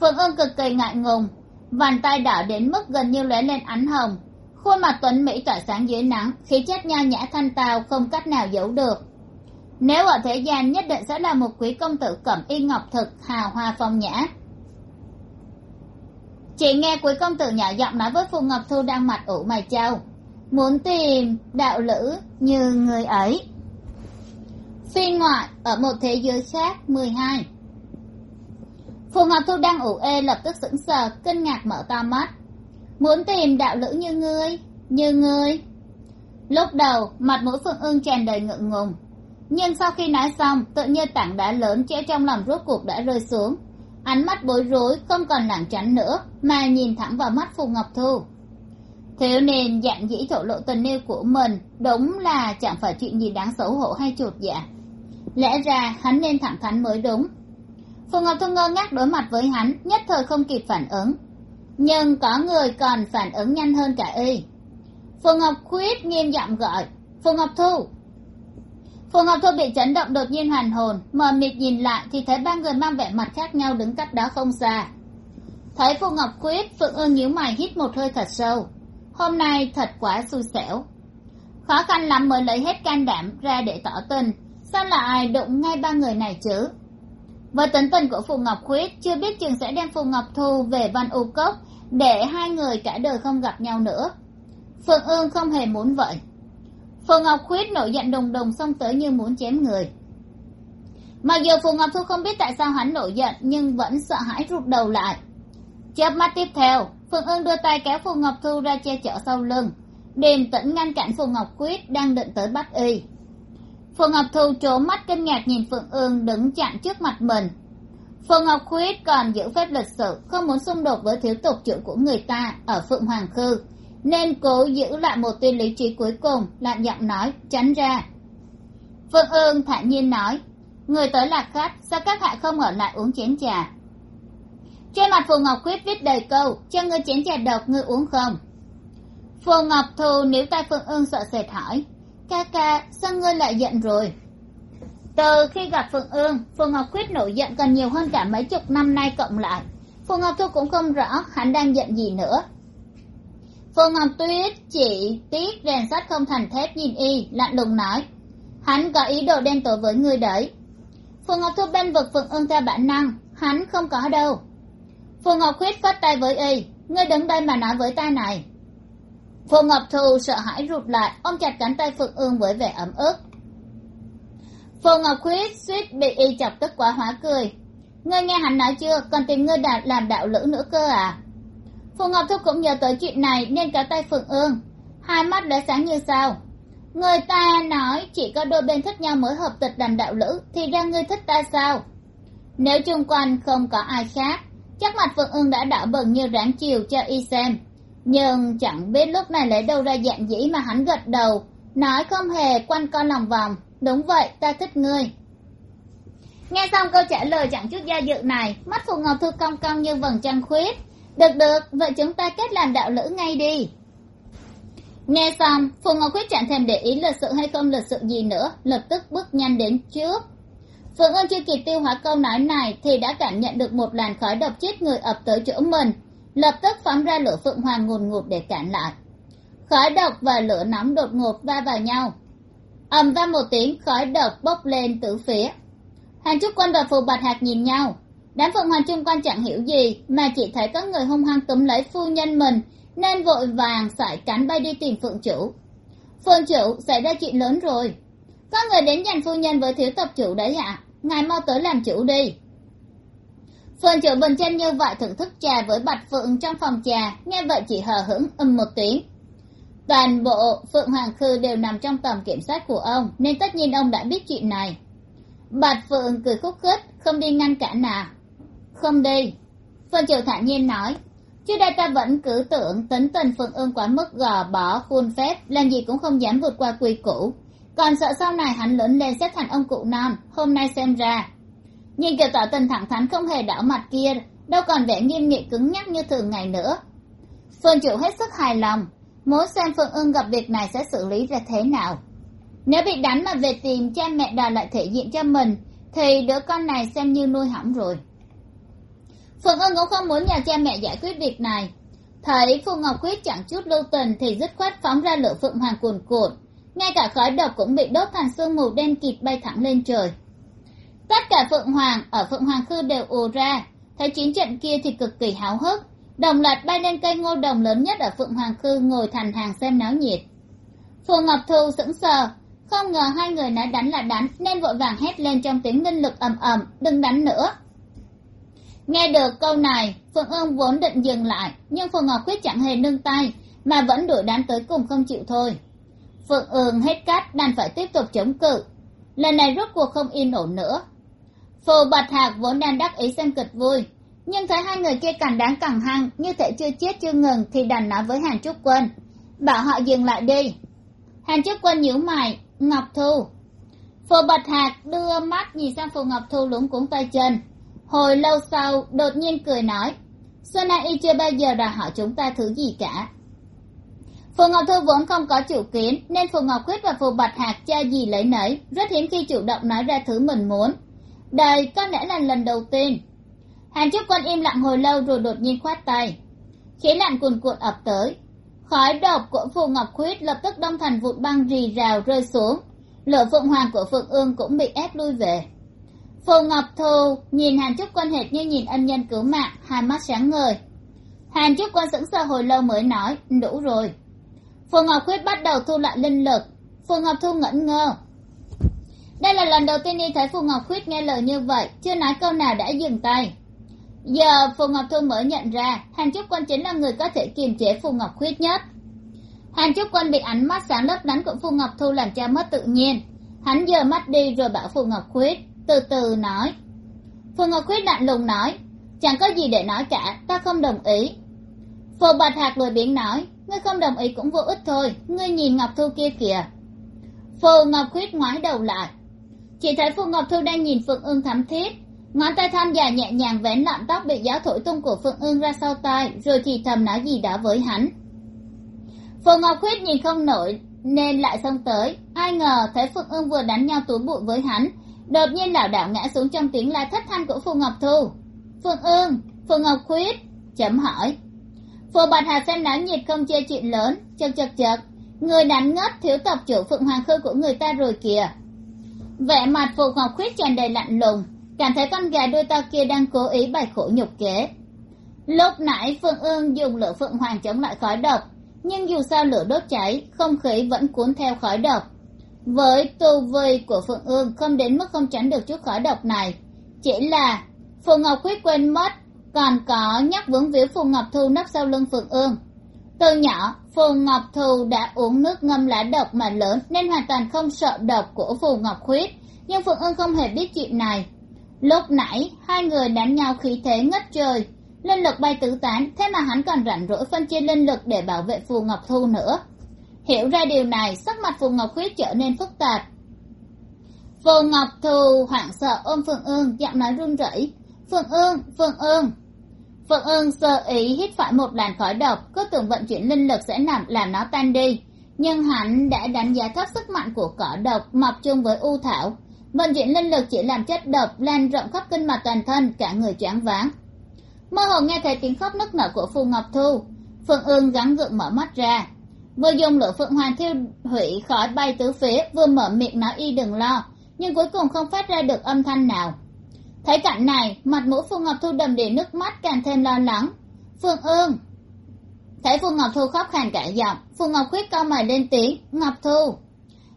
phượng ương cực kỳ ngại ngùng. Bàn tay đỏ đến mức gần như lóe lên ánh hồng. Khuôn mặt tuấn mỹ tỏa sáng dưới nắng, khí chất nho nhã thanh tao không cách nào giấu được. Nếu ở thế gian nhất định sẽ là một quý công tử cẩm y ngọc thực, hào hoa phong nhã. Chị nghe quý công tử nhỏ giọng nói với phù ngọc thu đang mặt ủ mày châu muốn tìm đạo lữ như người ấy. Phi ngoại ở một thế giới khác, mười hai phù ngọc thu đang ủ ê lập tức sững sờ, kinh ngạc mở to mắt. Muốn tìm đạo lữ như ngươi như ngươi. Lúc đầu, mặt mũi Phương ương tràn đầy ngượng ngùng. Nhưng sau khi nói xong, tự nhiên tảng đá lớn treo trong lòng rốt cuộc đã rơi xuống. Ánh mắt bối rối, không còn lảng tránh nữa, mà nhìn thẳng vào mắt phù ngọc thu. Thiếu niên dạng dĩ thổ lộ tình yêu của mình, đúng là chẳng phải chuyện gì đáng xấu hổ hay chuột dạ. Lẽ ra, hắn nên thẳng thắn mới đúng phù ngọc thu ngơ ngác đối mặt với hắn, nhất thời không kịp phản ứng. Nhưng có người còn phản ứng nhanh hơn cả y. Phù ngọc khuyết nghiêm giọng gọi phù ngọc thu! Phù ngọc thu bị chấn động đột nhiên hoàn hồn, mờ mịt nhìn lại thì thấy ba người mang vẻ mặt khác nhau đứng cách đó không xa. Thấy phù ngọc khuyết, phượng ương nhíu mày hít một hơi thật sâu. Hôm nay thật quá xui xẻo. Khó khăn lắm mới lấy hết can đảm ra để tỏ tình. Sao lại đụng ngay ba người này chứ? Với tính tình của phù ngọc khuyết, chưa biết chừng sẽ đem phù ngọc thu về văn u cốc để hai người cả đời không gặp nhau nữa. Phượng ương không hề muốn vậy. Phù ngọc khuyết nổi giận đùng đùng xông tới như muốn chém người. Mặc dù phù ngọc thu không biết tại sao hắn nổi giận, nhưng vẫn sợ hãi rụt đầu lại. Chớp mắt tiếp theo phượng ương đưa tay kéo phù ngọc thu ra che chở sau lưng, điềm tĩnh ngăn cản phù ngọc quyết đang định tới bắt y phượng ngọc thu trố mắt kinh ngạc nhìn phượng ương đứng chặn trước mặt mình. Phượng ngọc quyết còn giữ phép lịch sự, không muốn xung đột với thiếu tục trưởng của người ta ở phượng hoàng khư, nên cố giữ lại một tuyên lý trí cuối cùng là giọng nói, tránh ra. Phượng ương thản nhiên nói, người tới là khách, sao các hạ không ở lại uống chén trà? Trên mặt phù ngọc quyết viết đầy câu, cho ngươi chén trà độc, ngươi uống không? Phù ngọc thù nếu tay phượng ương sợ sệt hỏi ca ca, sao ngươi lại giận rồi? Từ khi gặp phượng ương phượng ngọc quyết nổi giận còn nhiều hơn cả mấy chục năm nay cộng lại. Phượng ngọc thu cũng không rõ hắn đang giận gì nữa. Phượng ngọc tuyết chỉ tiếc rèn sắt không thành thép nhìn y, lạnh lùng nói. Hắn có ý đồ đen tối với ngươi đấy. Phượng ngọc thu bên vực phượng ương theo bản năng, hắn không có đâu. Phượng ngọc khuyết phất tay với y, ngươi đứng đây mà nói với ta này. Phùng ngọc thu sợ hãi rụt lại, ôm chặt cánh tay phượng ương với vẻ ấm ức. Phùng ngọc khuyết suýt bị y chọc tức quá hóa cười. Ngươi nghe hắn nói chưa? Còn tìm ngươi đạt làm đạo lữ nữa cơ à? Phù ngọc thu cũng nhớ tới chuyện này, nên kéo tay phượng ương. Hai mắt đã sáng như sao. Người ta nói chỉ có đôi bên thích nhau mới hợp tịch làm đạo lữ, thì ra ngươi thích ta sao? Nếu chung quanh không có ai khác, chắc mặt phượng ương đã đỏ bừng như ráng chiều cho y xem nhưng chẳng biết lúc này lấy đâu ra dạng dĩ mà hắn gật đầu, nói không hề quanh co lòng vòng. Đúng vậy, ta thích ngươi. Nghe xong câu trả lời chẳng chút do dự này, mắt phù ngọc thư cong cong như vầng trăng khuyết. Được được, vậy chúng ta kết làm đạo lữ ngay đi. Nghe xong, phù ngọc khuyết chẳng thèm để ý lịch sự hay không lịch sự gì nữa, lập tức bước nhanh đến trước. Phượng ân chưa kịp tiêu hóa câu nói này thì đã cảm nhận được một làn khói độc chết người ập tới chỗ mình lập tức phóng ra lửa phượng hoàng ngùn ngụt để cản lại. Khói độc và lửa nóng đột ngột va vào nhau. Ầm vang một tiếng, khói độc bốc lên từ phía. Hàng trúc quân và phù bạch hạc nhìn nhau. Đám phượng hoàng chung quanh chẳng hiểu gì, mà chỉ thấy có người hung hăng túm lấy phu nhân mình, nên vội vàng sải cánh bay đi tìm phượng chủ. Phượng chủ, xảy ra chuyện lớn rồi. Có người đến giành phu nhân với thiếu tập chủ đấy ạ. Ngài mau tới làm chủ đi phượng chủ bình chân như vậy thưởng thức trà với bạch phượng trong phòng trà, nghe vậy chỉ hờ hững ầm một tiếng. Toàn bộ phượng hoàng khư đều nằm trong tầm kiểm soát của ông, nên tất nhiên ông đã biết chuyện này. Bạch phượng cười khúc khích, không đi ngăn cản nào không đi. Phượng chủ thản nhiên nói, trước đây ta vẫn cứ tưởng tính tình phượng ương quá mức gò bỏ khuôn phép, làm gì cũng không dám vượt qua quy củ. Còn sợ sau này hắn lớn lên sẽ thành ông cụ non, hôm nay xem ra nhìn kiểu tỏ tình thẳng thắn không hề đảo mặt kia, đâu còn vẻ nghiêm nghị cứng nhắc như thường ngày nữa. Phương chủ hết sức hài lòng, muốn xem phương ưng gặp việc này sẽ xử lý ra thế nào. Nếu bị đánh mà về tìm cha mẹ đòi lại thể diện cho mình, thì đứa con này xem như nuôi hỏng rồi. Phượng ưng cũng không muốn nhờ cha mẹ giải quyết việc này. Thấy phù ngọc quyết chẳng chút lưu tình thì dứt khoát phóng ra lửa phượng hoàng cuồn cuộn. Ngay cả khói độc cũng bị đốt thành sương mù đen kịt bay thẳng lên trời tất cả phượng hoàng ở phượng hoàng khư đều ồ ra. Thấy chiến trận kia thì cực kỳ háo hức. Đồng loạt bay lên cây ngô đồng lớn nhất ở phượng hoàng khư ngồi thành hàng xem náo nhiệt. Phù ngọc thu sững sờ. Không ngờ hai người nói đánh là đánh, nên vội vàng hét lên trong tiếng linh lực ầm ầm, đừng đánh nữa. Nghe được câu này, phượng ương vốn định dừng lại, nhưng phù ngọc quyết chẳng hề nương tay, mà vẫn đuổi đánh tới cùng không chịu thôi. Phượng ương hết cát đành phải tiếp tục chống cự. Lần này rốt cuộc không yên ổn nữa phù bạch hạc vốn đang đắc ý xem kịch vui. Nhưng thấy hai người kia càng đáng càng hăng, như thể chưa chết chưa ngừng thì đành nói với hàn trúc quân. Bảo họ dừng lại đi. Hàn trúc quân nhíu mày, ngọc thu. Phù bạch hạc đưa mắt nhìn sang phù ngọc thu lúng cuống tay chân. Hồi lâu sau, đột nhiên cười nói xưa nay y chưa bao giờ đòi hỏi chúng ta thứ gì cả. Phù ngọc thu vốn không có chủ kiến, nên phù ngọc khuyết và phù bạch hạc cha gì lấy nấy, rất hiếm khi chủ động nói ra thứ mình muốn đây có lẽ là lần đầu tiên. Hàn trúc quân im lặng hồi lâu rồi đột nhiên khoát tay. Khí lạnh cuồn cuộn ập tới. Khói độc của phù ngọc khuyết lập tức đông thành vụn băng rì rào rơi xuống. Lửa phượng hoàng của phượng ương cũng bị ép lui về. Phù ngọc thù nhìn hàn trúc quân hệt như nhìn ân nhân cứu mạng, hai mắt sáng ngời. Hàn trúc quân sững sờ hồi lâu mới nói, đủ rồi. Phù ngọc khuyết bắt đầu thu lại linh lực. Phù ngọc thu ngẩn ngơ đây là lần đầu tiên y thấy phù ngọc khuyết nghe lời như vậy, chưa nói câu nào đã dừng tay. Giờ phù ngọc thu mới nhận ra, hàn trúc quân chính là người có thể kiềm chế phù ngọc khuyết nhất. Hàn trúc quân bị ánh mắt sáng lấp lánh của phù ngọc thu làm cho mất tự nhiên. Hắn giờ mắt đi rồi bảo phù ngọc khuyết, từ từ nói. Phù ngọc khuyết lạnh lùng nói, chẳng có gì để nói cả, ta không đồng ý. Phù bạch hạc lười biếng nói, ngươi không đồng ý cũng vô ích thôi, ngươi nhìn ngọc thu kia kìa. Phù ngọc khuyết ngoái đầu lại chỉ thấy phù ngọc thu đang nhìn phượng ương thắm thiết. Ngón tay thon dài nhẹ nhàng vén lọn tóc bị gió thổi tung của phượng ương ra sau tai, rồi thì thầm nói gì đó với hắn. Phù ngọc khuyết nhìn không nổi, nên lại xông tới. Ai ngờ thấy phượng ương vừa đánh nhau túi bụi với hắn, đột nhiên lảo đảo ngã xuống trong tiếng la thất thanh của phù ngọc thu phượng ương phù ngọc khuyết, chấm hỏi. Phù bạch hà xem náo nhiệt không chê chuyện lớn, chật chật chật. Người đánh ngất thiếu tộc chủ phượng hoàng khư của người ta rồi kìa vẻ mặt phù ngọc khuyết tràn đầy lạnh lùng. Cảm thấy con gà đuôi to kia đang cố ý bày khổ nhục kế. Lúc nãy phương ương dùng lửa phượng hoàng chống lại khói độc, nhưng dù sao lửa đốt cháy, không khí vẫn cuốn theo khói độc. Với tu vi của phượng ương không đến mức không tránh được chút khói độc này, chỉ là phù ngọc khuyết quên mất, còn có nhắc vướng víu phù ngọc thu nấp sau lưng phượng ương. Từ nhỏ phù ngọc thu đã uống nước ngâm lá độc mà lớn nên hoàn toàn không sợ độc của phù ngọc khuyết. Nhưng phượng ưng không hề biết chuyện này. Lúc nãy, hai người đánh nhau khí thế ngất trời. Linh lực bay tứ tán, thế mà hắn còn rảnh rỗi phân chia linh lực để bảo vệ phù ngọc thu nữa. Hiểu ra điều này, sắc mặt phù ngọc khuyết trở nên phức tạp. Phù ngọc thu hoảng sợ ôm phượng ương giọng nói run rẩy. Phượng ương phượng ương phượng ương sơ ý hít phải một làn khói độc, cứ tưởng vận chuyển linh lực sẽ làm làm nó tan đi. Nhưng hắn đã đánh giá thấp sức mạnh của cỏ độc, mọc chung với u thảo. Vận chuyển linh lực chỉ làm chất độc, lan rộng khắp kinh mạch toàn thân, cả người choáng váng. Mơ hồ nghe thấy tiếng khóc nức nở của phù ngọc thu. Phượng ương gắng gượng mở mắt ra. Vừa dùng lửa phượng hoàng thiêu hủy khói bay tứ phía, vừa mở miệng nói y đừng lo, nhưng cuối cùng không phát ra được âm thanh nào thấy cảnh này, mặt mũi phù ngọc thu đầm đìa nước mắt càng thêm lo lắng. Phương ương. Thấy phù ngọc thu khóc khàn cả giọng phù ngọc khuyết cau mày lên tiếng, ngọc thu.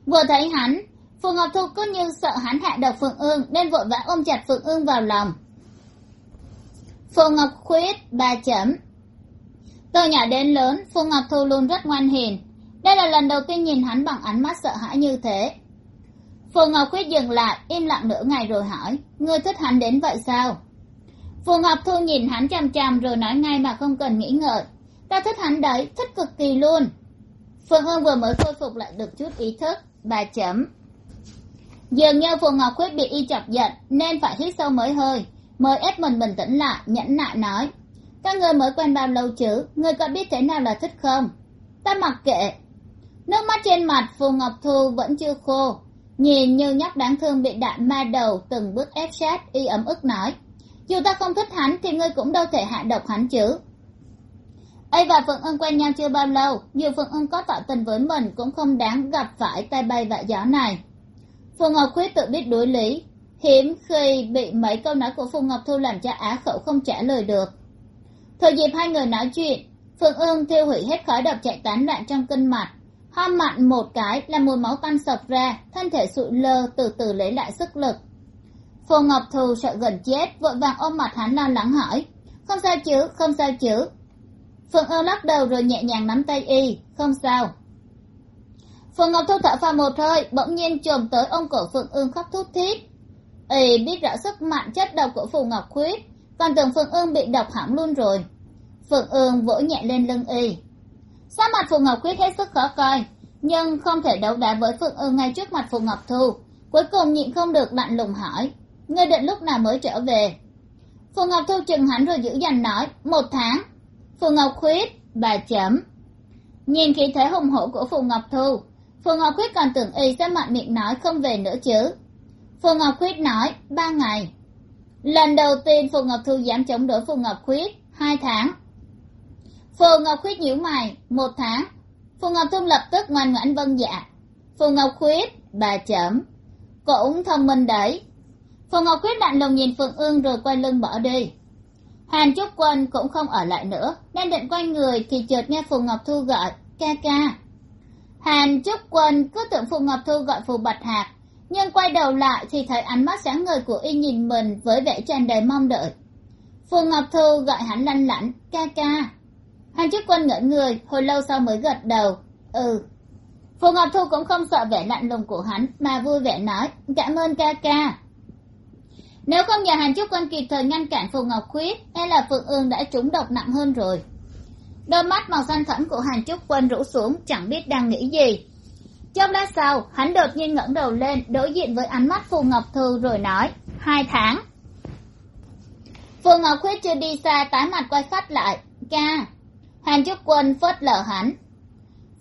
Vừa thấy hắn phù ngọc thu cứ như sợ hắn hạ độc phương ương, nên vội vã ôm chặt phương ương vào lòng. Phù ngọc khuyết ba chấm. Từ nhỏ đến lớn phù ngọc thu luôn rất ngoan hiền. Đây là lần đầu tiên nhìn hắn bằng ánh mắt sợ hãi như thế phù ngọc khuyết dừng lại, im lặng nửa ngày rồi hỏi, ngươi thích hắn đến vậy sao? Phù ngọc thu nhìn hắn chằm chằm rồi nói ngay mà không cần nghĩ ngợi, ta thích hắn đấy, thích cực kỳ luôn. Phương hương vừa mới khôi phục lại được chút ý thức, bà chấm. Dường như phù ngọc khuyết bị y chọc giận, nên phải hít sâu mới hơi, mới ép mình bình tĩnh lại, nhẫn nại nói các người mới quen bao lâu chứ? Người có biết thế nào là thích không? Ta mặc kệ. Nước mắt trên mặt phù ngọc thu vẫn chưa khô nhìn như nhóc đáng thương bị đạn ma đầu, từng bước ép sát, y ấm ức nói, dù ta không thích hắn thì ngươi cũng đâu thể hạ độc hắn chứ. Ấy và phượng ưng quen nhau chưa bao lâu, dù phượng ưng có tỏ tình với mình cũng không đáng gặp phải tay bay vạ gió này. Phù ngọc khuyết tự biết đối lý, hiếm khi bị mấy câu nói của phù ngọc thu làm cho á khẩu không trả lời được. Thời dịp hai người nói chuyện, phượng ương thiêu hủy hết khói độc chạy tán loạn trong kinh mạch ho mặn một cái, là mùi máu tanh sộc ra, thân thể sụi lơ, từ từ lấy lại sức lực. Phù ngọc thù sợ gần chết, vội vàng ôm mặt hắn lo lắng hỏi, không sao chứ, không sao chứ? Phượng ương lắc đầu rồi nhẹ nhàng nắm tay y, không sao. Phượng ngọc thu thở phào một hơi, bỗng nhiên chồm tới ông cổ phượng ương khóc thút thít. Y biết rõ sức mạnh chất độc của phù ngọc khuyết, còn tưởng phượng ương bị độc hỏng luôn rồi. Phượng ương vỗ nhẹ lên lưng y sắc mặt phù ngọc quyết hết sức khó coi, nhưng không thể đấu đá với phượng ư ngay trước mặt phù ngọc thu. Cuối cùng nhịn không được lạnh lùng hỏi, ngươi định lúc nào mới trở về? Phù ngọc thu chừng hắn rồi giữ dành nói, một tháng. Phù ngọc khuyết bà chấm. Nhìn khí thế hùng hổ của phù ngọc thu, phù ngọc khuyết còn tưởng y sẽ mạnh miệng nói không về nữa chứ. Phù ngọc khuyết nói, ba ngày. Lần đầu tiên phù ngọc thu dám chống đối phù ngọc khuyết hai tháng phù ngọc khuyết nhíu mày, một tháng. Phù ngọc thu lập tức ngoan ngoãn vâng dạ. Phù ngọc khuyết, bà chấm cũng thông minh đấy. Phù ngọc khuyết lạnh lùng nhìn phượng ương rồi quay lưng bỏ đi. Hàn trúc quân cũng không ở lại nữa, đang định quay người thì chợt nghe phù ngọc thu gọi, ca ca. Hàn trúc quân cứ tưởng phù ngọc thu gọi phù bạch hạc, nhưng quay đầu lại thì thấy ánh mắt sáng ngời của y nhìn mình với vẻ tràn đầy mong đợi. Phù ngọc thu gọi hắn lanh lảnh, ca ca hàn chức quân ngỡ người, hồi lâu sau mới gật đầu. Ừ. Phù ngọc thu cũng không sợ vẻ lạnh lùng của hắn, mà vui vẻ nói, cảm ơn ca ca. Nếu không nhờ hàn chức quân kịp thời ngăn cản phù ngọc khuyết e là phượng ương đã trúng độc nặng hơn rồi. Đôi mắt màu xanh thẫm của hàn chức quân rũ xuống, chẳng biết đang nghĩ gì. Trong lát sau, hắn đột nhiên ngẩng đầu lên, đối diện với ánh mắt phù ngọc thư rồi nói, hai tháng. Phù ngọc khuyết chưa đi xa tái mặt quay phát lại, ca hàn trúc quân phớt lờ hắn.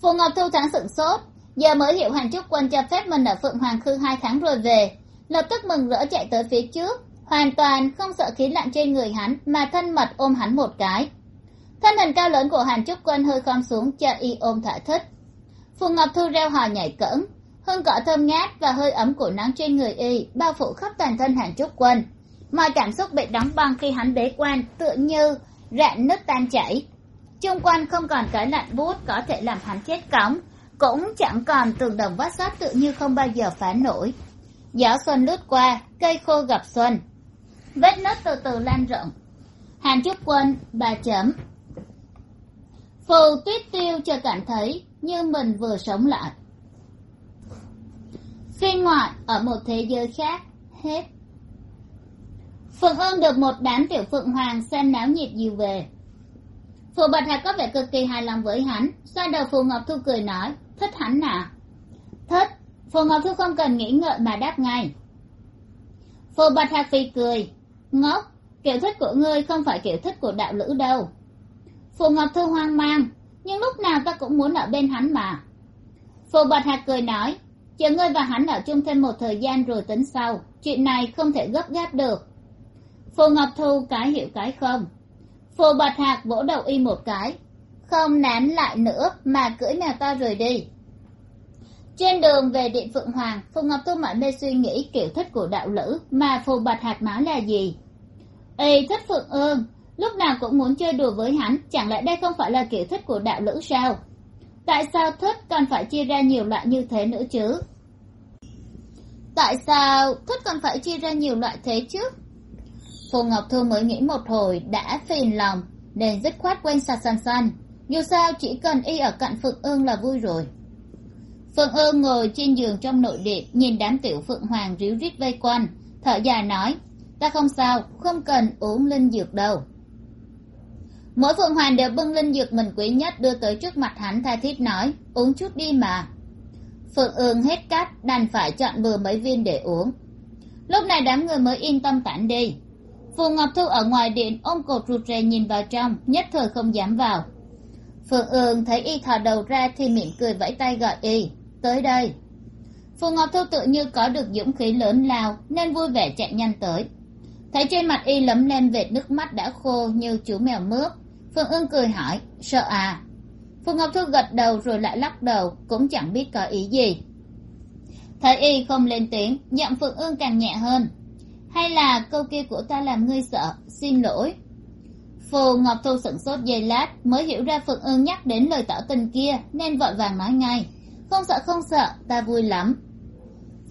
Phù ngọc thu thắng sửng sốt. Giờ mới hiểu hàn trúc quân cho phép mình ở phượng hoàng khư hai tháng rồi về. Lập tức mừng rỡ chạy tới phía trước. Hoàn toàn không sợ khí lạnh trên người hắn, mà thân mật ôm hắn một cái. Thân hình cao lớn của hàn trúc quân hơi khom xuống cho y ôm thỏa thích. Phù ngọc thu reo hò nhảy cẫng. Hương cỏ thơm ngát và hơi ấm của nắng trên người y bao phủ khắp toàn thân hàn trúc quân. Mọi cảm xúc bị đóng băng khi hắn bế quan, tựa như rạn nứt tan chảy chung quanh không còn cái lạnh bút có thể làm hắn chết cóng, cũng chẳng còn tường đồng vát sắt tự như không bao giờ phá nổi. Gió xuân lướt qua, cây khô gặp xuân. Vết nứt từ từ lan rộng. Hàn trúc quân, bà chấm. Phù tuyết tiêu cho cảm thấy như mình vừa sống lại. Phiên ngoại ở một thế giới khác, hết. Phượng ương được một đám tiểu phượng hoàng xem náo nhiệt dìu về phù bạch hạc có vẻ cực kỳ hài lòng với hắn. Xoa đầu phù ngọc thu cười nói, thích hắn nào thích. Phù ngọc thu không cần nghĩ ngợi mà đáp ngay. Phù bạch hạc phì cười, ngốc, kiểu thích của ngươi không phải kiểu thích của đạo lữ đâu. Phù ngọc thu hoang mang, nhưng lúc nào ta cũng muốn ở bên hắn mà. Phù bạch hạc cười nói, chờ ngươi và hắn ở chung thêm một thời gian rồi tính sau, chuyện này không thể gấp gáp được. Phù ngọc thu cái hiểu cái không phù bạch hạc vỗ đầu y một cái. Không nán lại nữa mà cưỡi mèo to rời đi. Trên đường về điện phượng hoàng, phù ngọc thu mải mê suy nghĩ kiểu thích của đạo lữ mà phù bạch hạc nói là gì? Y thích phượng ương, lúc nào cũng muốn chơi đùa với hắn, chẳng lẽ đây không phải là kiểu thích của đạo lữ sao? Tại sao thích còn phải chia ra nhiều loại như thế nữa chứ? Tại sao thích còn phải chia ra nhiều loại thế chứ? Phù ngọc thu mới nghĩ một hồi đã phiền lòng, nên dứt khoát quên sạch sàn san. dù sao chỉ cần y ở cạnh phượng ương là vui rồi. Phượng ương ngồi trên giường trong nội địa nhìn đám tiểu phượng hoàng ríu rít vây quanh. Thở dài nói, ta không sao, không cần uống linh dược đâu. Mỗi phượng hoàng đều bưng linh dược mình quý nhất đưa tới trước mặt hắn, tha thiết nói, uống chút đi mà. Phượng ương hết cát đành phải chọn bừa mấy viên để uống. Lúc này đám người mới yên tâm tản đi phù ngọc thu ở ngoài điện ôm cột rụt rè nhìn vào trong, nhất thời không dám vào. Phượng ương thấy y thò đầu ra thì miệng cười vẫy tay gọi y, tới đây. Phù ngọc thu tự như có được dũng khí lớn lao nên vui vẻ chạy nhanh tới. Thấy trên mặt y lấm lem vệt nước mắt đã khô như chú mèo mướp phương ương cười hỏi, sợ à? Phù ngọc thu gật đầu rồi lại lắc đầu, cũng chẳng biết có ý gì. Thấy y không lên tiếng, giọng phượng ương càng nhẹ hơn hay là câu kia của ta làm ngươi sợ? Xin lỗi. Phù ngọc thu sửng sốt giây lát, mới hiểu ra phượng ương nhắc đến lời tỏ tình kia, nên vội vàng nói ngay. Không sợ không sợ, ta vui lắm.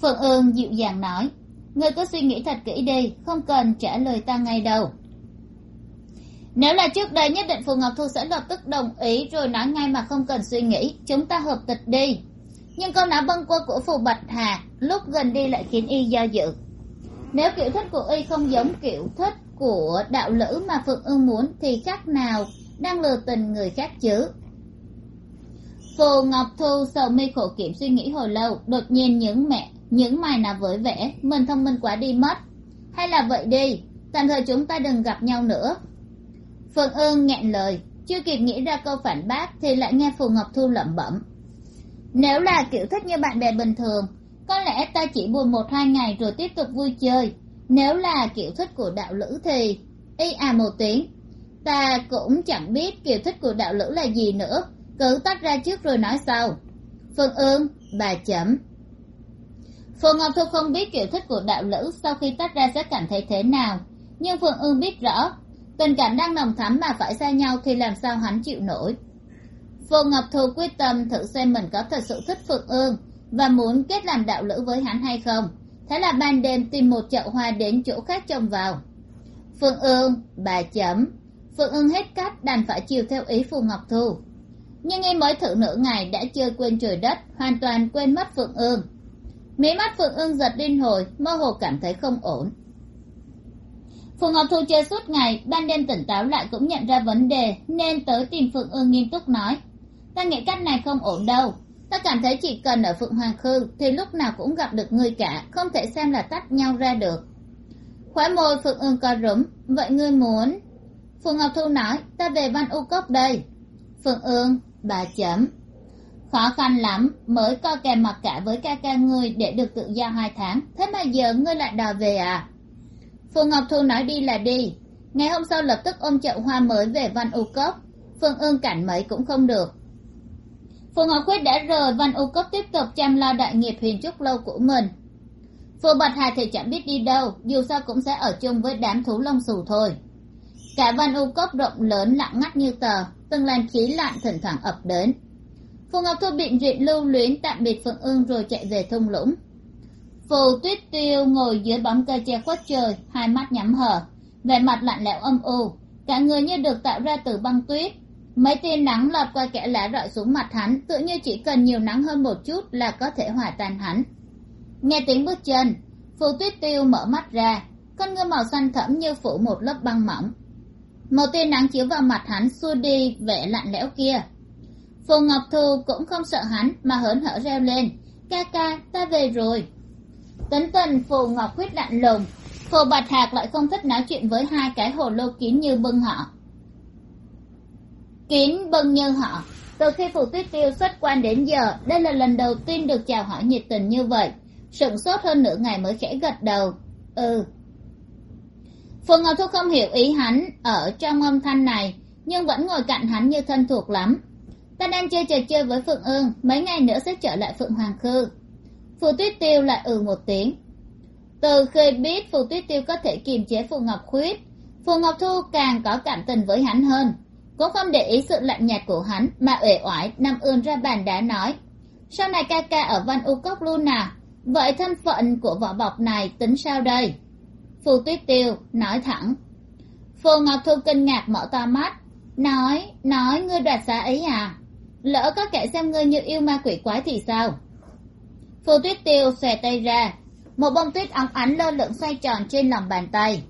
Phượng ương dịu dàng nói, ngươi cứ suy nghĩ thật kỹ đi, không cần trả lời ta ngay đâu. Nếu là trước đây nhất định phù ngọc thu sẽ lập tức đồng ý, rồi nói ngay mà không cần suy nghĩ, chúng ta hợp tịch đi. Nhưng câu nói bâng quơ của phù bạch hà lúc gần đi lại khiến y do dự nếu kiểu thích của y không giống kiểu thích của đạo lữ mà phượng ương muốn, thì chắc nào đang lừa tình người khác chứ? Phù ngọc thu sầu mi khổ kiểm suy nghĩ hồi lâu, đột nhiên những mẹ những mày nào với vẻ, mình thông minh quá đi mất. Hay là vậy đi, tạm thời chúng ta đừng gặp nhau nữa. Phượng ương nghẹn lời, chưa kịp nghĩ ra câu phản bác thì lại nghe phù ngọc thu lẩm bẩm. Nếu là kiểu thích như bạn bè bình thường có lẽ ta chỉ buồn một hai ngày rồi tiếp tục vui chơi. Nếu là kiểu thích của đạo lữ thì, y à một tiếng. Ta cũng chẳng biết kiểu thích của đạo lữ là gì nữa. Cứ tách ra trước rồi nói sau. Phương ương, bà chấm. Phù ngọc thu không biết kiểu thích của đạo lữ sau khi tách ra sẽ cảm thấy thế nào. Nhưng phương ương biết rõ, tình cảm đang nồng thắm mà phải xa nhau thì làm sao hắn chịu nổi. Phù ngọc thu quyết tâm thử xem mình có thật sự thích phượng ương và muốn kết làm đạo lữ với hắn hay không? Thế là ban đêm tìm một chậu hoa đến chỗ khác trồng vào. Phượng ương, bà chấm. Phượng ương hết cách, đành phải chiều theo ý phù ngọc thu. Nhưng em mới thử nửa ngày đã chơi quên trời đất, hoàn toàn quên mất phượng ương. Mí mắt phượng ương giật điên hồi, mơ hồ cảm thấy không ổn. Phù ngọc thu chơi suốt ngày, ban đêm tỉnh táo lại cũng nhận ra vấn đề, nên tới tìm phượng ương nghiêm túc nói. Ta nghĩ cách này không ổn đâu ta cảm thấy chỉ cần ở phượng hoàng khư thì lúc nào cũng gặp được ngươi cả, không thể xem là tách nhau ra được. Khóe môi phượng ương co rúm, vậy ngươi muốn? Phượng ngọc thu nói, ta về văn u cốc đây. Phượng ương, bà chấm. Khó khăn lắm, mới co kèm mặc cả với ca ca ngươi để được tự do hai tháng, thế mà giờ ngươi lại đòi về à? Phượng ngọc thu nói đi là đi. Ngày hôm sau lập tức ôm chậu hoa mới về văn u cốc. Phương ương cảnh mấy cũng không được phù ngọc Quyết đã rời văn u cấp tiếp tục chăm lo đại nghiệp huyền trúc lâu của mình. Phù bạch hà thì chẳng biết đi đâu, dù sao cũng sẽ ở chung với đám thú lông xù thôi. Cả văn u cốc rộng lớn lặng ngắt như tờ, từng làn khí lạnh thỉnh thoảng ập đến. Phù ngọc thu biện duyệt lưu luyến tạm biệt phượng ương rồi chạy về thung lũng. Phù tuyết tiêu ngồi dưới bóng cây che khuất trời, hai mắt nhắm hờ, vẻ mặt lạnh lẽo âm u. Cả người như được tạo ra từ băng tuyết mấy tia nắng lọt qua kẽ lá rọi xuống mặt hắn, tự như chỉ cần nhiều nắng hơn một chút là có thể hòa tan hắn. Nghe tiếng bước chân, phù tuyết tiêu mở mắt ra, con ngươi màu xanh thẫm như phủ một lớp băng mỏng. Một tia nắng chiếu vào mặt hắn xua đi vẻ lạnh lẽo kia. Phù ngọc thu cũng không sợ hắn mà hớn hở reo lên, ca ca, ta về rồi. Tấn tần phù ngọc quyết lạnh lùng, phù bạch hạc lại không thích nói chuyện với hai cái hồ lô kín như bưng họ kín bưng vâng như họ. Từ khi phù tuyết tiêu xuất quan đến giờ, đây là lần đầu tiên được chào hỏi nhiệt tình như vậy. Sửng sốt hơn nửa ngày mới khẽ gật đầu. Ừ. Phù ngọc thu không hiểu ý hắn ở trong âm thanh này, nhưng vẫn ngồi cạnh hắn như thân thuộc lắm. Ta đang chơi trò chơi với phượng ương, mấy ngày nữa sẽ trở lại phượng hoàng khư. Phù tuyết tiêu lại ừ một tiếng. Từ khi biết phù tuyết tiêu có thể kiềm chế phù ngọc khuyết, phù ngọc thu càng có cảm tình với hắn hơn cũng không để ý sự lạnh nhạt của hắn, mà uể oải, nằm ươn ra bàn đá nói sau này ca ca ở văn u cốc luôn à? Vậy thân phận của vỏ bọc này tính sao đây? Phù tuyết tiêu nói thẳng, phù ngọc thu kinh ngạc mở to mắt, nói nói ngươi đoạt xá ấy à? Lỡ có kẻ xem ngươi như yêu ma quỷ quái thì sao? Phù tuyết tiêu xòe tay ra, một bông tuyết óng ánh lơ lửng xoay tròn trên lòng bàn tay.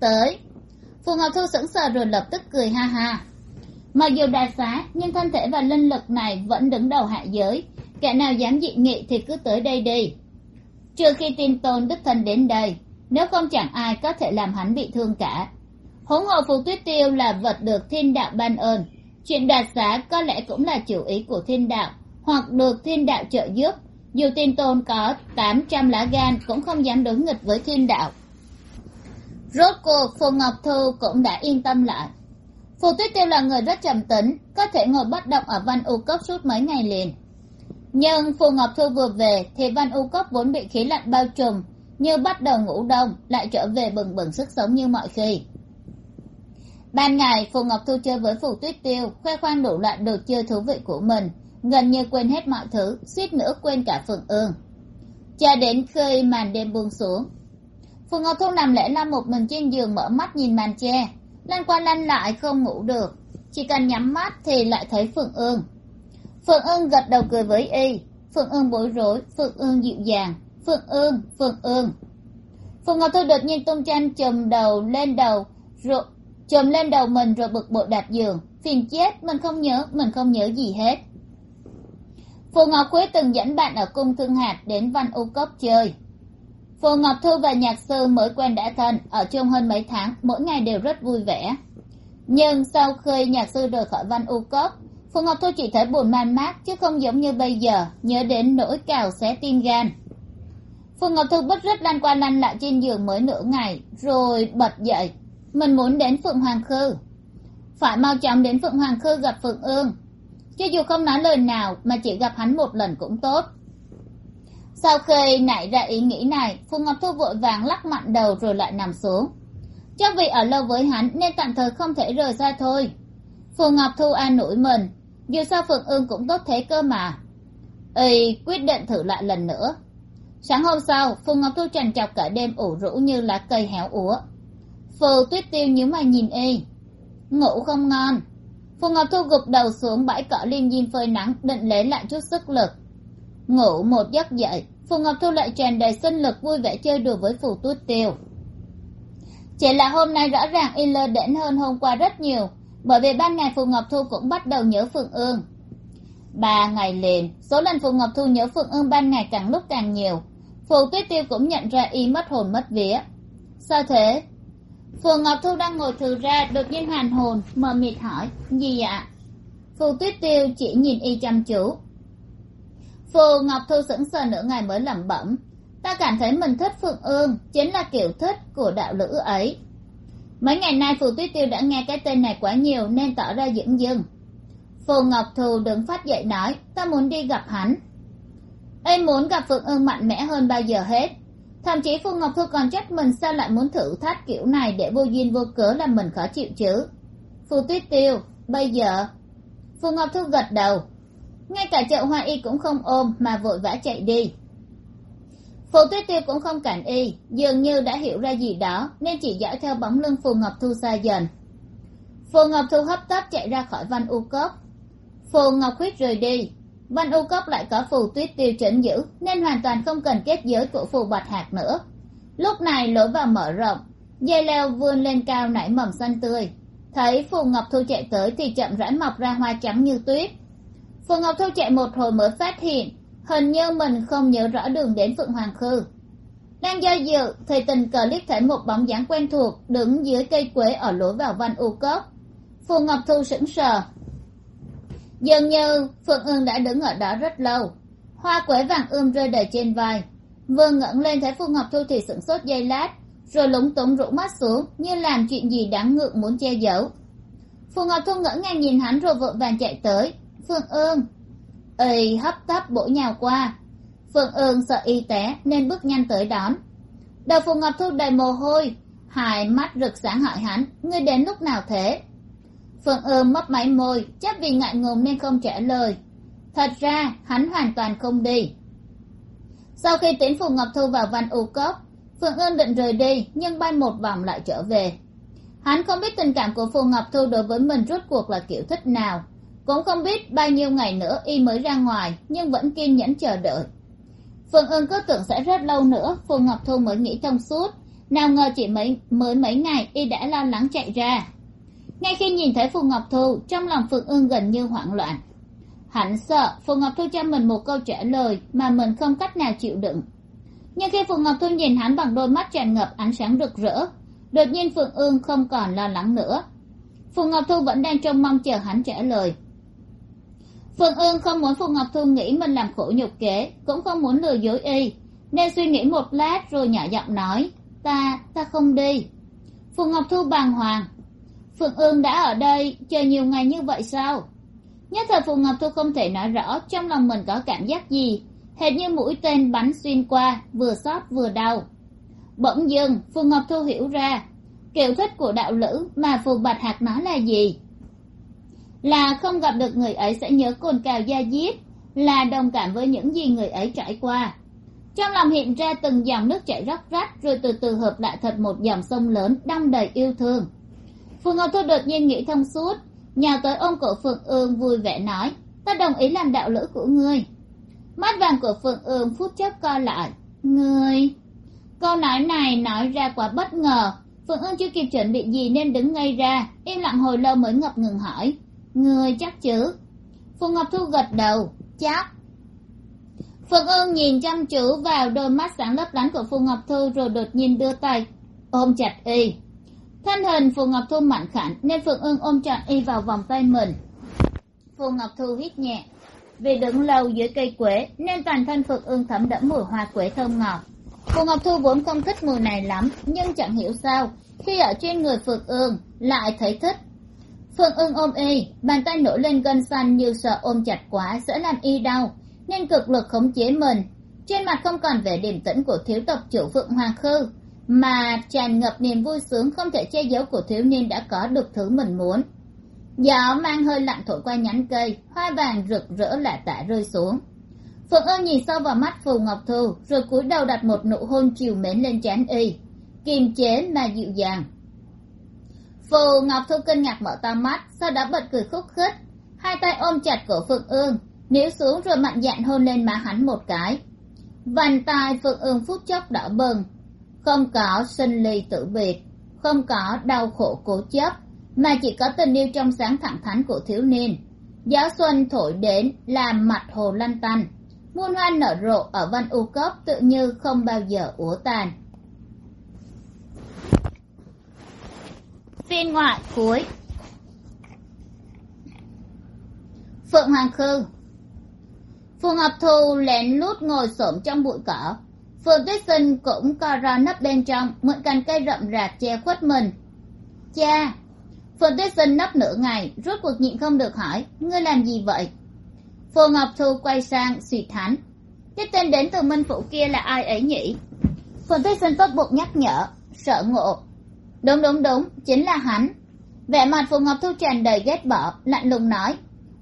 Tới. Phù ngọc thu sững sờ rồi lập tức cười ha ha mặc dù đạt xá, nhưng thân thể và linh lực này vẫn đứng đầu hạ giới. Kẻ nào dám dị nghị thì cứ tới đây đi. Trừ khi tin tôn đức thân đến đây, nếu không chẳng ai có thể làm hắn bị thương cả. Huống hồ phù tuyết tiêu là vật được thiên đạo ban ơn. Chuyện đoạt xá có lẽ cũng là chủ ý của thiên đạo, hoặc được thiên đạo trợ giúp. Dù tin tôn có tám trăm lá gan cũng không dám đối nghịch với thiên đạo. Rốt cuộc phù ngọc thu cũng đã yên tâm lại phù tuyết tiêu là người rất trầm tính có thể ngồi bất động ở văn u cốc suốt mấy ngày liền. Nhưng phù ngọc thu vừa về thì văn u cốc vốn bị khí lạnh bao trùm, như bắt đầu ngủ đông, lại trở về bừng bừng sức sống như mọi khi. Ban ngày, phù ngọc thu chơi với phù tuyết tiêu, khoe khoang đủ loại đồ chơi thú vị của mình, gần như quên hết mọi thứ, suýt nữa quên cả phượng ương. Cho đến khi màn đêm buông xuống, phù ngọc thu nằm lẽ lăm một mình trên giường mở mắt nhìn màn che lăn qua lăn lại không ngủ được. Chỉ cần nhắm mắt thì lại thấy phượng ương. Phượng ương gật đầu cười với y. Phượng ương bối rối, phượng ương dịu dàng. Phượng ương phượng ương. Phù ngọc thu đột nhiên tung chăn chùm đầu lên đầu, rồi chùm lên đầu mình rồi bực bội đạp giường. Phiền chết, mình không nhớ, mình không nhớ gì hết. Phù ngọc khuế từng dẫn bạn ở cung thương hạt đến văn u cốc chơi phù ngọc Thư và nhạc sư mới quen đã thân, ở chung hơn mấy tháng, mỗi ngày đều rất vui vẻ. Nhưng sau khi nhạc sư rời khỏi văn u cốc, phù ngọc Thư chỉ thấy buồn man mác, chứ không giống như bây giờ, nhớ đến nỗi cào xé tim gan. Phù ngọc Thư bất rứt lăn qua lăn lại trên giường mới nửa ngày, rồi bật dậy. Mình muốn đến phượng hoàng khư. Phải mau chóng đến phượng hoàng khư gặp phượng ương. Cho dù không nói lời nào, mà chỉ gặp hắn một lần cũng tốt sau khi nảy ra ý nghĩ này, phù ngọc thu vội vàng lắc mạnh đầu rồi lại nằm xuống. Chắc vì ở lâu với hắn nên tạm thời không thể rời ra thôi. Phù ngọc thu an ủi mình, dù sao phượng ương cũng tốt thế cơ mà. Y quyết định thử lại lần nữa. Sáng hôm sau, phù ngọc thu trằn trọc cả đêm ủ rũ như lá cây héo úa. Phù tuyết tiêu nhíu mày nhìn y ngủ không ngon. Phù ngọc thu gục đầu xuống bãi cỏ liêm diêm phơi nắng, định lấy lại chút sức lực ngủ một giấc dậy, phù ngọc thu lại tràn đầy sinh lực vui vẻ chơi đùa với phù tuyết tiêu. Chỉ là hôm nay rõ ràng y lơ đễnh hơn hôm qua rất nhiều, bởi vì ban ngày phù ngọc thu cũng bắt đầu nhớ phượng ương. Ba ngày liền, số lần phù ngọc thu nhớ phượng ương ban ngày càng lúc càng nhiều. Phù tuyết tiêu cũng nhận ra y mất hồn mất vía. Sao thế? Phù ngọc thu đang ngồi thừ ra, đột nhiên hoàn hồn, mờ mịt hỏi, gì ạ? Phù tuyết tiêu chỉ nhìn y chăm chú phù ngọc thu sững sờ nửa ngày mới lẩm bẩm. Ta cảm thấy mình thích phượng ương, chính là kiểu thích của đạo lữ ấy. Mấy ngày nay phù tuyết tiêu đã nghe cái tên này quá nhiều nên tỏ ra dững dưng. Phù ngọc thù đứng phát dậy nói, ta muốn đi gặp hắn. Em muốn gặp phượng ương mạnh mẽ hơn bao giờ hết. Thậm chí phù ngọc thu còn trách mình sao lại muốn thử thách kiểu này để vô duyên vô cớ làm mình khó chịu chứ? Phù tuyết tiêu, bây giờ? Phù ngọc thu gật đầu ngay cả triệu hoa y cũng không ôm mà vội vã chạy đi. Phù tuyết tiêu cũng không cản y, dường như đã hiểu ra gì đó, nên chỉ dõi theo bóng lưng phù ngọc thu xa dần. Phù ngọc thu hấp tấp chạy ra khỏi văn u cốc. Phù ngọc khuyết rời đi. Văn u cốc lại có phù tuyết tiêu chấn giữ, nên hoàn toàn không cần kết giới của phù bạch hạt nữa. Lúc này lối vào mở rộng dây leo vươn lên cao nảy mầm xanh tươi. Thấy phù ngọc thu chạy tới thì chậm rãi mọc ra hoa trắng như tuyết phượng ngọc thu chạy một hồi mới phát hiện, hình như mình không nhớ rõ đường đến phượng hoàng khư. Đang do dự thì tình cờ liếc thấy một bóng dáng quen thuộc đứng dưới cây quế ở lối vào văn u cốc. Phù ngọc thu sững sờ. Dường như phượng ương đã đứng ở đó rất lâu. Hoa quế vàng ươm rơi đầy trên vai. Vừa ngẩng lên thấy phù ngọc thu thì sửng sốt giây lát, rồi lúng túng rũ mắt xuống như làm chuyện gì đáng ngượng muốn che giấu. Phù ngọc thu ngỡ ngàng nhìn hắn rồi vội vàng chạy tới phượng ương. Y hấp tấp bổ nhào qua. Phượng ương sợ y té nên bước nhanh tới đón. Đầu phù ngọc thu đầy mồ hôi, hai mắt rực sáng hỏi hắn, ngươi đến lúc nào thế? Phượng ương mấp máy môi, chắc vì ngại ngùng nên không trả lời. Thật ra, hắn hoàn toàn không đi. Sau khi tiến phù ngọc thu vào văn u cốc phượng ương định rời đi, nhưng bay một vòng lại trở về. Hắn không biết tình cảm của phù ngọc thu đối với mình rốt cuộc là kiểu thích nào cũng không biết bao nhiêu ngày nữa y mới ra ngoài, nhưng vẫn kiên nhẫn chờ đợi. Phượng ương cứ tưởng sẽ rất lâu nữa phù ngọc thu mới nghĩ thông suốt. Nào ngờ chỉ mấy, mới mấy ngày y đã lo lắng chạy ra. Ngay khi nhìn thấy phù ngọc thu, trong lòng phượng ương gần như hoảng loạn. Hắn sợ phù ngọc thu cho mình một câu trả lời mà mình không cách nào chịu đựng. Nhưng khi phù ngọc thu nhìn hắn bằng đôi mắt tràn ngập ánh sáng rực rỡ, đột nhiên phượng ương không còn lo lắng nữa. Phù ngọc thu vẫn đang trông mong chờ hắn trả lời phương ương không muốn phù ngọc thu nghĩ mình làm khổ nhục kế, cũng không muốn lừa dối y. Nên suy nghĩ một lát rồi nhỏ giọng nói, ta ta không đi. Phù ngọc thu bàng hoàng, phượng ương đã ở đây chờ nhiều ngày như vậy sao? Nhất thời phù ngọc thu không thể nói rõ trong lòng mình có cảm giác gì, hệt như mũi tên bắn xuyên qua, vừa xót vừa đau. Bỗng dưng phù ngọc thu hiểu ra, kiểu thích của đạo lữ mà phù bạch Hạc nói là gì là không gặp được người ấy sẽ nhớ cồn cào da diết, là đồng cảm với những gì người ấy trải qua. Trong lòng hiện ra từng dòng nước chảy róc rách, rồi từ từ hợp lại thật một dòng sông lớn đong đầy yêu thương. Phù ngọc thu đột nhiên nghĩ thông suốt, nhào tới ôm cổ phượng ương vui vẻ nói, ta đồng ý làm đạo lữ của ngươi. Mắt vàng của phượng ương phút chốc co lại, ngươi? Câu nói này nói ra quá bất ngờ. Phượng ương chưa kịp chuẩn bị gì nên đứng ngay ra, im lặng hồi lâu mới ngập ngừng hỏi người chắc chứ phù ngọc thu gật đầu chắc phượng ương nhìn chăm chú vào đôi mắt sáng lấp lánh của phù ngọc thu rồi đột nhiên đưa tay, ôm chặt y. Thân hình phù ngọc thu mạnh khảnh nên phượng ương ôm chặt y vào vòng tay mình. Phù ngọc thu hít nhẹ. Vì đứng lâu dưới cây quế nên toàn thân phượng ương thấm đẫm mùi hoa quế thơm ngọt. Phù ngọc thu vốn không thích mùi này lắm, nhưng chẳng hiểu sao, khi ở trên người phượng ương lại thấy thích phượng ưng ôm y bàn tay nổi lên gân xanh như sợ ôm chặt quá sẽ làm y đau. Nên cực lực khống chế mình. Trên mặt không còn vẻ điềm tĩnh của thiếu tộc chủ phượng hoàng khư, mà tràn ngập niềm vui sướng không thể che giấu của thiếu niên đã có được thứ mình muốn. Gió mang hơi lạnh thổi qua nhánh cây, hoa vàng rực rỡ lạ tả rơi xuống. Phượng ưng nhìn sâu vào mắt phù ngọc thu, rồi cúi đầu đặt một nụ hôn chiều mến lên trán y. Kiềm chế mà dịu dàng phù ngọc thu kinh ngạc mở to mắt, sau đó bật cười khúc khích. Hai tay ôm chặt cổ phượng ương, níu xuống rồi mạnh dạn hôn lên má hắn một cái. Vành tai phượng ương phút chốc đỏ bừng. Không có sinh ly tử biệt, không có đau khổ cố chấp, mà chỉ có tình yêu trong sáng thẳng thắn của thiếu niên. Gió xuân thổi đến, làm mặt hồ lăn tăn. Muôn hoa nở rộ ở văn u cốc tự như không bao giờ úa tàn. Phiên ngoại cuối. Phượng hoàng khư. Phù ngọc thu lén lút ngồi xổm trong bụi cỏ. Phượng tuyết sinh cũng co ra nấp bên trong, mượn cành cây rậm rạp che khuất mình. Cha, phượng tuyết sinh nấp nửa ngày, rốt cuộc nhịn không được hỏi, ngươi làm gì vậy? Phù ngọc thu quay sang suy thán, cái tên đến từ minh phủ kia là ai ấy nhỉ? Phượng tuyết sinh tốt bụng nhắc nhở, sợ ngộ đúng đúng đúng, chính là hắn. Vẻ mặt phù ngọc thu tràn đầy ghét bỏ, lạnh lùng nói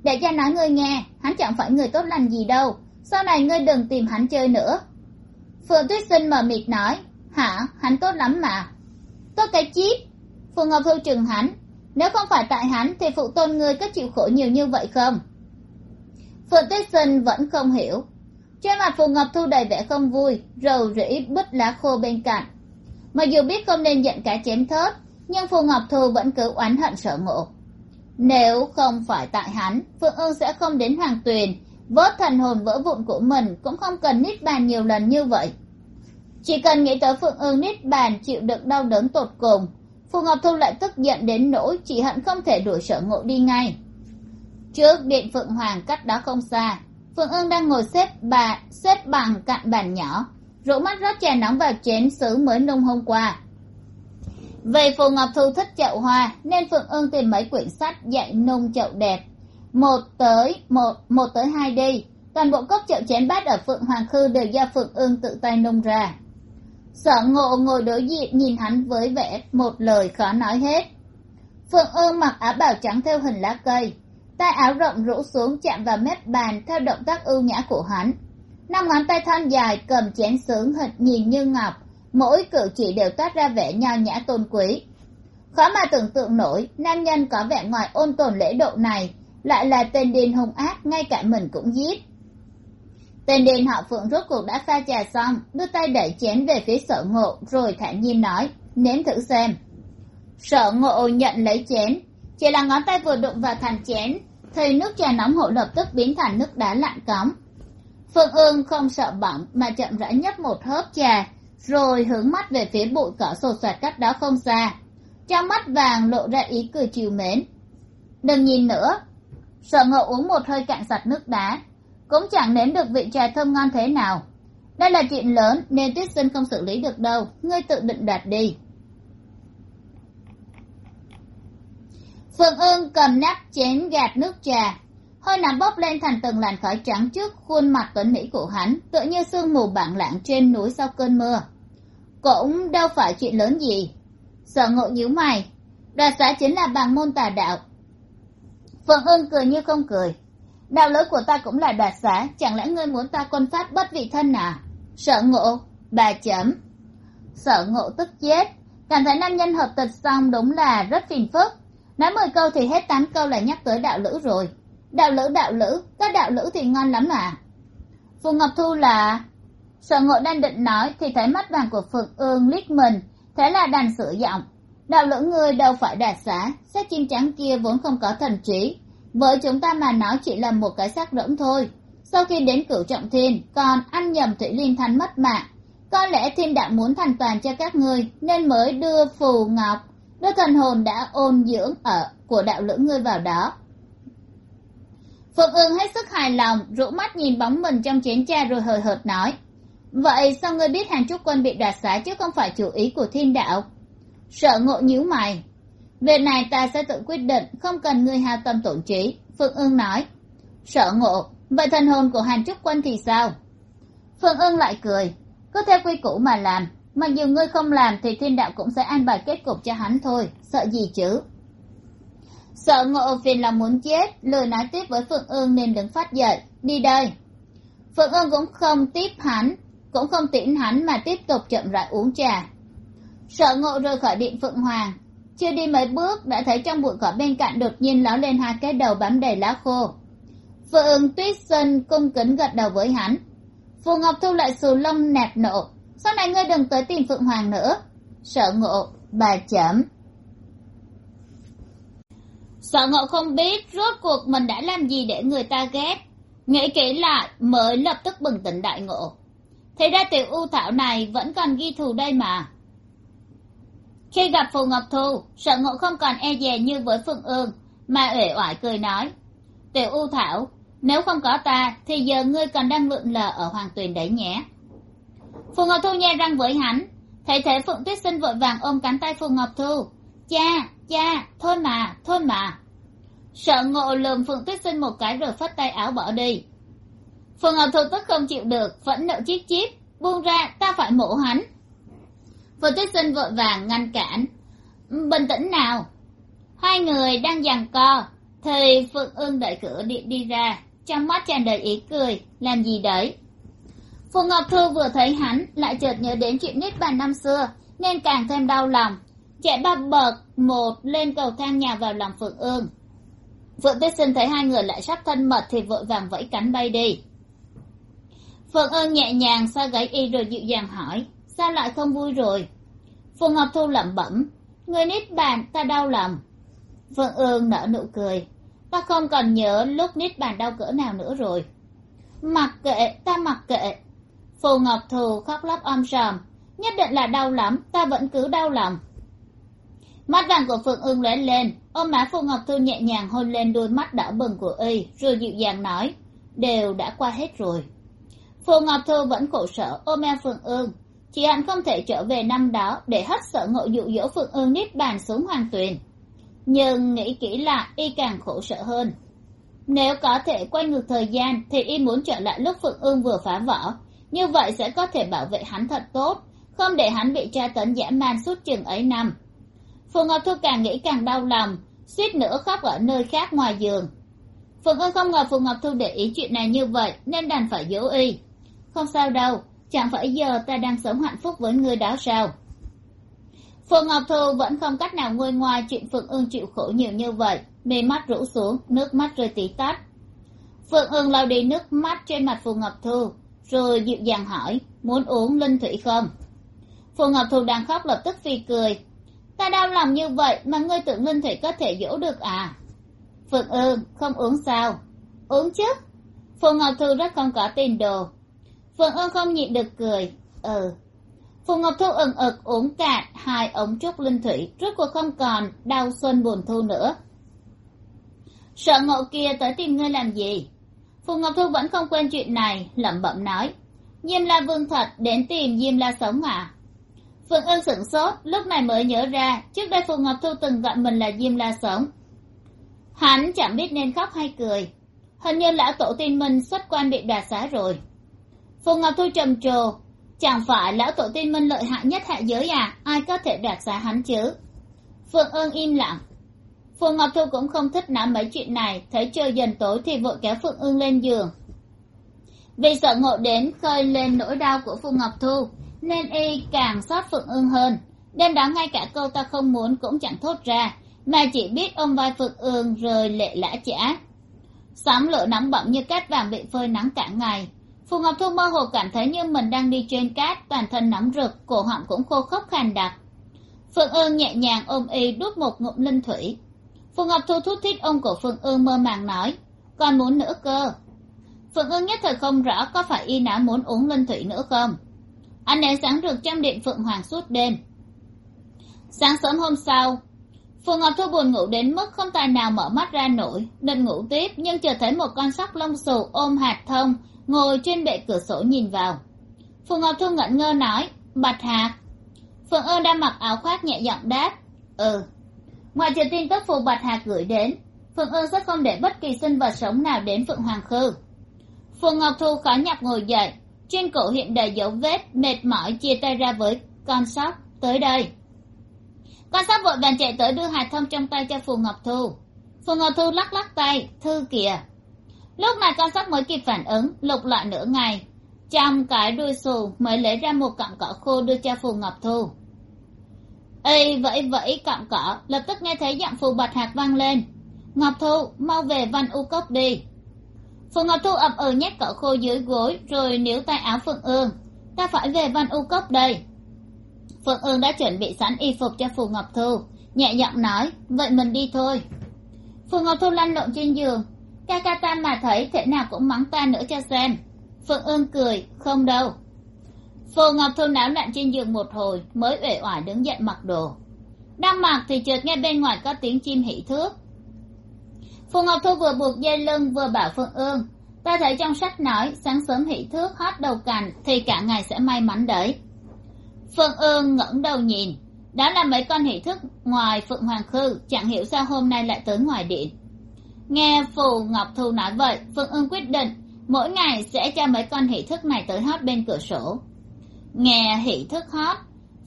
để cha nói ngươi nghe, hắn chẳng phải người tốt lành gì đâu, sau này ngươi đừng tìm hắn chơi nữa. Phượng tuyết sinh mờ mịt nói, hả, hắn tốt lắm mà. Tốt cái chip phù ngọc thu trừng hắn, nếu không phải tại hắn thì phụ tôn ngươi có chịu khổ nhiều như vậy không? Phượng tuyết sinh vẫn không hiểu. Trên mặt phù ngọc thu đầy vẻ không vui, rầu rĩ bứt lá khô bên cạnh mặc dù biết không nên giận cả chém thớt, nhưng phù ngọc thu vẫn cứ oán hận sợ ngộ. Nếu không phải tại hắn, phượng ương sẽ không đến hoàng tuyền. Vớt thần hồn vỡ vụn của mình cũng không cần nít bàn nhiều lần như vậy. Chỉ cần nghĩ tới phượng ương nít bàn chịu đựng đau đớn tột cùng, phù ngọc thu lại tức giận đến nỗi chỉ hận không thể đuổi sở ngộ đi ngay. Trước điện phượng hoàng cách đó không xa, phượng ương đang ngồi xếp bà, xếp bằng cạnh bàn nhỏ rũ mắt rót trà nóng vào chén sứ mới nung hôm qua. Về phù ngọc thu thích chậu hoa, nên phượng ương tìm mấy quyển sách dạy nung chậu đẹp. Một tới, một một tới hai đi. Toàn bộ cốc chậu chén bát ở phượng hoàng khư đều do phượng ương tự tay nung ra. Sở ngộ ngồi đối diện nhìn hắn với vẻ một lời khó nói hết. Phượng ương mặc áo bào trắng theo hình lá cây, tay áo rộng rũ xuống chạm vào mép bàn theo động tác ưu nhã của hắn năm ngón tay thon dài, cầm chén sướng hệt nhìn như ngọc. Mỗi cử chỉ đều toát ra vẻ nho nhã tôn quý. Khó mà tưởng tượng nổi, nam nhân có vẻ ngoài ôn tồn lễ độ này. Lại là tên điên hung ác, ngay cả mình cũng giết. Tên điên họ phượng rốt cuộc đã pha trà xong, đưa tay đẩy chén về phía sở ngộ, rồi thản nhiên nói, nếm thử xem. Sở ngộ nhận lấy chén. Chỉ là ngón tay vừa đụng vào thành chén thì nước trà nóng hổ lập tức biến thành nước đá lạnh cóng phương ương không sợ bỏng mà chậm rãi nhấp một hớp trà, rồi hướng mắt về phía bụi cỏ sột soạt cách đó không xa. Trong mắt vàng lộ ra ý cười chiều mến. Đừng nhìn nữa, sợ ngộ uống một hơi cạn sạch nước đá, cũng chẳng nếm được vị trà thơm ngon thế nào. Đây là chuyện lớn nên tuyết sinh không xử lý được đâu, ngươi tự định đoạt đi. Phương ương cầm nắp chén gạt nước trà hơi nằm bốc lên thành từng làn khói trắng trước khuôn mặt tuấn mỹ của hắn, tựa như sương mù bảng lạng trên núi sau cơn mưa. Cũng đâu phải chuyện lớn gì. Sợ ngộ nhíu mày. Đoạt xã chính là bằng môn tà đạo. Phượng ưng cười như không cười. Đạo lỗi của ta cũng là đoạt xá chẳng lẽ ngươi muốn ta quân pháp bất vị thân à? Sợ ngộ, bà chấm. Sợ ngộ tức chết. Cảm thấy nam nhân hợp tịch xong đúng là rất phiền phức. Nói mười câu thì hết tám câu là nhắc tới đạo lữ rồi đạo lữ đạo lữ, các đạo lữ thì ngon lắm à phù ngọc thu là sở ngộ đang định nói thì thấy mắt vàng của phượng ương liếc mình, thế là đành sửa giọng. Đạo lữ ngươi đâu phải đạt xá, xác chim trắng kia vốn không có thần trí. Với chúng ta mà nói chỉ là một cái xác rỗng thôi. Sau khi đến cửu trọng thiên, còn ăn nhầm thủy liên thanh mất mạng. Có lẽ thiên đạo muốn thành toàn cho các ngươi, nên mới đưa phù ngọc, đưa thần hồn đã ôn dưỡng ở của đạo lữ ngươi vào đó phượng ương hết sức hài lòng, rũ mắt nhìn bóng mình trong chiến cha rồi hời hợt nói. Vậy sao ngươi biết hàng trúc quân bị đoạt xá chứ không phải chủ ý của thiên đạo? Sợ ngộ nhíu mày. Việc này ta sẽ tự quyết định, không cần ngươi hao tâm tổn trí, phượng ương nói. Sợ ngộ, vậy thần hồn của hàn trúc quân thì sao? Phương ương lại cười. Cứ theo quy củ mà làm, mặc dù ngươi không làm thì thiên đạo cũng sẽ an bài kết cục cho hắn thôi, sợ gì chứ? Sợ ngộ phiền lòng muốn chết lười nói tiếp với phượng ương nên đứng phát dậy, đi đây. Phượng ương cũng không tiếp hắn, cũng không tiễn hắn mà tiếp tục chậm rãi uống trà. Sợ ngộ rời khỏi điện phượng hoàng, chưa đi mấy bước đã thấy trong bụi cỏ bên cạnh đột nhiên ló lên hai cái đầu bám đầy lá khô. Phượng tuyết sơn cung kính gật đầu với hắn. Phù ngọc thu lại xù lông nạt nộ, sau này ngươi đừng tới tìm phượng hoàng nữa. Sợ ngộ, bà chấm sợ ngộ không biết rốt cuộc mình đã làm gì để người ta ghét. Nghĩ kỹ lại mới lập tức bừng tỉnh đại ngộ. Thế ra tiểu u thảo này vẫn còn ghi thù đây mà. Khi gặp phù ngọc thu, sợ ngộ không còn e dè như với phượng ương, mà uể oải cười nói, tiểu u thảo, nếu không có ta thì giờ ngươi còn đang lượn lờ ở hoàng tuyền đấy nhé. Phù ngọc thu nhe răng với hắn, thấy thế phượng tuyết sinh vội vàng ôm cánh tay phù ngọc thu, cha cha, thôi mà thôi mà. Sợ ngộ lườm phượng tuyết sinh một cái rồi phất tay áo bỏ đi. Phượng ngọc thu tức không chịu được, vẫn nợ chiếc chip, buông ra, ta phải mổ hắn. Phượng tuyết sinh vội vàng ngăn cản. Bình tĩnh nào. Hai người đang giằng co, thì phượng ương đẩy cửa điện đi ra. Trong mắt tràn đầy ý cười, làm gì đấy? Phù ngọc thu vừa thấy hắn, lại chợt nhớ đến chuyện nít bàn năm xưa, nên càng thêm đau lòng chạy ba bậc một lên cầu thang nhà vào lòng phượng ương. Phượng tuyết sinh thấy hai người lại sắp thân mật thì vội vàng vẫy cánh bay đi. Phượng ương nhẹ nhàng xoa gáy y rồi dịu dàng hỏi, sao lại không vui rồi? Phù ngọc thu lẩm bẩm, người nít bàn ta đau lòng. Phượng ương nở nụ cười, ta không còn nhớ lúc nít bàn đau cỡ nào nữa rồi. Mặc kệ, ta mặc kệ. Phù ngọc thù khóc lóc om sòm, nhất định là đau lắm, ta vẫn cứ đau lòng mắt vàng của phượng ương lóe lên ôm má phù ngọc thu nhẹ nhàng hôn lên đôi mắt đỏ bừng của y, rồi dịu dàng nói, đều đã qua hết rồi. Phù ngọc thu vẫn khổ sở ôm eo phượng ương chị hạnh không thể trở về năm đó để hất sợ ngộ dụ dỗ phượng ương nít bàn xuống hoàng tuyền. Nhưng nghĩ kỹ lại y càng khổ sở hơn. Nếu có thể quay ngược thời gian thì y muốn trở lại lúc phượng ương vừa phá vỡ. Như vậy sẽ có thể bảo vệ hắn thật tốt, không để hắn bị tra tấn dã man suốt chừng ấy năm phù ngọc thu càng nghĩ càng đau lòng, suýt nữa khóc ở nơi khác ngoài giường. Phượng ương không ngờ phù ngọc thu để ý chuyện này như vậy, nên đành phải dỗ y. Không sao đâu, chẳng phải giờ ta đang sống hạnh phúc với người đó sao? Phù ngọc thu vẫn không cách nào nguôi ngoài chuyện phượng ương chịu khổ nhiều như vậy mề mắt rũ xuống, nước mắt rơi tí tách. Phượng ương lau đi nước mắt trên mặt phù ngọc thu rồi dịu dàng hỏi, muốn uống linh thủy không? Phù ngọc thu đang khóc lập tức phi cười ta đau lòng như vậy mà ngươi tưởng linh thủy có thể dỗ được à? Phượng ương, không uống sao? Uống chứ. Phù ngọc thu rất không có tiền đồ. Phượng ương không nhịn được cười. Ừ. Phù ngọc thu ừng ực uống cạn hai ống trúc linh thủy, rốt cuộc không còn đau xuân buồn thu nữa. Sợ ngộ kia tới tìm ngươi làm gì? Phù ngọc thu vẫn không quên chuyện này, lẩm bẩm nói. Diêm la vương thật đến tìm diêm la sống à? Phượng ương sửng sốt, lúc này mới nhớ ra, trước đây phù ngọc thu từng gọi mình là diêm la sống. Hắn chẳng biết nên khóc hay cười. Hình như lão tổ tiên minh xuất quan bị đoạt xá rồi. Phù ngọc thu trầm trồ, chẳng phải lão tổ tiên minh lợi hại nhất hạ giới à? Ai có thể đoạt xá hắn chứ? Phượng ương im lặng. Phù ngọc thu cũng không thích nắm mấy chuyện này, thấy trời dần tối thì vội kéo phượng ương lên giường. Vì sợ ngộ đến khơi lên nỗi đau của phù ngọc thu nên y càng xót phượng ương hơn. Đêm đó ngay cả câu ta không muốn cũng chẳng thốt ra, mà chỉ biết ôm vai phượng ương rồi lệ lã chả sóng lửa nóng bỏng như cát vàng bị phơi nắng cả ngày. Phù ngọc thu mơ hồ cảm thấy như mình đang đi trên cát, toàn thân nóng rực, cổ họng cũng khô khốc khàn đặc. Phượng ương nhẹ nhàng ôm y đút một ngụm linh thủy. Phù ngọc thu thút thít ôm cổ phượng ương mơ màng nói, còn muốn nữa cơ? Phượng ương nhất thời không rõ có phải y đã muốn uống linh thủy nữa không anh ấy sáng rực trong điện phượng hoàng suốt đêm. Sáng sớm hôm sau, phù ngọc thu buồn ngủ đến mức không tài nào mở mắt ra nổi, định ngủ tiếp nhưng chợt thấy một con sóc lông xù ôm hạt thông, ngồi trên bệ cửa sổ nhìn vào. Phù ngọc thu ngẩn ngơ nói, bạch hạt phượng ương đang mặc áo khoác nhẹ giọng đáp ừ. Ngoài trừ tin tức phù bạch hạt gửi đến, phượng ương sẽ không để bất kỳ sinh vật sống nào đến phượng hoàng khư. Phù ngọc thu khó nhọc ngồi dậy trên cổ hiện đầy dấu vết, mệt mỏi chia tay ra với con sóc tới đây. Con sóc vội vàng chạy tới đưa hạt thông trong tay cho phù ngọc thu. Phù ngọc thu lắc lắc tay, thư kìa. Lúc này con sóc mới kịp phản ứng, lục lọi nửa ngày. Trong cái đuôi xù mới lấy ra một cọng cỏ khô đưa cho phù ngọc thu. Ây vẫy vẫy cọng cỏ, lập tức nghe thấy giọng phù bạch hạt vang lên. Ngọc thu, mau về văn u cốc đi phù ngọc thu ậm ừ nhét cậu khô dưới gối, rồi níu tay áo phượng ương. Ta phải về văn u cốc đây. Phượng ương đã chuẩn bị sẵn y phục cho phù ngọc thu. Nhẹ giọng nói, vậy mình đi thôi. Phù ngọc thu lăn lộn trên giường. Ca ca ta mà thấy thế nào cũng mắng ta nữa cho xem. Phượng ương cười, không đâu. Phù ngọc thu náo nặn trên giường một hồi, mới uể oải đứng dậy mặc đồ. Đang mặc thì chợt nghe bên ngoài có tiếng chim hỉ thước phù ngọc thu vừa buộc dây lưng vừa bảo phượng ương. Ta thấy trong sách nói, sáng sớm hỷ thước, hót đầu cành, thì cả ngày sẽ may mắn đấy. Phượng ương ngẩng đầu nhìn. Đó là mấy con hỷ thước ngoài phượng hoàng khư, chẳng hiểu sao hôm nay lại tới ngoài điện. Nghe phù ngọc thu nói vậy phượng ương quyết định, mỗi ngày sẽ cho mấy con hỷ thức này tới hót bên cửa sổ. Nghe hỷ thức hót,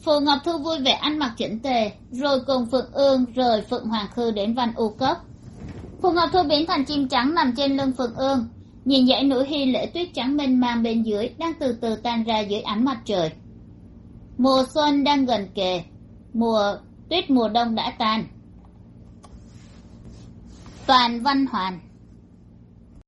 phù ngọc thu vui vẻ ăn mặc chỉnh tề, rồi cùng phượng ương rời phượng hoàng khư đến văn u cốc phù ngọc thu biến thành chim trắng nằm trên lưng phượng ương. Nhìn dãy núi hy lễ tuyết trắng mênh mang bên dưới đang từ từ tan ra dưới ánh mặt trời. Mùa xuân đang gần kề. Mùa tuyết mùa đông đã tan. Toàn văn hoàn.